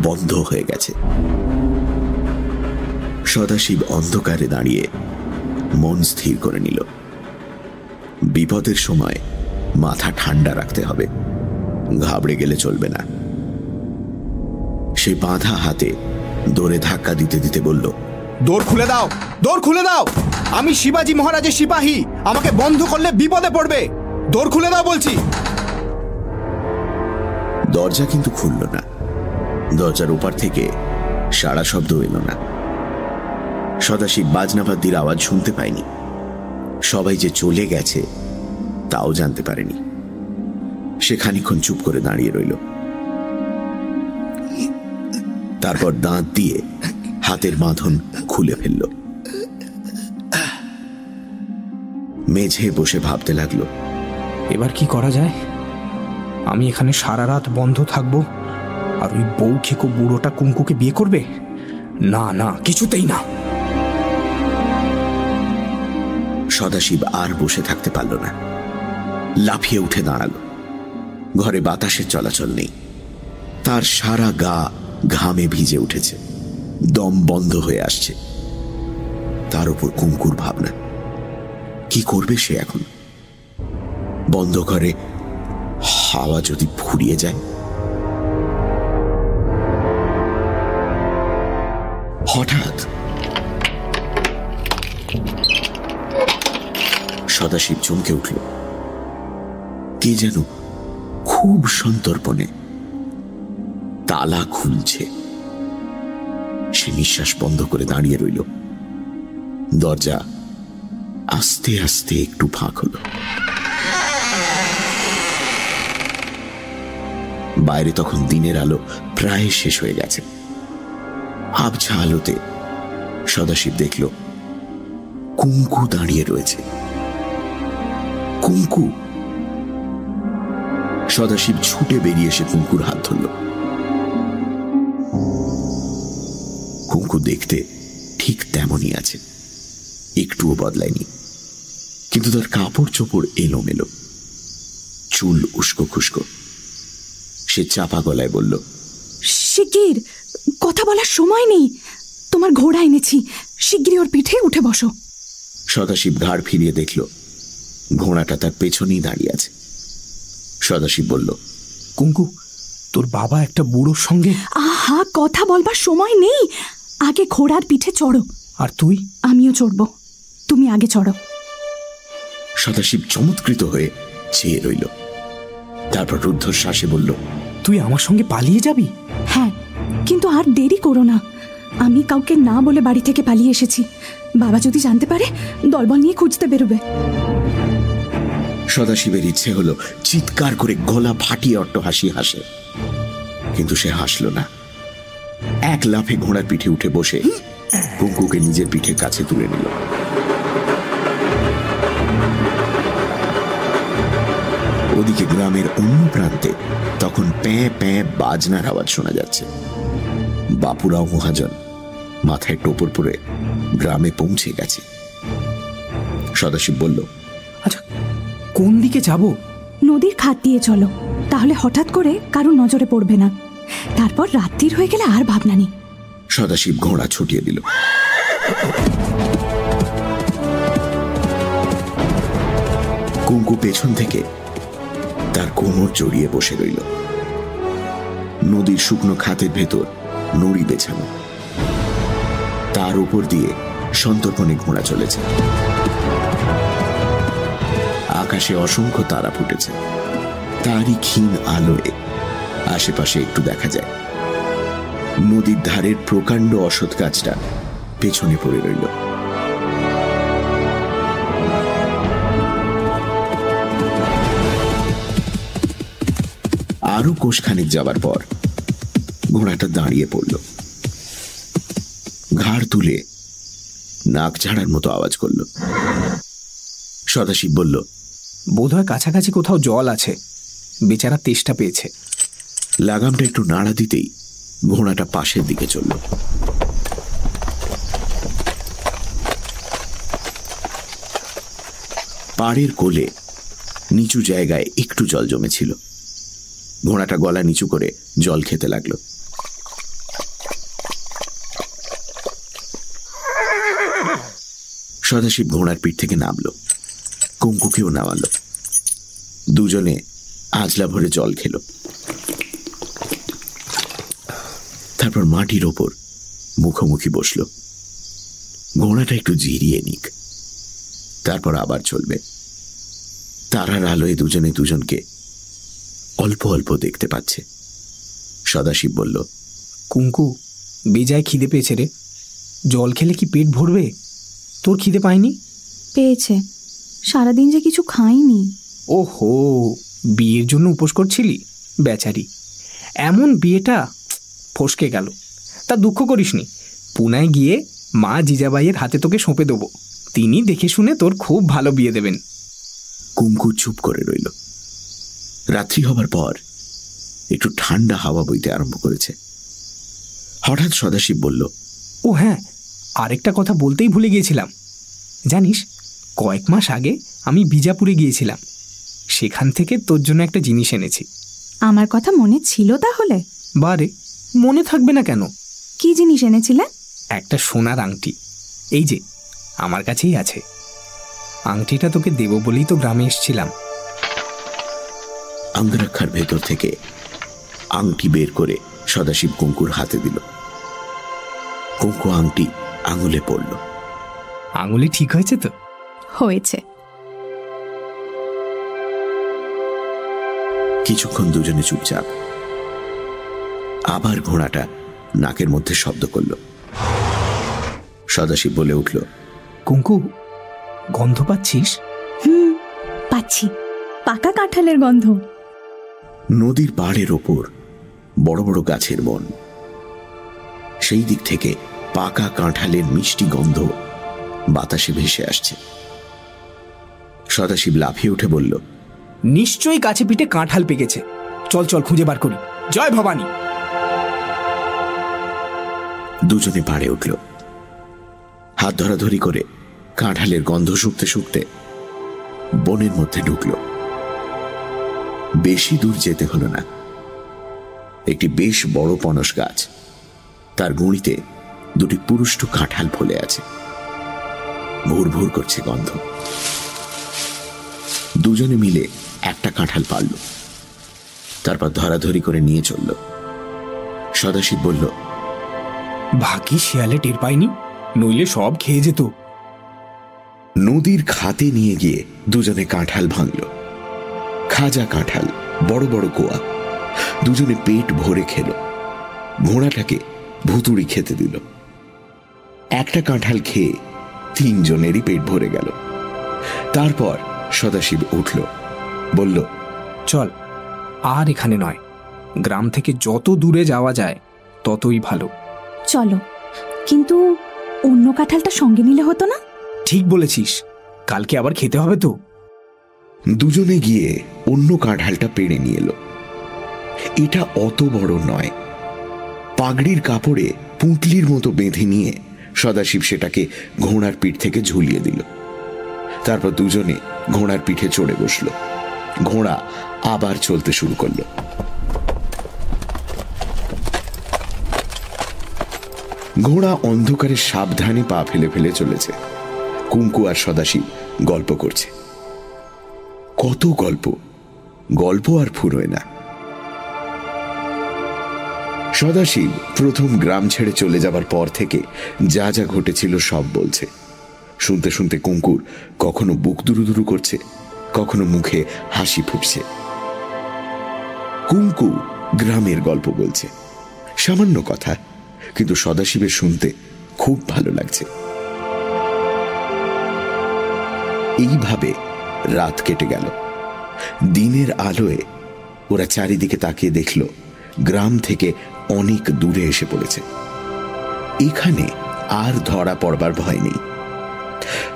বন্ধ হয়ে গেছে। সদাশিব অন্ধকারে দাঁড়িয়ে মন স্থির করে নিল। বিপদের সময় মাথা ঠান্ডা রাখতে হবে। ঘাবড়ে গেলে চলবে না। সে বাঁধা হাতে দৌড়ে ধাক্কা দিতে দিতে বলল দৌড় খুলে দাও দৌড় খুলে দাও। আমি শিবাজি মহারাজের সিপাহী আমাকে বন্ধ করলে বিপদে পড়বে। দৌড় খুলে দাও বলছি। দরজা কিন্তু খুলল না। দরজার ওপার থেকে সারা শব্দ এলো না। সদাশিব বাজনাবাদ্যির আওয়াজ শুনতে পায়নি সবাই যে চলে গেছে তাও জানতে পারেনি। সে খানিক্ষণ চুপ করে দাঁড়িয়ে রইল। তারপর দাঁত দিয়ে হাতের বাঁধন খুলে ফেলল। মেঝে বসে ভাবতে লাগল এবার কি করা যায়? আমি এখানে সারা রাত বন্ধ থাকব আর ওই বউ খেকো বুড়োটা কুঙ্কুকে বিয়ে করবে? না না কিছুতেই না। সদাশিব আর বসে থাকতে পারল না। লাফিয়ে উঠে দাঁড়াল। ঘরে বাতাসের চলাচল নেই। তার সারা গা ঘামে ভিজে উঠেছে। দম বন্ধ হয়ে আসছে। তার উপর কুঙ্কুর ভাবনা। কি করবে সে এখন? বন্ধ করে হাওয়া যদি ফুরিয়ে যায়? হঠাৎ সদাশিব চমকে উঠল। কে যেন খুব সন্তর্পণে তালা খুলছে। সে নিঃশ্বাস বন্ধ করে দাঁড়িয়ে রইল। দরজা আস্তে আস্তে একটু ফাঁক হলো। বাইরে তখন দিনের আলো প্রায় শেষ হয়ে গেছে। আবছা আলোতে সদাশিব দেখল কুঙ্কু দাঁড়িয়ে রয়েছে। কুঙ্কু সদাশিব ছুটে বেরিয়ে এসে কুঙ্কুর হাত ধরল। দেখতে ঠিক তেমনই আছে। একটুও বদলায়নি। কিন্তু তার কাপড় চোপড় এলোমেলো। চুল উস্কো খুস্কো সে চাপা গলায় বলল শিগগির কথা বলার সময় নেই। তোমার ঘোড়া এনেছি। শিগগিরই ওর পিঠে উঠে বসো। সদাশিব ঘাড় ফিরিয়ে দেখল ঘোড়াটা তার পেছনেই দাঁড়িয়ে আছে। সদাশিব বলল কুঙ্কু তোর বাবা একটা বুড়োর সঙ্গে আহা কথা বলবার সময় নেই। আগে ঘোড়ার পিঠে চড়ো। আর তুই? আমিও চড়ব। তুমি আগে চড়ো। সদাশিব চমৎকৃত হয়ে চেয়ে রইল। তারপর রুদ্ধশ্বাসে বলল তুই আমার সঙ্গে পালিয়ে যাবি? হ্যাঁ কিন্তু আর দেরি করো না। আমি কাউকে না বলে বাড়ি থেকে পালিয়ে এসেছি। বাবা যদি জানতে পারে দলবল নিয়ে খুঁজতে বেরোবে। সদাশিবের ইচ্ছে হলো চিৎকার করে গলা ফাটিয়ে অট্ট হাসি হাসে। কিন্তু সে হাসল না। এক লাফে ঘোড়ার পিঠে উঠে বসে কুঙ্কুকে নিজের পিঠের কাছে তুলে নিল। ওদিকে গ্রামের অন্য প্রান্তে তখন প্যাঁ প্যাঁ বাজনার আওয়াজ শোনা যাচ্ছে। বাপুরাও মহাজন মাথায় টোপর পরে গ্রামে পৌঁছে গেছে। সদাশিব বলল আচ্ছা কোন দিকে যাব? নদীর খাত দিয়ে চলো তাহলে হঠাৎ করে কারও নজরে পড়বে না। তারপর রাত্রির হয়ে গেলে আর ভাবনা নেই। সদাশিব ঘোড়া ছুটিয়ে দিল। কুঙ্কু পেছন থেকে তার কোমর জড়িয়ে বসে রইল। নদীর শুকনো খাতের ভেতর নড়ি বেছানো তার উপর দিয়ে সন্তর্পণে ঘোড়া চলেছে। আকাশে অসংখ্য তারা ফুটেছে। তারই ক্ষীণ আলোয় আশেপাশে একটু দেখা যায়। নদীর ধারের প্রকাণ্ড অসৎ গাছটা পেছনে পড়ে রইল। আরও কোষখানিক যাবার পর ঘোড়াটা দাঁড়িয়ে পড়ল। ঘাড় তুলে নাক ঝাড়ার মতো আওয়াজ করল। সদাশিব বলল, বোধহয় কাছাকাছি কোথাও জল আছে। বেচারা তেষ্টা পেয়েছে। লাগামটা একটু নাড়া দিতেই ঘোড়াটা পাশের দিকে চলল। পাড়ের কোলে নিচু জায়গায় একটু জল জমেছিল। ঘোড়াটা গলা নিচু করে জল খেতে লাগল। সদাশিব ঘোড়ার পিঠ থেকে নামলো। কুঙ্কুকেও নামালো। দুজনে আজলা ভরে জল খেল। তারপর মাটির ওপর মুখোমুখি বসল। ঘোড়াটা একটু জিরিয়ে নিক। তারপর আবার চলবে। তারার আলোয় দুজনে দুজনকে অল্প অল্প দেখতে পাচ্ছে। সদাশিব বলল কুঙ্কু বেজায় খিদে পেয়েছে রে। জল খেলে কি পেট ভরবে? তোর খিদে পায়নি? পেয়েছে। সারাদিন যে কিছু খাইনি। ওহো বিয়ের জন্য উপোস করছিলি? বেচারি এমন বিয়েটা ফসকে গেল। তা দুঃখ করিসনি। পুনায় গিয়ে মা জিজাবাইয়ের হাতে তোকে সঁপে দেবো। তিনি দেখে শুনে তোর খুব ভালো বিয়ে দেবেন। কুমকু চুপ করে রইল। রাত্রি হবার পর একটু ঠান্ডা হাওয়া বইতে আরম্ভ করেছে। হঠাৎ সদাশিব বলল ও হ্যাঁ আরেকটা কথা বলতেই ভুলে গিয়েছিলাম। জানিস কয়েক মাস আগে আমি বিজাপুরে গিয়েছিলাম। সেখান থেকে তোর জন্য একটা জিনিস এনেছি। আমার কথা মনে ছিল তাহলে? বারে মনে থাকবে না কেন? কি জিনিস এনেছিলে? একটা সোনার আংটি। এই যে আমার কাছেই আছে। আংটিটা তোকে দেব বলেই তো গ্রামে এসছিলাম। আঙ্গরাক্ষার ভেতর থেকে আংটি বের করে সদাশিব কুঙ্কুর হাতে দিল। কুঙ্কু আংটি আঙুলে পড়ল। আঙুলে ঠিক হয়েছে তো? হয়েছে। কিছুক্ষণ দুজনে চুপচাপ আবার ঘোড়াটা নাকের মধ্যে শব্দ করল। সদাশিব বলে উঠল কুঙ্কু গন্ধ পাচ্ছিস? হুম পাচ্ছি। পাকা কাঁঠালের গন্ধ। নদীর পাড়ের ওপর বড় বড় গাছের বন। সেই দিক থেকে পাকা কাঁঠালের মিষ্টি গন্ধ বাতাসে ভেসে আসছে। সদাশিব লাফিয়ে উঠে বলল নিশ্চয়ই কাছে পিঠে কাঁঠাল পেকেছে। চল চল খুঁজে বার করি। জয় ভবানী। দুজনে পাড়ে উঠল। হাত ধরাধরি করে কাঁঠালের গন্ধ শুকতে শুকতে বনের মধ্যে ঢুকল। বেশি দূর যেতে হলো না। একটি বেশ বড় পনস গাছ, তার গুঁড়িতে দুটি পুরুষ্ট কাঁঠাল ফলে আছে। ভুর ভুর করছে গন্ধ। দুজনে মিলে একটা কাঁঠাল পারল তারপর ধরাধরি করে নিয়ে চলল। সদাশিব বলল ভাগ্যি শিয়ালে টের পায়নি নইলে সব খেয়ে যেত। নদীর খাতে নিয়ে গিয়ে দুজনে কাঁঠাল ভাঙল। খাজা কাঁঠাল বড় বড় কোয়া দুজনে পেট ভরে খেল। ঘোড়াটাকে ভুতুড়ি খেতে দিল। একটা কাঁঠাল খেয়ে তিনজনেরই পেট ভরে গেল। তারপর সদাশিব উঠল বলল চল আর এখানে নয়। গ্রাম থেকে যত দূরে যাওয়া যায় ততই ভালো। চলো। কিন্তু অন্য কাঁঠালটা সঙ্গে নিলে হতো না? ঠিক বলেছিস। কালকে আবার খেতে হবে তো। দুজনে গিয়ে অন্য কাঁঠালটা পেড়ে নিয়ে এলো। এটা অত বড় নয়। পাগড়ির কাপড়ে পুঁটলির মতো বেঁধে নিয়ে সদাশিব সেটাকে ঘোড়ার পিঠ থেকে ঝুলিয়ে দিল। তারপর দুজনে ঘোড়ার পিঠে চড়ে বসল। ঘোড়া আবার চলতে শুরু করল। ঘোড়া অন্ধকারে সাবধানে পা ফেলে ফেলে চলেছে। কুঙ্কু আর সদাশিব গল্প করছে। কত গল্প? গল্প আর ফুরোয় না। সদাশিব প্রথম গ্রাম ছেড়ে চলে যাবার পর থেকে যা যা ঘটেছিল সব বলছে। শুনতে শুনতে কুঙ্কুর কখনো বুক দুরু দুরু করছে, কখনো মুখে হাসি ফুটছে। কুঙ্কু গ্রামের গল্প বলছে। সামান্য কথা। কিন্তু সদাশিবের শুনতে খুব ভালো লাগছে। এইভাবে রাত কেটে গেল। দিনের আলোয় ওরা চারিদিকে তাকিয়ে দেখল, গ্রাম থেকে অনেক দূরে এসে পড়েছে। এখানে আর ধরা পড়বার ভয় নেই।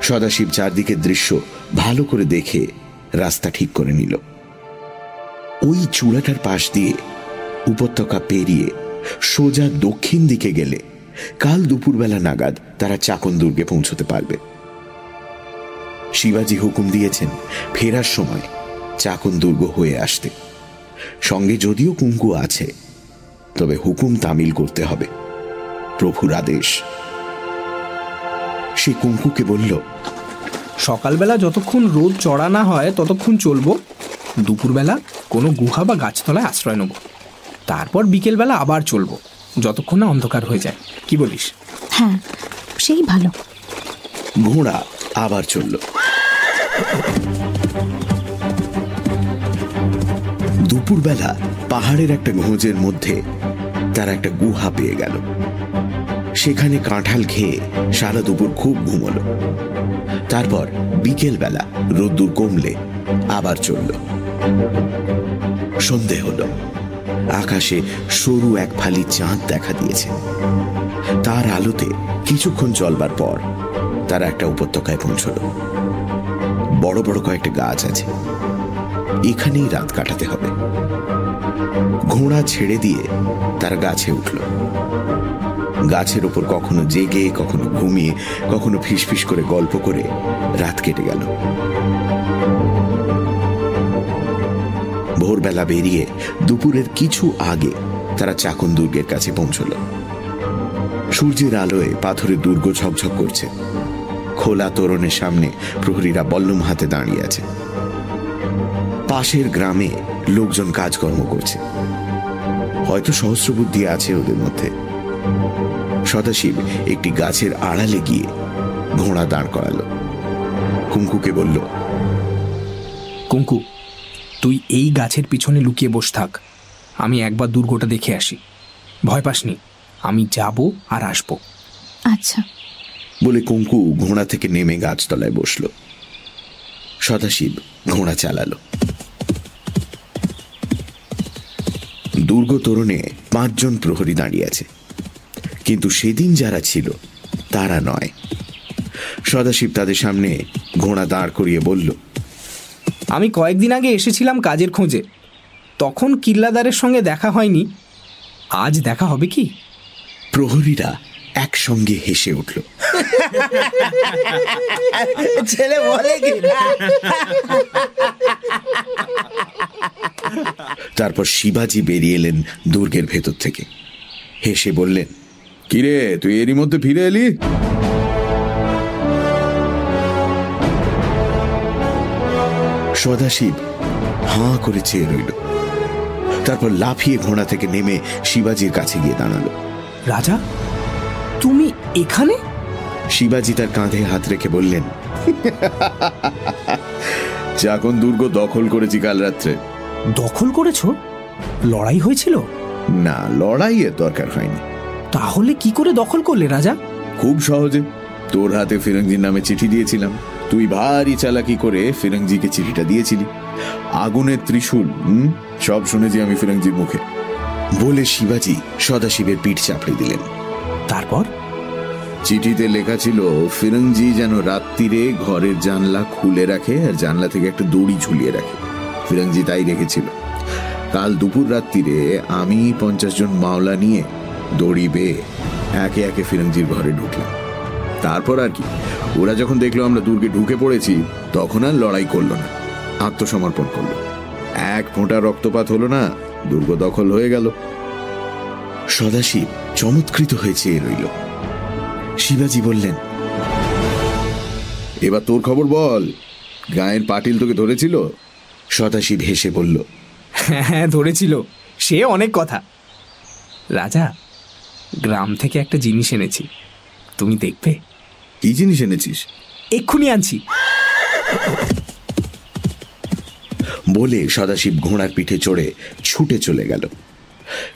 সদাশিব চারদিকের দৃশ্য ভালো করে দেখে রাস্তা ঠিক করে নিল। ওই চূড়াটার পাশ দিয়ে উপত্যকা পেরিয়ে সোজা দক্ষিণ দিকে গেলে কাল দুপুরবেলা নাগাদ তারা চাকন দুর্গে পৌঁছতে পারবে। শিবাজি হুকুম দিয়েছেন ফেরার সময় চাকন দুর্গ হয়ে আসতে। সঙ্গে যদিও কুঙ্কু আছে, তবে হুকুম তামিল করতে হবে। প্রভুর আদেশ। সে কুঙ্কুকে বলল, সকালবেলা যতক্ষণ রোদ চড়া না হয়, ততক্ষণ চলবো। দুপুরবেলা কোনো গুহা বা গাছতলায় আশ্রয় নেব। তারপর বিকেলবেলা আবার চলবো। যতক্ষণ না অন্ধকার হয়ে যায়। কি বলিস? হ্যাঁ সেই ভালো। ঘোড়া আবার চলল। দুপুরবেলা পাহাড়ের একটা ঘোঁজের মধ্যে তারা একটা গুহা পেয়ে গেল। সেখানে কাঁঠাল খেয়ে সারা দুপুর খুব ঘুমল। তারপর বিকেলবেলা রোদ্দুর কমলে আবার চলল। সন্ধে হল। আকাশে সরু এক ফালি চাঁদ দেখা দিয়েছে। তার আলোতে কিছুক্ষণ চলবার পর তারা একটা উপত্যকায় পৌঁছল। বড় বড় কয়েকটা গাছ আছে। এখানেই রাত কাটাতে হবে। ঘোড়া ছেড়ে দিয়ে তারা গাছে উঠল। গাছের ওপর কখনো জেগে, কখনো ঘুমিয়ে, কখনো ফিসফিস করে গল্প করে রাত কেটে গেল। ভোরবেলা বেরিয়ে দুপুরের কিছু আগে তারা চাকন দুর্গের কাছে পৌঁছল। সূর্যের আলোয় পাথরের দুর্গ ঝকঝক করছে। খোলা তোরণের সামনে প্রহরীরা বল্লম হাতে দাঁড়িয়ে আছে। পাশের গ্রামে লোকজন কাজকর্ম করছে। হয়তো সহস্রবুদ্ধি আছে ওদের মধ্যে। সদাশিব একটি গাছের আড়ালে গিয়ে ঘোড়া দাঁড় করালো। কুঙ্কুকে বলল কুঙ্কু তুই এই গাছের পিছনে লুকিয়ে বস থাক। আমি একবার দুর্গটা দেখে আসি। ভয় পাসনি আমি যাব আর আসব। আচ্ছা। বলে কুঙ্কু ঘোড়া থেকে নেমে গাছতলায় বসল। সদাশিব ঘোড়া চালালো। দুর্গ তোরণে পাঁচজন প্রহরী দাঁড়িয়ে আছে। কিন্তু সেদিন যারা ছিল তারা নয়। সদাশিব তাদের সামনে ঘোড়া দাঁড় করিয়ে বলল আমি কয়েকদিন আগে এসেছিলাম কাজের খোঁজে। তখন কিল্লাদারের সঙ্গে দেখা হয়নি। আজ দেখা হবে কি? প্রহরীরা একসঙ্গে হেসে উঠল। ছেলে বলে কি? তারপর শিবাজি বেরিয়ে এলেন দুর্গের ভেতর থেকে। হেসে বললেন কিরে তুই এরই মধ্যে ফিরে এলি? সদাশিব হাঁ করে চেয়ে রইল। তারপর লাফিয়ে ঘোড়া থেকে নেমে শিবাজির কাছে গিয়ে দাঁড়াল। রাজা তুমি এখানে? শিবাজি তার কাঁধে হাত রেখে বললেন চাকন দুর্গ দখল করেছি কাল রাত্রে। দখল করেছ? লড়াই হয়েছিল? না লড়াইয়ের দরকার হয়নি। তাহলে কি করে দখল করলে রাজা? খুব সহজে। তোর হাতে ফিরঙ্জির নামে চিঠি দিয়েছিলাম। তুই ভারী চালাকি করে ফিরঙ্জিকে চিঠিটা দিয়েছিলি। আগুনের ত্রিশূল হুম? সব শুনেছি আমি ফিরঙ্জির মুখে। বলে শিবাজি সদাশিবের পিঠ চাপড়ে দিলেন। তারপর? চিঠিতে লেখা ছিল ফিরঙ্জি যেন রাত্রিরে ঘরের জানলা খুলে রাখে আর জানলা থেকে একটা দড়ি ঝুলিয়ে রাখে। ফিরঙ্জি তাই রেখেছিল। কাল দুপুর রাত্রিরে আমি পঞ্চাশ জন মাওলা নিয়ে দড়ি বেয়ে একে একে ফিরঙ্জির ঘরে ঢুকলাম। তারপর আর কি। ওরা যখন দেখল আমরা দুর্গে ঢুকে পড়েছি, তখন আর লড়াই করল না, আত্মসমর্পণ করল। এক ফোঁটা রক্তপাত হলো না, দুর্গ দখল হয়ে গেল। সদাশিব চমৎকৃত হয়েছে চেয়ে রইল। শিবাজি বললেন, এবার তোর খবর বল, গায়ের পাটিল তোকে ধরেছিল? সদাশিব হেসে বলল হ্যাঁ ধরেছিল, সে অনেক কথা। রাজা, গ্রাম থেকে একটা জিনিস এনেছি, তুমি দেখবে? কি জিনিস এনেছিস? এক্ষুনি আনছি। বলে সদাশিব ঘোড়ার পিঠে চড়ে ছুটে চলে গেল।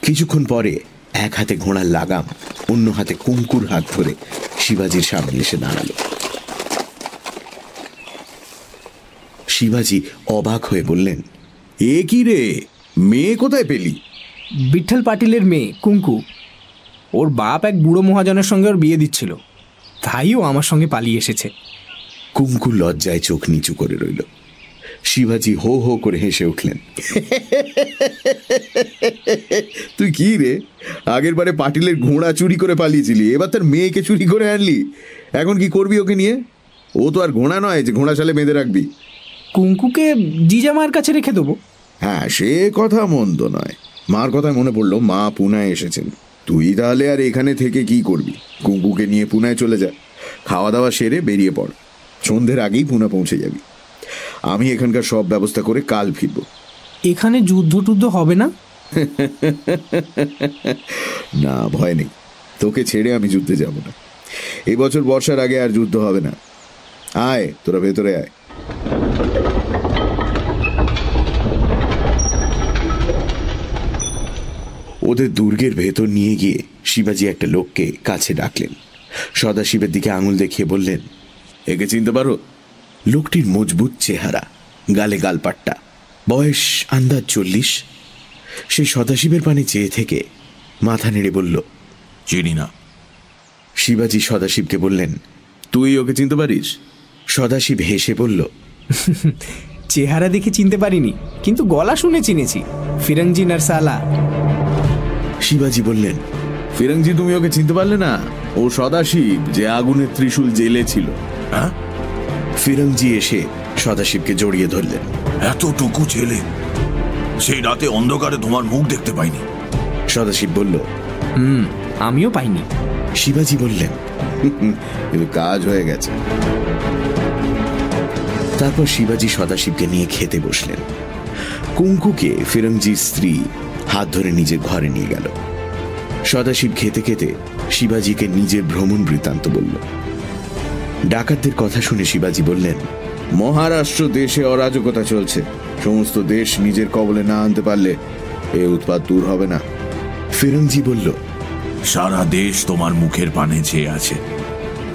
কিছুক্ষণ পরে এক হাতে ঘোড়ার লাগাম অন্য হাতে কুঙ্কুর হাত ধরে শিবাজির সামনে এসে দাঁড়াল। শিবাজি অবাক হয়ে বললেন এ কি রে? মেয়ে কোথায় পেলি? বিঠল পাটিলের মেয়ে কুঙ্কু ওর বাপ এক বুড়ো মহাজনের সঙ্গে ওর বিয়ে দিচ্ছিল। তাই ও আমার সঙ্গে পালিয়ে এসেছে। কুঙ্কু লজ্জায় চোখ নিচু করে রইল। শিবাজি হো হো করে হেসে উঠলেন। [laughs] তুই কি রে? আগের বারে পাটিলের ঘোড়া চুরি করে পালিয়েছিলি এবার তার মেয়েকে চুরি করে আনলি। এখন কি করবি ওকে নিয়ে? ও তো আর ঘোড়া নয় যে ঘোড়া সালে বেঁধে রাখবি। কুঙ্কুকে জিজামার কাছে রেখে দেবো। হ্যাঁ সে কথা মন্দ নয়। মার কথায় মনে পড়ল মা পুনায় এসেছেন। তুই তাহলে আর এখানে থেকে কি করবি? কুঙ্কুকে নিয়ে পুনায় চলে যা। খাওয়া দাওয়া সেরে বেরিয়ে পড়। সন্ধ্যের আগেই পুনা পৌঁছে যাবি। আমি এখানকার সব ব্যবস্থা করে কাল ফিরব। এখানে যুদ্ধ টুদ্ধ হবে না? [laughs] না ভয় নেই। তোকে ছেড়ে আমি যুদ্ধে যাব না। এবছর বর্ষার আগে আর যুদ্ধ হবে না। আয় তোরা ভেতরে আয়। ওদের দুর্গের ভেতর নিয়ে গিয়ে শিবাজি একটা লোককে কাছে ডাকলেন। সদাশিবের দিকে আঙুল দেখিয়ে বললেন একে চিনতে পারো? লোকটির মজবুত চেহারা গালে গালপাট্টা বয়স আন্দাজ চল্লিশ। সে সদাশিবের পানে চেয়ে থেকে মাথা নেড়ে বলল চিনি না। শিবাজি সদাশিবকে বললেন তুই ওকে চিনতে পারিস? সদাশিব হেসে বলল চেহারা দেখে চিনতে পারিনি কিন্তু গলা শুনে চিনেছি। ফিরঙ্জি নারসালা। শিবাজি বললেন। ফিরঙ্জি তুমি ওকে চিনতে পারলে না? ও সদাশিব যে আগুনের ত্রিশূল জেলে ছিল। হ্যাঁ? এসে সদাশিবকে জড়িয়ে ধরলেন। এতটুকু ছেলে সেই রাতে অন্ধকারে তোমার মুখ দেখতে পাইনি। সদাশিব বলল হুম আমিও পাইনি। শিবাজি বললেন কাজ হয়ে গেছে। তারপর শিবাজি সদাশিবকে নিয়ে খেতে বসলেন। কুঙ্কুকে ফিরঙ্জির স্ত্রী হাত ধরে নিজের ঘরে নিয়ে গেল। সদাশিব খেতে খেতে শিবাজিকে নিজের ভ্রমণ বৃত্তান্ত বলল। ডাকাতদের কথা শুনে শিবাজি বললেন মহারাষ্ট্র দেশে অরাজকতা চলছে। সমস্ত দেশ নিজের কবলে না আনতে পারলে এ উৎপাদ দূর হবে না। ফিরঙ্জি বলল সারা দেশ তোমার মুখের পানে চেয়ে আছে।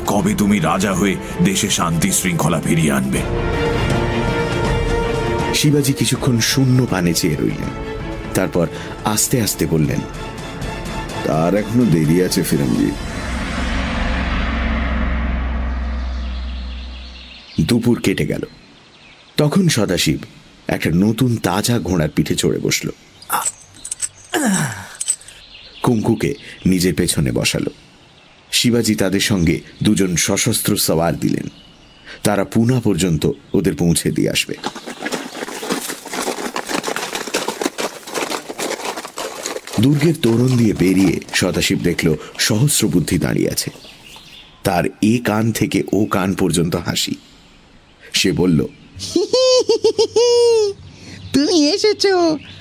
কবে তুমি রাজা হয়ে দেশে শান্তি শৃঙ্খলা ফিরিয়ে আনবে? শিবাজি কিছুক্ষণ শূন্য পানে চেয়ে রইলেন। তারপর আস্তে আস্তে বললেন, তার এখনও দেরি আছে ফিরঙ্জি দুপুর কেটে গেল। তখন সদাশিব একটা নতুন তাজা ঘোড়ার পিঠে চড়ে বসল। কুঙ্কুকে নিজের পেছনে বসালো। শিবাজি তাদের সঙ্গে দুজন সশস্ত্র সওয়ার দিলেন। তারা পুনা পর্যন্ত ওদের পৌঁছে দিয়ে আসবে। দুর্গের তোরণ দিয়ে বেরিয়ে সদাশিব দেখল সহস্র বুদ্ধি দাঁড়িয়ে আছে। তার এ কান থেকে ও কান পর্যন্ত হাসি। সে বলল [laughs] তুমি এসেছ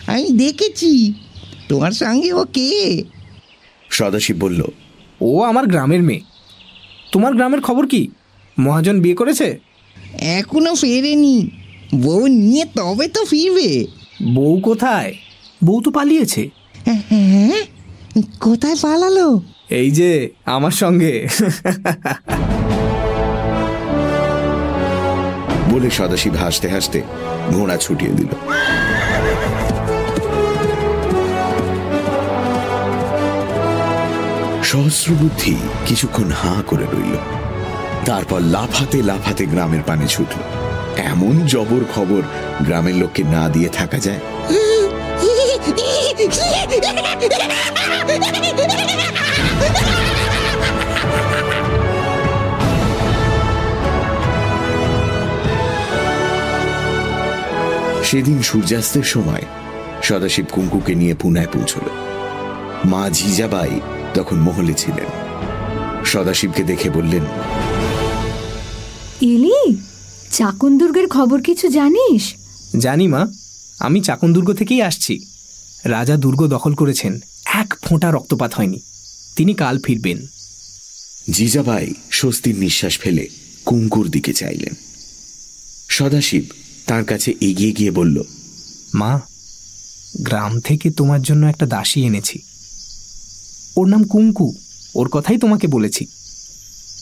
আমি দেখেছি। তোমার সঙ্গে ও কে? সদাশিব বলল ও আমার গ্রামের মেয়ে। তোমার গ্রামের খবর কি? মহাজন বিয়ে করেছে? এখনও ফেরেনি। বউ নিয়ে তবে তো ফিরবে। বউ কোথায়? বউ তো পালিয়েছে। হ্যাঁ কোথায় পালালো? এই যে আমার সঙ্গে। বলে সদাশিব হাসতে হাসতে ঘোড়া ছুটিয়ে দিল। সহস্রবুদ্ধি কিছুক্ষণ হাঁ করে রইল। তারপর লাফাতে লাফাতে গ্রামের পানে ছুটল। এমন জবর খবর গ্রামের লোককে না দিয়ে থাকা যায়। সেদিন সূর্যাস্তের সময় সদাশিব কুঙ্কুকে নিয়ে পুনায় পৌঁছল। মা ঝিজাবাই তখন মহলে ছিলেন। সদাশিবকে দেখে বললেন এলি চাকন দুর্গের খবর কিছু জানিস? জানি মা আমি চাকন দুর্গ থেকেই আসছি। রাজা দুর্গ দখল করেছেন। এক ফোঁটা রক্তপাত হয়নি। তিনি কাল ফিরবেন। জিজাবাই স্বস্তির নিঃশ্বাস ফেলে কুঙ্কুর দিকে চাইলেন। সদাশিব তার কাছে এগিয়ে গিয়ে বলল মা গ্রাম থেকে তোমার জন্য একটা দাসী এনেছি। ওর নাম কুঙ্কু। ওর কথাই তোমাকে বলেছি।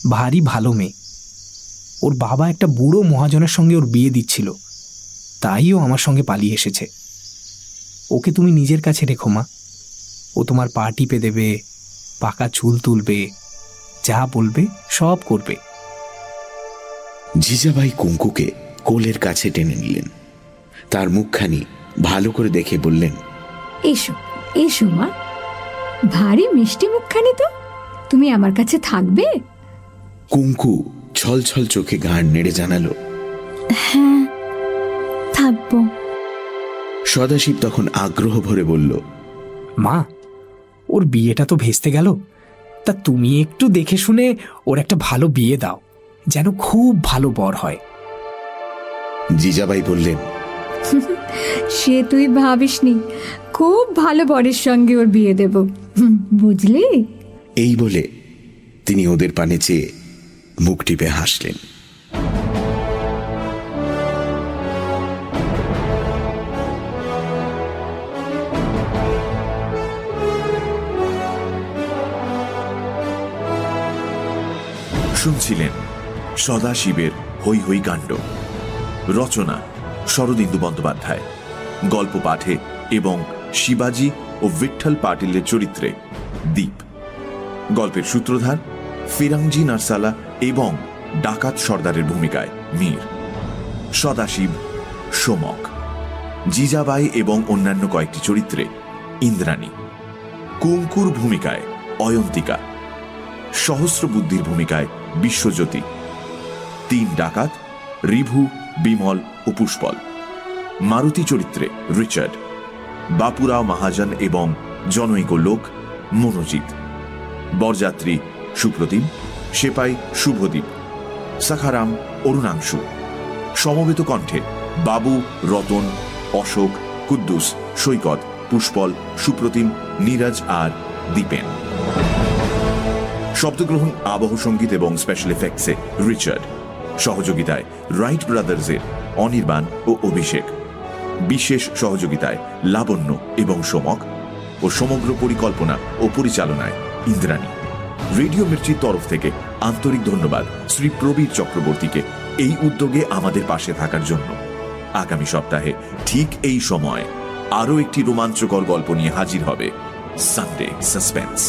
ভারী ভালো মেয়ে। ওর বাবা একটা বুড়ো মহাজনের সঙ্গে ওর বিয়ে দিচ্ছিল। তাই ও আমার সঙ্গে পালিয়ে এসেছে। ওকে তুমি নিজের কাছে রেখো মা। ও তোমার পা টিপে দেবে পাকা চুল তুলবে যা বলবে সব করবে। জিজাবাই কুঙ্কুকে কোলের কাছে টেনে নিলেন। তার মুখখানি ভালো করে দেখে বললেন এসো এসো মা। ভারী মিষ্টি মুখখানি তো। তুমি আমার কাছে থাকবে? কুঙ্কু ছল ছল চোখে ঘাড় নেড়ে জানালো হ্যাঁ থাকব। সদাশিব তখন আগ্রহ ভরে বলল মা ওর বিয়েটা তো ভেস্তে গেল। তা তুমি একটু দেখে শুনে ওর একটা ভালো বিয়ে দাও যেন খুব ভালো বর হয়। জিজাবাই বললেন সে তুই ভাবিসনি খুব ভালো বরের সঙ্গে ওর বিয়ে দেব। বুঝলি? এই বলে তিনি ওদের পানে চেয়ে মুখ টিপে হাসলেন। শুনছিলেন সদাশিবের হৈ হৈ কাণ্ড। রচনা, শরদিন্দু বন্দ্যোপাধ্যায়। গল্প পাঠে এবং শিবাজি ও বিঠল পাটিলের চরিত্রে দ্বীপ গল্পের সূত্রধার, ফিরাংজি নারসালা এবং ডাকাত সর্দারের ভূমিকায় মীর। সদাশিব, সোমক। জিজাবাই এবং অন্যান্য কয়েকটি চরিত্রে ইন্দ্রাণী। কুঙ্কুর ভূমিকায় অয়ন্তিকা। সহস্র বুদ্ধির ভূমিকায় বিশ্বজ্যোতি। তিন ডাকাত, রিভু, বিমল ও পুষ্পল। মারুতি চরিত্রে রিচার্ড। বাপুরাও মহাজন এবং জনৈক লোক মনোজিৎ। বরযাত্রী সুপ্রতিম, সেপাই শুভদীপ, সাখারাম অরুণাংশু। সমবেত কণ্ঠে বাবু, রতন, অশোক, কুদ্দুস, সৈকত, পুষ্পল, সুপ্রতিম, নীরাজ আর দীপেন। শব্দগ্রহণ, আবহ সংগীত এবং স্পেশাল এফেক্টসে রিচার্ড। সহযোগিতায় রাইট ব্রাদার্সের অনির্বাণ ও অভিষেক। বিশেষ সহযোগিতায় লাবণ্য এবং সমক ও সমগ্র পরিকল্পনা ও পরিচালনায় ইন্দ্রাণী। রেডিও মির্চির তরফ থেকে আন্তরিক ধন্যবাদ শ্রী প্রবীর চক্রবর্তীকে এই উদ্যোগে আমাদের পাশে থাকার জন্য। আগামী সপ্তাহে ঠিক এই সময় আরও একটি রোমাঞ্চকর গল্প নিয়ে হাজির হবে সানডে সাসপেন্স।